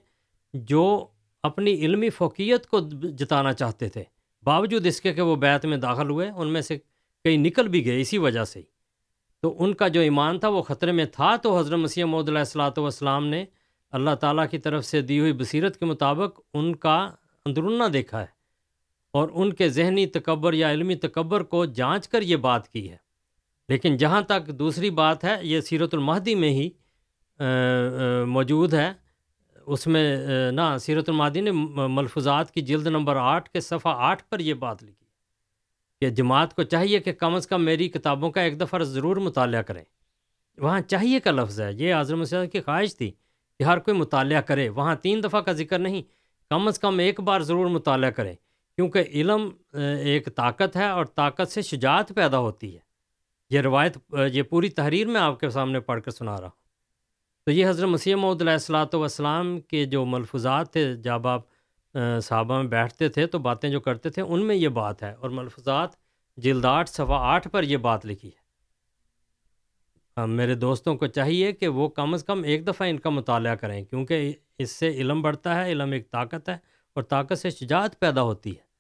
جو اپنی علمی فوقیت کو جتانا چاہتے تھے۔ باوجود اس کے کہ وہ بیت میں داخل ہوئے، ان میں سے کئی نکل بھی گئے اسی وجہ سے ہی۔ تو ان کا جو ایمان تھا وہ خطرے میں تھا۔ تو حضرت مسیح محدود علیہ السلاۃ والسلام نے اللہ تعالیٰ کی طرف سے دی ہوئی بصیرت کے مطابق ان کا اندرونہ دیکھا ہے اور ان کے ذہنی تکبر یا علمی تکبر کو جانچ کر یہ بات کی ہے۔ لیکن جہاں تک دوسری بات ہے، یہ سیرت المہدی میں ہی موجود ہے۔ اس میں نا سیرت المہدی نے ملفوظات کی جلد نمبر آٹھ کے صفحہ آٹھ پر یہ بات لکھی کہ جماعت کو چاہیے کہ کم از کم میری کتابوں کا ایک دفعہ ضرور مطالعہ کریں۔ وہاں چاہیے کا لفظ ہے۔ یہ اعظم مسلم کی خواہش تھی کہ ہر کوئی مطالعہ کرے۔ وہاں تین دفعہ کا ذکر نہیں، کم از کم ایک بار ضرور مطالعہ کریں۔ کیونکہ علم ایک طاقت ہے اور طاقت سے شجاعت پیدا ہوتی ہے۔ یہ روایت یہ پوری تحریر میں آپ کے سامنے پڑھ کر سنا رہا ہوں۔ تو یہ حضرت مسیح محدود علیہ السلاۃ والسلام کے جو ملفوظات تھے، جب آپ صحابہ میں بیٹھتے تھے تو باتیں جو کرتے تھے، ان میں یہ بات ہے، اور ملفوظات جلداٹ صفحہ آٹھ پر یہ بات لکھی ہے۔ میرے دوستوں کو چاہیے کہ وہ کم از کم ایک دفعہ ان کا مطالعہ کریں، کیونکہ اس سے علم بڑھتا ہے، علم ایک طاقت ہے، اور طاقت سے شجاعت پیدا ہوتی ہے۔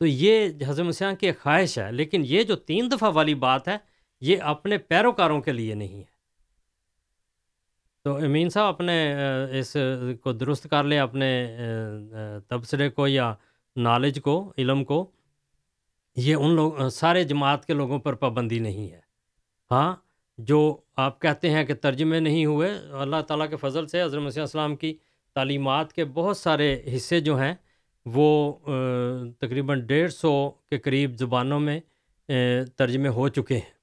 تو یہ حضرت مسیح کی ایک خواہش ہے، لیکن یہ جو تین دفعہ والی بات ہے یہ اپنے پیروکاروں کے لیے نہیں ہے۔ تو امین صاحب، اپنے اس کو درست کر لیں، اپنے تبصرے کو یا نالج کو، علم کو۔ یہ ان لوگ سارے جماعت کے لوگوں پر پابندی نہیں ہے۔ ہاں جو آپ کہتے ہیں کہ ترجمے نہیں ہوئے، اللہ تعالیٰ کے فضل سے حضرت مسیح السلام کی تعلیمات کے بہت سارے حصے جو ہیں، وہ تقریباً ڈیڑھ سو کے قریب زبانوں میں ترجمے ہو چکے ہیں۔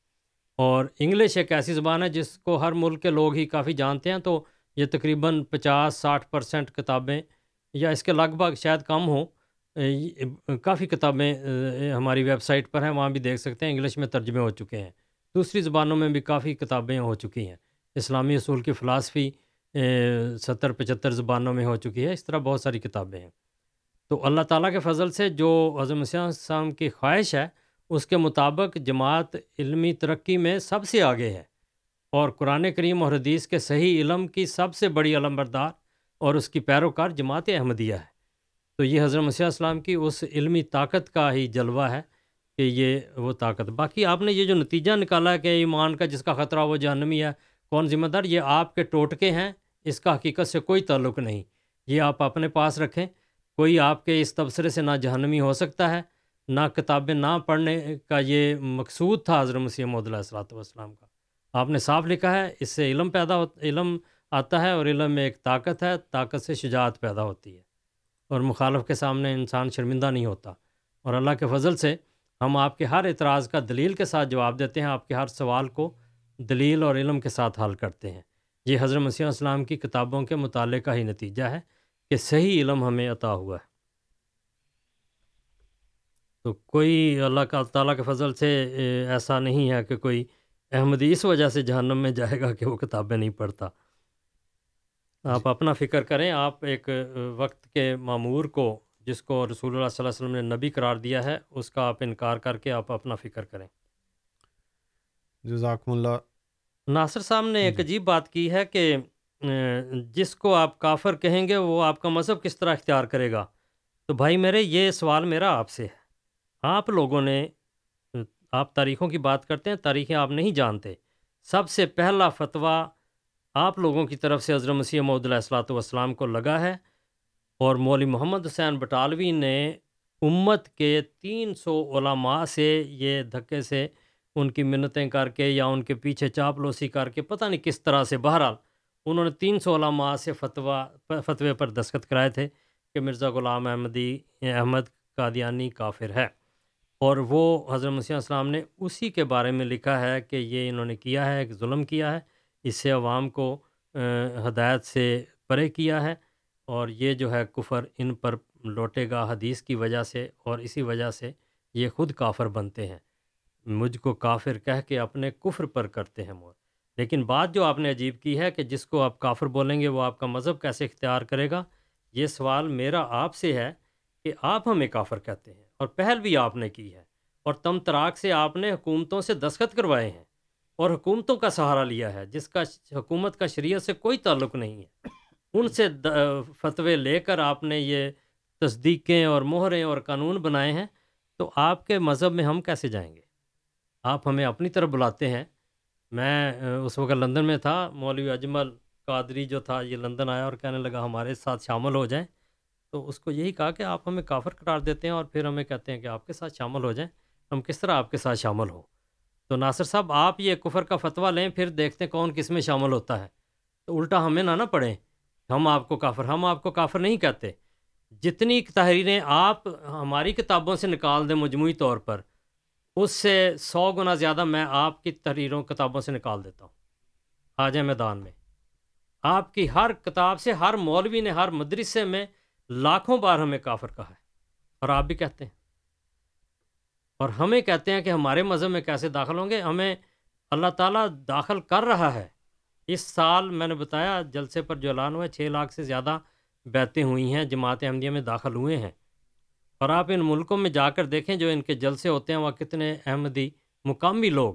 اور انگلش ایک ایسی زبان ہے جس کو ہر ملک کے لوگ ہی کافی جانتے ہیں، تو یہ تقریباً پچاس ساٹھ پرسنٹ کتابیں یا اس کے لگ بھگ شاید کم ہوں، کافی کتابیں ہماری ویب سائٹ پر ہیں، وہاں بھی دیکھ سکتے ہیں، انگلش میں ترجمے ہو چکے ہیں۔ دوسری زبانوں میں بھی کافی کتابیں ہو چکی ہیں۔ اسلامی اصول کی فلاسفی ستر پچہتر زبانوں میں ہو چکی ہے، اس طرح بہت ساری کتابیں ہیں۔ تو اللہ تعالیٰ کے فضل سے جو حضرت مسیح السلام کی خواہش ہے اس کے مطابق جماعت علمی ترقی میں سب سے آگے ہے اور قرآن کریم اور حدیث کے صحیح علم کی سب سے بڑی علم بردار اور اس کی پیروکار جماعت احمدیہ ہے۔ تو یہ حضرت مسیح السلام کی اس علمی طاقت کا ہی جلوہ ہے کہ یہ وہ طاقت۔ باقی آپ نے یہ جو نتیجہ نکالا ہے کہ ایمان کا جس کا خطرہ وہ جہنمی ہے، کون ذمہ دار؟ یہ آپ کے ٹوٹکے ہیں، اس کا حقیقت سے کوئی تعلق نہیں۔ یہ آپ اپنے پاس رکھیں، کوئی آپ کے اس تبصرے سے نہ جہنمی ہو سکتا ہے۔ نہ کتابیں نہ پڑھنے کا یہ مقصود تھا حضرت مسیح محدود السلاۃ والسلام کا۔ آپ نے صاف لکھا ہے، اس سے علم پیدا ہو، علم آتا ہے اور علم میں ایک طاقت ہے، طاقت سے شجاعت پیدا ہوتی ہے۔ اور مخالف کے سامنے انسان شرمندہ نہیں ہوتا۔ اور اللہ کے فضل سے ہم آپ کے ہر اعتراض کا دلیل کے ساتھ جواب دیتے ہیں، آپ کے ہر سوال کو دلیل اور علم کے ساتھ حل کرتے ہیں۔ یہ حضرت مسیح السلام کی کتابوں کے مطالعے کا ہی نتیجہ ہے کہ صحیح علم ہمیں عطا ہوا ہے۔ تو کوئی اللہ کا تعالیٰ کے فضل سے ایسا نہیں ہے کہ کوئی احمدی اس وجہ سے جہنم میں جائے گا کہ وہ کتابیں نہیں پڑھتا۔ آپ اپنا فکر کریں آپ ایک وقت کے معمور کو جس کو رسول اللہ صلی اللہ علیہ وسلم نے نبی قرار دیا ہے اس کا آپ انکار کر کے آپ اپنا فکر کریں۔ جزاکم اللہ۔ ناصر صاحب نے ایک جی۔ عجیب بات کی ہے کہ جس کو آپ کافر کہیں گے وہ آپ کا مذہب کس طرح اختیار کرے گا؟ تو بھائی میرے یہ سوال میرا آپ سے ہے۔ آپ لوگوں نے، آپ تاریخوں کی بات کرتے ہیں، تاریخیں آپ نہیں جانتے۔ سب سے پہلا فتویٰ آپ لوگوں کی طرف سے حضرت مسیح محدود علیہ السلاۃ والسلام کو لگا ہے اور مولوی محمد حسین بٹالوی نے امت کے تین سو علماء سے یہ دھکے سے ان کی منتیں کر کے یا ان کے پیچھے چاپلوسی کر کے پتہ نہیں کس طرح سے بہرحال انہوں نے تین سو علماء سے فتویٰ، فتوے پر دستخط کرائے تھے کہ مرزا غلام احمدی، احمد قادیانی کافر ہے۔ اور وہ حضرت مسیح السلام نے اسی کے بارے میں لکھا ہے کہ یہ انہوں نے کیا ہے، ایک ظلم کیا ہے، اس سے عوام کو ہدایت سے پرے کیا ہے اور یہ جو ہے کفر ان پر لوٹے گا حدیث کی وجہ سے اور اسی وجہ سے یہ خود کافر بنتے ہیں۔ مجھ کو کافر کہہ کے اپنے کفر پر کرتے ہیں مور لیکن بات جو آپ نے عجیب کی ہے کہ جس کو آپ کافر بولیں گے وہ آپ کا مذہب کیسے اختیار کرے گا، یہ سوال میرا آپ سے ہے کہ آپ ہمیں کافر کہتے ہیں۔ اور پہل بھی آپ نے کی ہے، اور تم تراک سے آپ نے حکومتوں سے دستخط کروائے ہیں، اور حکومتوں کا سہارا لیا ہے، جس کا حکومت کا شریعت سے کوئی تعلق نہیں ہے۔ ان سے فتوے لے کر آپ نے یہ تصدیقیں اور مہریں اور قانون بنائے ہیں، تو آپ کے مذہب میں ہم کیسے جائیں گے؟ آپ ہمیں اپنی طرف بلاتے ہیں۔ میں اس وقت لندن میں تھا، مولوی اجمل قادری جو تھا، یہ لندن آیا اور کہنے لگا ہمارے ساتھ شامل ہو جائیں۔ تو اس کو یہی کہا کہ آپ ہمیں کافر قرار دیتے ہیں اور پھر ہمیں کہتے ہیں کہ آپ کے ساتھ شامل ہو جائیں۔ ہم کس طرح آپ کے ساتھ شامل ہوں؟ تو ناصر صاحب، آپ یہ کفر کا فتویٰ لیں، پھر دیکھتے ہیں کون کس میں شامل ہوتا ہے۔ تو الٹا ہمیں نہ نہ پڑھیں۔ ہم آپ کو کافر، ہم آپ کو کافر نہیں کہتے۔ جتنی تحریریں آپ ہماری کتابوں سے نکال دیں مجموعی طور پر، اس سے سو گنا زیادہ میں آپ کی تحریروں، کتابوں سے نکال دیتا ہوں۔ آ جائیں میدان میں۔ آپ کی ہر کتاب سے، ہر مولوی نے، ہر مدرسے میں لاکھوں بار ہمیں کافر کہا ہے اور آپ بھی کہتے ہیں۔ اور ہمیں کہتے ہیں کہ ہمارے مذہب میں کیسے داخل ہوں گے؟ ہمیں اللہ تعالیٰ داخل کر رہا ہے۔ اس سال میں نے بتایا جلسے پر جو اعلان ہوا ہے چھ لاکھ سے زیادہ بیتیں ہوئی ہیں، جماعت احمدیہ میں داخل ہوئے ہیں۔ اور آپ ان ملکوں میں جا کر دیکھیں جو ان کے جلسے ہوتے ہیں، وہاں کتنے احمدی مقامی لوگ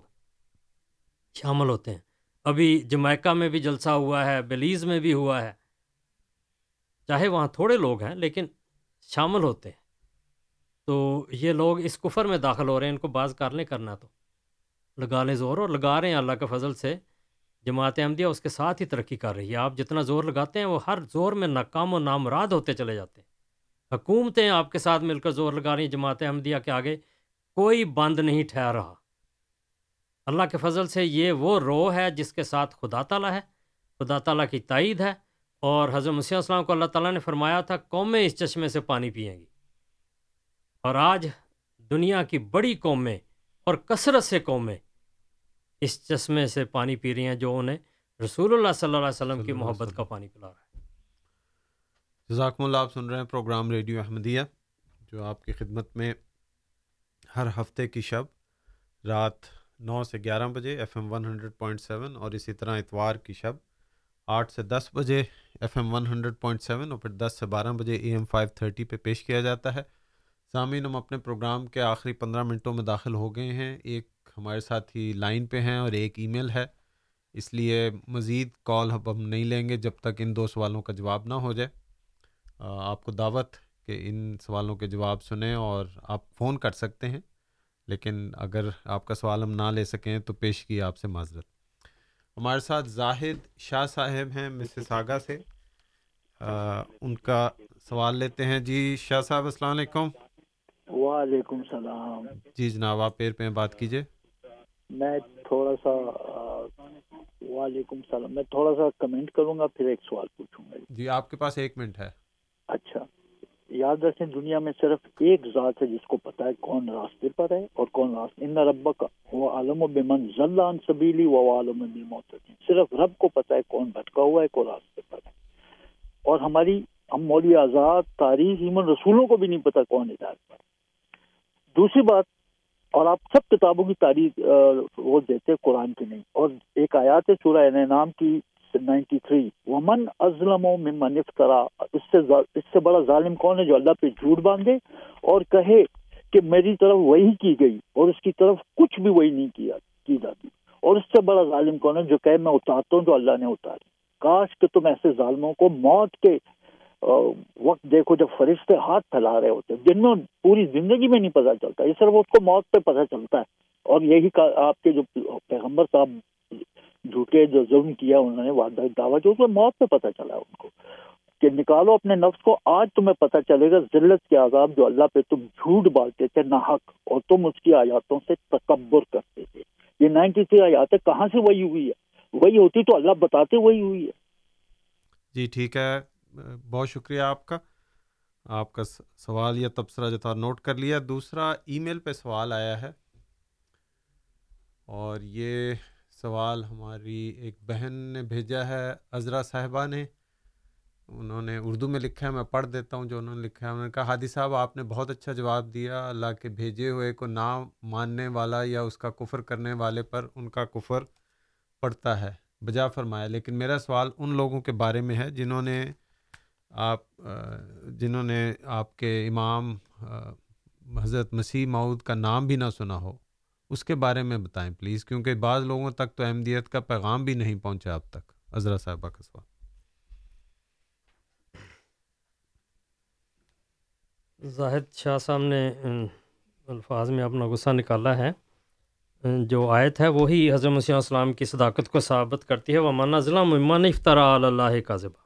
شامل ہوتے ہیں۔ ابھی جمائکہ میں بھی جلسہ ہوا ہے، بلیز میں بھی ہوا ہے۔ چاہے وہاں تھوڑے لوگ ہیں لیکن شامل ہوتے ہیں۔ تو یہ لوگ اس کفر میں داخل ہو رہے ہیں، ان کو بعض کار لیں کرنا تو۔ لگا لیں زور اور لگا رہے ہیں اللہ کے فضل سے۔ جماعت احمدیہ اس کے ساتھ ہی ترقی کر رہی ہے۔ آپ جتنا زور لگاتے ہیں، وہ ہر زور میں ناکام و نامراد ہوتے چلے جاتے ہیں۔ حکومتیں آپ کے ساتھ مل کر زور لگا رہی ہیں، جماعت احمدیہ کے آگے کوئی بند نہیں ٹھہر رہا۔ اللہ کے فضل سے یہ وہ رو ہے جس کے ساتھ خدا تعالیٰ ہے۔ خدا تعالیٰ کی تائید ہے۔ اور حضرت مسیح السلام کو اللہ تعالیٰ نے فرمایا تھا قومیں اس چشمے سے پانی پئیں گی۔ اور آج دنیا کی بڑی قومیں اور کثرت سے قومیں اس چشمے سے پانی پی رہی ہیں جو انہیں رسول اللہ صلی اللہ علیہ وسلم کی محبت کا پانی پلا رہا ہے۔ جزاکم اللہ آپ سن رہے ہیں پروگرام ریڈیو احمدیہ جو آپ کی خدمت میں ہر ہفتے کی شب رات نو سے گیارہ بجے F M one hundred point seven اور اسی طرح اتوار کی شب آٹھ سے دس بجے F M one hundred point seven اور پھر دس سے بارہ بجے اے ایم فائیو تھرٹی پہ پیش کیا جاتا ہے۔ سامعین، ہم اپنے پروگرام کے آخری پندرہ منٹوں میں داخل ہو گئے ہیں۔ ایک ہمارے ساتھ ہی لائن پہ ہیں اور ایک ای میل ہے۔ اس لیے مزید کال اب ہم نہیں لیں گے جب تک ان دو سوالوں کا جواب نہ ہو جائے۔ آپ کو دعوت کہ ان سوالوں کے جواب سنیں اور آپ فون کر سکتے ہیں، لیکن اگر آپ کا سوال ہم نہ لے سکیں تو پیش کی آپ سے معذرت۔ ہمارے ساتھ زاہد شاہ صاحب ہیں مسز آگا سے۔ آ, ان کا سوال لیتے ہیں۔ جی شاہ صاحب السلام علیکم۔ وعلیکم السلام۔ جی جناب آپ پیر پہ بات کیجیے میں تھوڑا سا وعلیکم السلام۔ میں تھوڑا سا کمنٹ کروں گا پھر ایک سوال پوچھوں گا۔ جی آپ کے پاس ایک منٹ ہے۔ اچھا۔ یاد رکھیں دنیا میں صرف ایک ذات ہے جس کو پتا ہے کون راستے پر ہے اور کون راستے ان رب کا وہ عالم و بمن ذلان سبیلی و عالم موت صرف رب کو پتا ہے کون بھٹکا ہوا ہے، کون راستے پر ہے۔ اور ہماری ہم مولوی آزاد، تاریخ ایمن رسولوں کو بھی نہیں پتا کون ہدایت پر۔ دوسری بات اور آپ سب کتابوں کی تاریخ وہ دیتے قرآن کی نہیں۔ اور ایک آیات ہے سورہ نام کی نائنٹی تھری ومن ازلم و ممن افطرا اس سے اس سے بڑا ظالم کون ہے جو اللہ پہ جھوٹ باندھے اور کہے کہ میری طرف وہی کی گئی اور اس کی طرف کچھ بھی وہی نہیں کیا کی جاتی. اور اس سے بڑا ظالم کون ہے جو کہے میں اتارتا ہوں جو اللہ نے اتاری. کاش کہ تم ایسے ظالموں کو موت کے وقت دیکھو جب فرشتے ہاتھ پھیلا رہے ہوتے جن میں پوری زندگی میں نہیں پتہ چلتا، یہ صرف اس کو موت پہ پتہ چلتا ہے۔ اور یہی آپ کے جو پیغمبر صاحب جھوٹے جو ظلم کیا انہوں نے وعدہ دعویٰ جو اس موت پہ پتہ چلا ان کو۔ کہ نکالو اپنے نفس کو، آج تمہیں پتہ چلے گا ذلت کے عذاب جو اللہ پہ تم جھوٹ بالتے تھے نہ حق اور تم اس کی آیاتوں سے تکبر کرتے تھے۔ یہ نائنٹی تھری آیاتیں کہاں سے وہی ہوئی ہے؟ وہی ہوتی تو اللہ بتاتے وہی ہوئی ہے۔ جی ٹھیک ہے، بہت شکریہ آپ کا۔ آپ کا سوال یا تبصرہ جو تھا نوٹ کر لیا۔ دوسرا ای میل پہ سوال آیا ہے۔ اور یہ سوال ہماری ایک بہن نے بھیجا ہے عذرا صاحبہ نے۔ انہوں نے اردو میں لکھا ہے، میں پڑھ دیتا ہوں جو انہوں نے لکھا ہے۔ انہوں نے کہا حادی صاحب، آپ نے بہت اچھا جواب دیا، اللہ کے بھیجے ہوئے کو نہ ماننے والا یا اس کا کفر کرنے والے پر ان کا کفر پڑتا ہے۔ بجا فرمایا، لیکن میرا سوال ان لوگوں کے بارے میں ہے جنہوں نے آپ، جنہوں نے آپ کے امام حضرت مسیح معود کا نام بھی نہ سنا ہو۔ اس کے بارے میں بتائیں پلیز، کیونکہ بعض لوگوں تک تو احمدیت کا پیغام بھی نہیں پہنچا اب تک۔ عذرا صاحبہ کا سوال۔ زاہد شاہ صاحب نے الفاظ میں اپنا غصہ نکالا ہے۔ جو آیت ہے وہی حضرت مسیح السلام کی صداقت کو ثابت کرتی ہے۔ وہ مانا ضلع ممان افطرا اللہ کا ذبح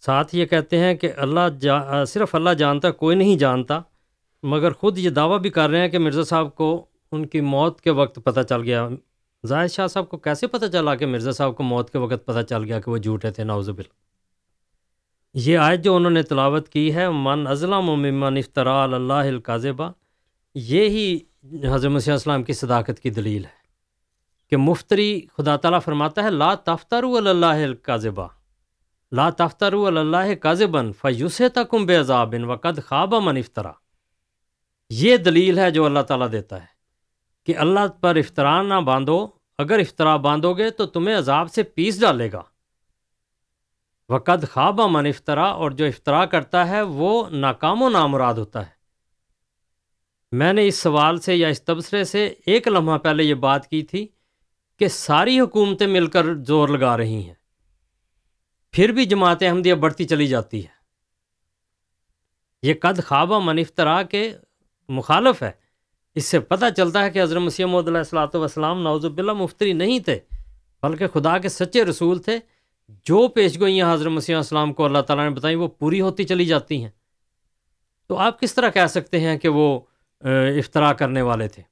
ساتھ یہ کہتے ہیں کہ اللہ جا، صرف اللہ جانتا، کوئی نہیں جانتا، مگر خود یہ دعویٰ بھی کر رہے ہیں کہ مرزا صاحب کو ان کی موت کے وقت پتہ چل گیا۔ زاہد شاہ صاحب کو کیسے پتہ چلا کہ مرزا صاحب کو موت کے وقت پتہ چل گیا کہ وہ جھوٹے تھے؟ ناوز بل یہ آیت جو انہوں نے تلاوت کی ہے، من ازلم و ممن افطرا اللہ القاذبہ یہی حضرت مسیح السلام کی صداقت کی دلیل ہے کہ مفتری خدا تعالیٰ فرماتا ہے، لا تفتر اللہ القاذبہ لا تفتر اللہ کاذبن فیوس تکم بے عذابن و قد خواب من افطرا یہ دلیل ہے جو اللہ تعالیٰ دیتا ہے۔ کہ اللہ پر افطرا نہ باندھو، اگر افطرا باندھو گے تو تمہیں عذاب سے پیس ڈالے گا۔ وقد خواب من افطرا، اور جو افطرا کرتا ہے وہ ناکام و نامراد ہوتا ہے۔ میں نے اس سوال سے یا اس تبصرے سے ایک لمحہ پہلے یہ بات کی تھی کہ ساری حکومتیں مل کر زور لگا رہی ہیں۔ پھر بھی جماعت احمدیہ بڑھتی چلی جاتی ہے۔ یہ قد خوابہ منفترا کے مخالف ہے۔ اس سے پتہ چلتا ہے کہ حضرت مسیح محدود علیہ السلاۃ وسلام نوزب اللہ مفتری نہیں تھے، بلکہ خدا کے سچے رسول تھے۔ جو پیش گوئیاں حضرت مسیح السلام کو اللہ تعالیٰ نے بتائیں، وہ پوری ہوتی چلی جاتی ہیں۔ تو آپ کس طرح کہہ سکتے ہیں کہ وہ افطرا کرنے والے تھے؟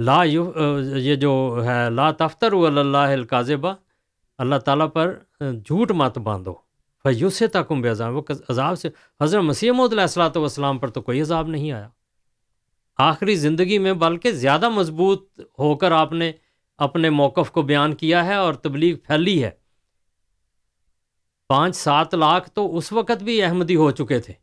لا یہ جو ہے، لا تفتر اللہ القاذبہ اللہ تعالیٰ پر جھوٹ مت باندھو۔ فیوس تاکم بے عذاب، وہ عذاب سے حضرت مسیح محدود علیہ السلاۃ والسلام پر تو کوئی عذاب نہیں آیا۔ آخری زندگی میں بلکہ زیادہ مضبوط ہو کر آپ نے اپنے موقف کو بیان کیا ہے اور تبلیغ پھیلی ہے۔ پانچ سات لاکھ تو اس وقت بھی احمدی ہو چکے تھے۔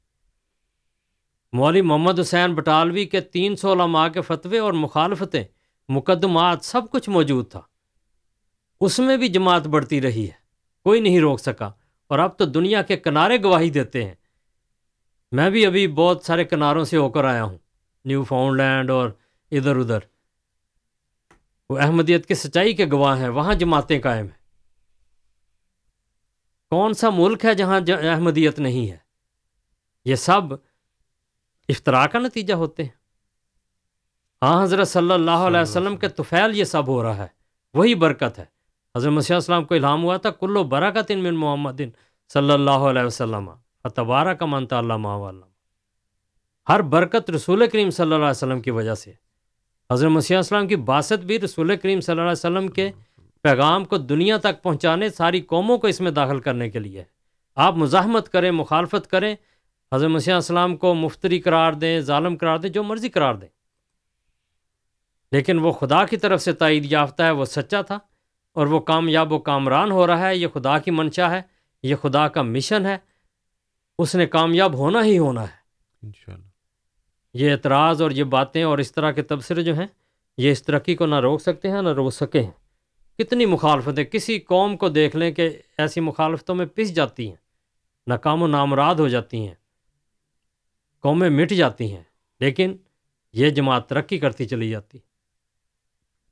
مولوی محمد حسین بٹالوی کے تین سو علماء کے فتوے اور مخالفتیں، مقدمات، سب کچھ موجود تھا۔ اس میں بھی جماعت بڑھتی رہی ہے۔ کوئی نہیں روک سکا۔ اور اب تو دنیا کے کنارے گواہی دیتے ہیں۔ میں بھی ابھی بہت سارے کناروں سے ہو کر آیا ہوں نیو فاؤنڈ لینڈ اور ادھر ادھر وہ احمدیت کی سچائی کے گواہ ہیں، وہاں جماعتیں قائم ہیں۔ کون سا ملک ہے جہاں احمدیت نہیں ہے؟ یہ سب افطرا کا نتیجہ ہوتے ہیں۔ ہاں حضرت صلی اللہ علیہ وسلم کے توفیل یہ سب ہو رہا ہے، وہی برکت ہے۔ حضرت مسیح السلام کو الہام ہوا تھا کلو برکت ان من محمد صلی اللہ علیہ وسلم۔ اتبارہ کا منتا اللہ ہر برکت رسول کریم صلی اللہ علیہ وسلم کی وجہ سے۔ حضرت مسیح السلام کی باسط بھی رسول کریم صلی اللہ علیہ وسلم کے پیغام کو دنیا تک پہنچانے، ساری قوموں کو اس میں داخل کرنے کے لیے۔ آپ مزاحمت کریں، مخالفت کریں، حضرت مسیح السلام کو مفتری قرار دیں، ظالم قرار دیں، جو مرضی قرار دیں۔ لیکن وہ خدا کی طرف سے تائید یافتہ ہے، وہ سچا تھا۔ اور وہ کامیاب و کامران ہو رہا ہے یہ خدا کی منشا ہے یہ خدا کا مشن ہے۔ اس نے کامیاب ہونا ہی ہونا ہے۔ انشاءاللہ۔ یہ اعتراض اور یہ باتیں اور اس طرح کے تبصرے جو ہیں یہ اس ترقی کو نہ روک سکتے ہیں نہ روک سکے ہیں۔ کتنی مخالفتیں کسی قوم کو دیکھ لیں کہ ایسی مخالفتوں میں پس جاتی ہیں ناکام و نامراد ہو جاتی ہیں قومیں مٹ جاتی ہیں لیکن یہ جماعت ترقی کرتی چلی جاتی۔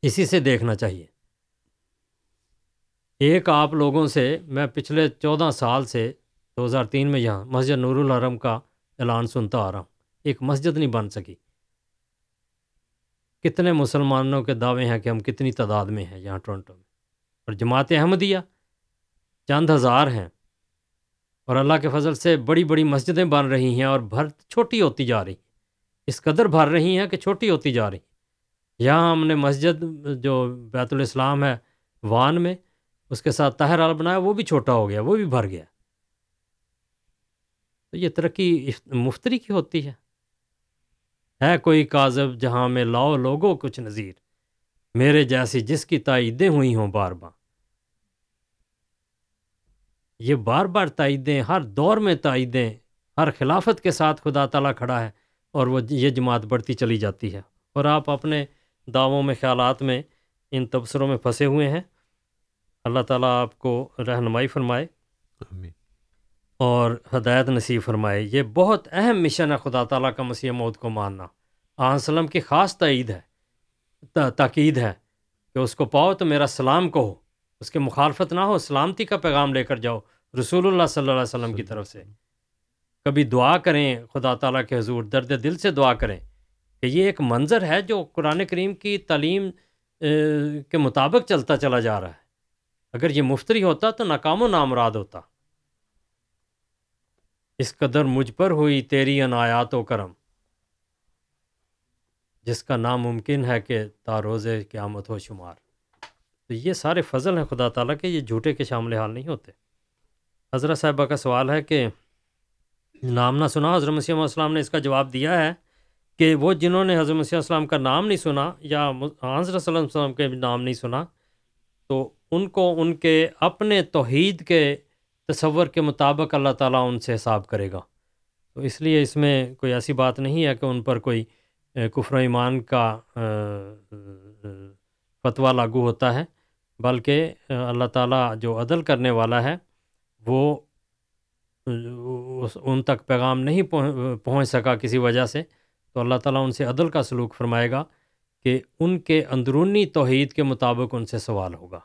اسی سے دیکھنا چاہیے۔ ایک آپ لوگوں سے میں پچھلے چودہ سال سے دو ہزار تین میں یہاں مسجد نور الحرم کا اعلان سنتا آ رہا ہوں۔ ایک مسجد نہیں بن سکی۔ کتنے مسلمانوں کے دعوے ہیں کہ ہم کتنی تعداد میں ہیں یہاں ٹورنٹو میں۔ اور جماعت احمدیہ چند ہزار ہیں۔ اور اللہ کے فضل سے بڑی بڑی مسجدیں بن رہی ہیں اور بھر چھوٹی ہوتی جا رہی ہیں۔ اس قدر بھر رہی ہیں کہ چھوٹی ہوتی جا رہی ہیں۔ یہاں ہم نے مسجد جو بیت الاسلام ہے، وان میں اس کے ساتھ طاہر آل بنایا، وہ بھی چھوٹا ہو گیا، وہ بھی بھر گیا۔ تو یہ ترقی مفتری کی ہوتی ہے۔ ہے کوئی کاذب جہاں میں لاؤ لوگو کچھ نظیر میرے جیسی جس کی تائیدیں ہوئی ہوں بار بار۔ یہ بار بار تائیدیں، ہر دور میں تائیدیں، ہر خلافت کے ساتھ خدا تعالیٰ کھڑا ہے اور وہ یہ جماعت بڑھتی چلی جاتی ہے۔ اور آپ اپنے دعووں میں، خیالات میں ان تبصروں میں پھنسے ہوئے ہیں۔ اللہ تعالیٰ آپ کو رہنمائی فرمائے اور ہدایت نصیب فرمائے۔ یہ بہت اہم مشن ہے خدا تعالیٰ کا مسیح موت کو ماننا۔ آن سلم کی خاص تعید ہے تاکید ہے کہ اس کو پاؤ تو میرا سلام کہو اس کے مخالفت نہ ہو سلامتی کا پیغام لے کر جاؤ رسول اللہ صلی اللہ علیہ وسلم کی طرف سے۔ کبھی دعا کریں خدا تعالیٰ کے حضور درد دل سے دعا کریں کہ یہ ایک منظر ہے جو قرآن کریم کی تعلیم کے مطابق چلتا چلا جا رہا ہے۔ اگر یہ مفتری ہوتا تو ناکام و نامراد ہوتا۔ اس قدر مجھ پر ہوئی تیری عنایات و کرم، جس کا نام ممکن ہے کہ تاروز قیامت ہو شمار۔ تو یہ سارے فضل ہیں خدا تعالیٰ کے، یہ جھوٹے کے شامل حال نہیں ہوتے۔ حضرت صاحبہ کا سوال ہے کہ نام نہ سنا، حضرت مسیح السلام نے اس کا جواب دیا ہے کہ وہ جنہوں نے حضرت مسیح السلام کا نام نہیں سنا یا حضرت صلی اللہ علیہ وسلم کے نام نہیں سنا، تو ان کو ان کے اپنے توحید کے تصور کے مطابق اللہ تعالیٰ ان سے حساب کرے گا۔ تو اس لیے اس میں کوئی ایسی بات نہیں ہے کہ ان پر کوئی کفر و ایمان کا فتویٰ لاگو ہوتا ہے، بلکہ اللہ تعالیٰ جو عدل کرنے والا ہے، وہ ان تک پیغام نہیں پہنچ سکا کسی وجہ سے، تو اللہ تعالیٰ ان سے عدل کا سلوک فرمائے گا کہ ان کے اندرونی توحید کے مطابق ان سے سوال ہوگا۔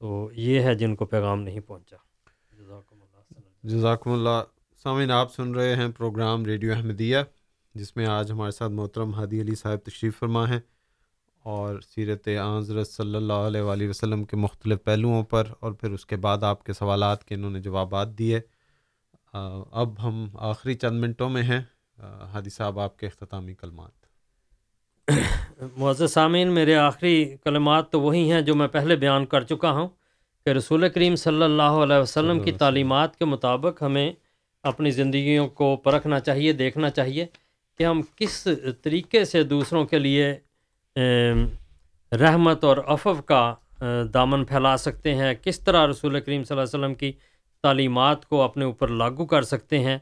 تو یہ ہے جن کو پیغام نہیں پہنچا۔ جزاکم اللہ سامعین، آپ سن رہے ہیں پروگرام ریڈیو احمدیہ، جس میں آج ہمارے ساتھ محترم ہادی علی صاحب تشریف فرما ہیں اور سیرت حضرت صلی اللہ علیہ وآلہ وسلم کے مختلف پہلوؤں پر اور پھر اس کے بعد آپ کے سوالات کے انہوں نے جوابات دیے۔ اب ہم آخری چند منٹوں میں ہیں۔ ہادی صاحب، آپ کے اختتامی کلمات۔ معزز سامعین، میرے آخری کلمات تو وہی ہیں جو میں پہلے بیان کر چکا ہوں کہ رسول کریم صلی اللہ علیہ وسلم کی تعلیمات کے مطابق ہمیں اپنی زندگیوں کو پرکھنا چاہیے، دیکھنا چاہیے کہ ہم کس طریقے سے دوسروں کے لیے رحمت اور افو کا دامن پھیلا سکتے ہیں، کس طرح رسول کریم صلی اللہ علیہ وسلم کی تعلیمات کو اپنے اوپر لاگو کر سکتے ہیں۔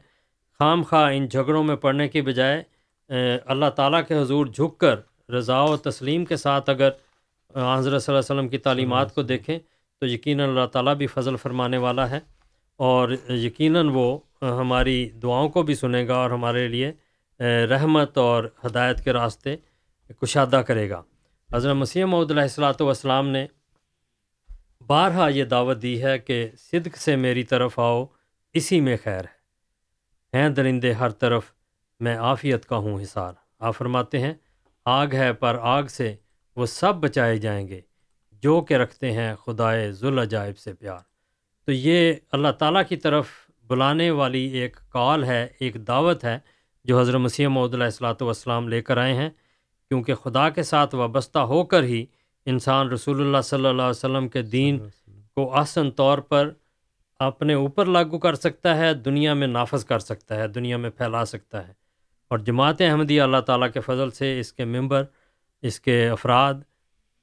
خام خواہ ان جھگڑوں میں پڑھنے کے بجائے اللہ تعالیٰ کے حضور جھک کر رضا و تسلیم کے ساتھ اگر حضرت صلی اللہ علیہ وسلم کی تعلیمات کو دیکھیں تو یقیناً اللہ تعالیٰ بھی فضل فرمانے والا ہے اور یقیناً وہ ہماری دعاؤں کو بھی سنے گا اور ہمارے لیے رحمت اور ہدایت کے راستے کشادہ کرے گا۔ حضرت مسیح محدود علیہ السلاۃ والسلام نے بارہا یہ دعوت دی ہے کہ صدق سے میری طرف آؤ، اسی میں خیر ہے۔ ہیں درندے ہر طرف میں عافیت کا ہوں حصار۔ آپ فرماتے ہیں آگ ہے پر آگ سے وہ سب بچائے جائیں گے جو کہ رکھتے ہیں خدائے ذوال عجائب سے پیار۔ تو یہ اللہ تعالیٰ کی طرف بلانے والی ایک کال ہے ایک دعوت ہے جو حضرت مسیح محدود علیہ السلاۃ والسلام لے کر آئے ہیں۔ کیونکہ خدا کے ساتھ وابستہ ہو کر ہی انسان رسول اللہ صلی اللہ علیہ وسلم کے دین کو آسن طور پر اپنے اوپر لاگو کر سکتا ہے دنیا میں نافذ کر سکتا ہے دنیا میں پھیلا سکتا ہے۔ اور جماعت احمدیہ اللہ تعالیٰ کے فضل سے اس کے ممبر اس کے افراد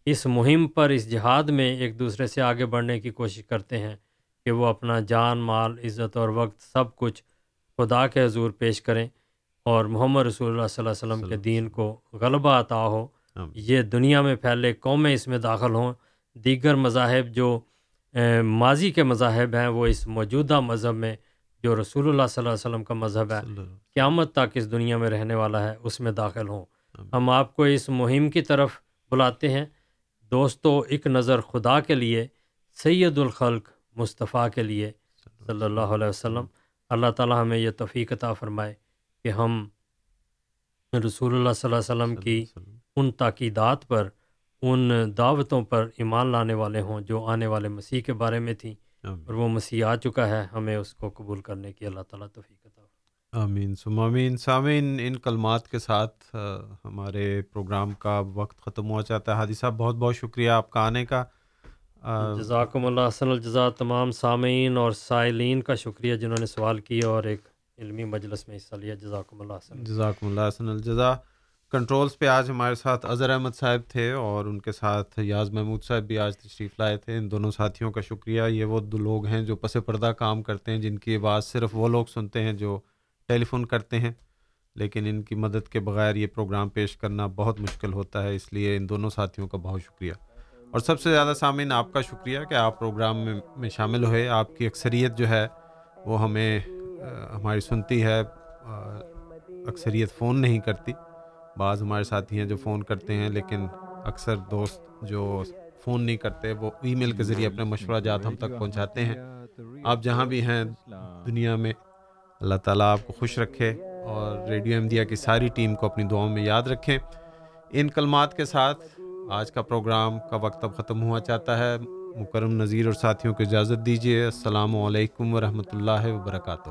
اس مہم پر اس جہاد میں ایک دوسرے سے آگے بڑھنے کی کوشش کرتے ہیں کہ وہ اپنا جان مال عزت اور وقت سب کچھ خدا کے حضور پیش کریں اور محمد رسول اللہ صلی اللہ علیہ وسلم کے دین کو غلبہ عطا ہو۔ یہ دنیا میں پھیلے قومیں اس میں داخل ہوں۔ دیگر مذاہب جو ماضی کے مذاہب ہیں وہ اس موجودہ مذہب میں جو رسول اللہ صلی اللہ علیہ وسلم کا مذہب ہے قیامت تک اس دنیا میں رہنے والا ہے اس میں داخل ہوں۔ ہم آپ کو اس مہم کی طرف بلاتے ہیں۔ دوستو ایک نظر خدا کے لیے سید الخلق مصطفیٰ کے لیے صلی اللہ علیہ وسلم۔ اللہ تعالی ہمیں یہ توفیق عطا فرمائے کہ ہم رسول اللہ صلی اللہ علیہ وسلم کی ان تاکیدات پر ان دعوتوں پر ایمان لانے والے ہوں جو آنے والے مسیح کے بارے میں تھیں۔ اور وہ مسیح آ چکا ہے ہمیں اس کو قبول کرنے کی اللہ تعالیٰ توفیق عطا آمین۔ سم آمین۔ سامعین ان کلمات کے ساتھ ہمارے پروگرام کا وقت ختم ہوا چاہتا ہے۔ حادی صاحب بہت بہت شکریہ آپ کا آنے کا۔ جزاکم اللہ حسن الجزا تمام سامعین اور سائلین کا شکریہ جنہوں نے سوال کیا اور ایک علمی مجلس میں حصہ لیا۔ جزاکم اللہ حسن جزاکم اللہ حسن الجزا کنٹرولز پہ آج ہمارے ساتھ اظہر احمد صاحب تھے اور ان کے ساتھ یاز محمود صاحب بھی آج تشریف لائے تھے۔ ان دونوں ساتھیوں کا شکریہ۔ یہ وہ دو لوگ ہیں جو پس پردہ کام کرتے ہیں، جن کی آواز صرف وہ لوگ سنتے ہیں جو ٹیلی فون کرتے ہیں، لیکن ان کی مدد کے بغیر یہ پروگرام پیش کرنا بہت مشکل ہوتا ہے۔ اس لیے ان دونوں ساتھیوں کا بہت شکریہ۔ اور سب سے زیادہ سامعین، آپ کا شکریہ کہ آپ پروگرام میں میں شامل ہوئے۔ آپ کی اکثریت جو ہے، وہ ہمیں ہماری سنتی ہے۔ اکثریت فون نہیں کرتی۔ بعض ہمارے ساتھی ہیں جو فون کرتے ہیں، لیکن اکثر دوست جو فون نہیں کرتے، وہ ای میل کے ذریعے اپنے مشورہ جات ہم تک پہنچاتے ہیں۔ آپ جہاں بھی ہیں دنیا میں، اللہ تعالیٰ آپ کو خوش رکھے اور ریڈیو احمدیہ کی ساری ٹیم کو اپنی دعاؤں میں یاد رکھیں۔ ان کلمات کے ساتھ آج کا پروگرام کا وقت اب ختم ہوا چاہتا ہے۔ مکرم نذیر اور ساتھیوں کو اجازت دیجیے۔ السلام علیکم ورحمۃ اللہ وبرکاتہ۔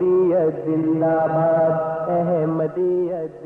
احمدیت زندہ باد احمدیت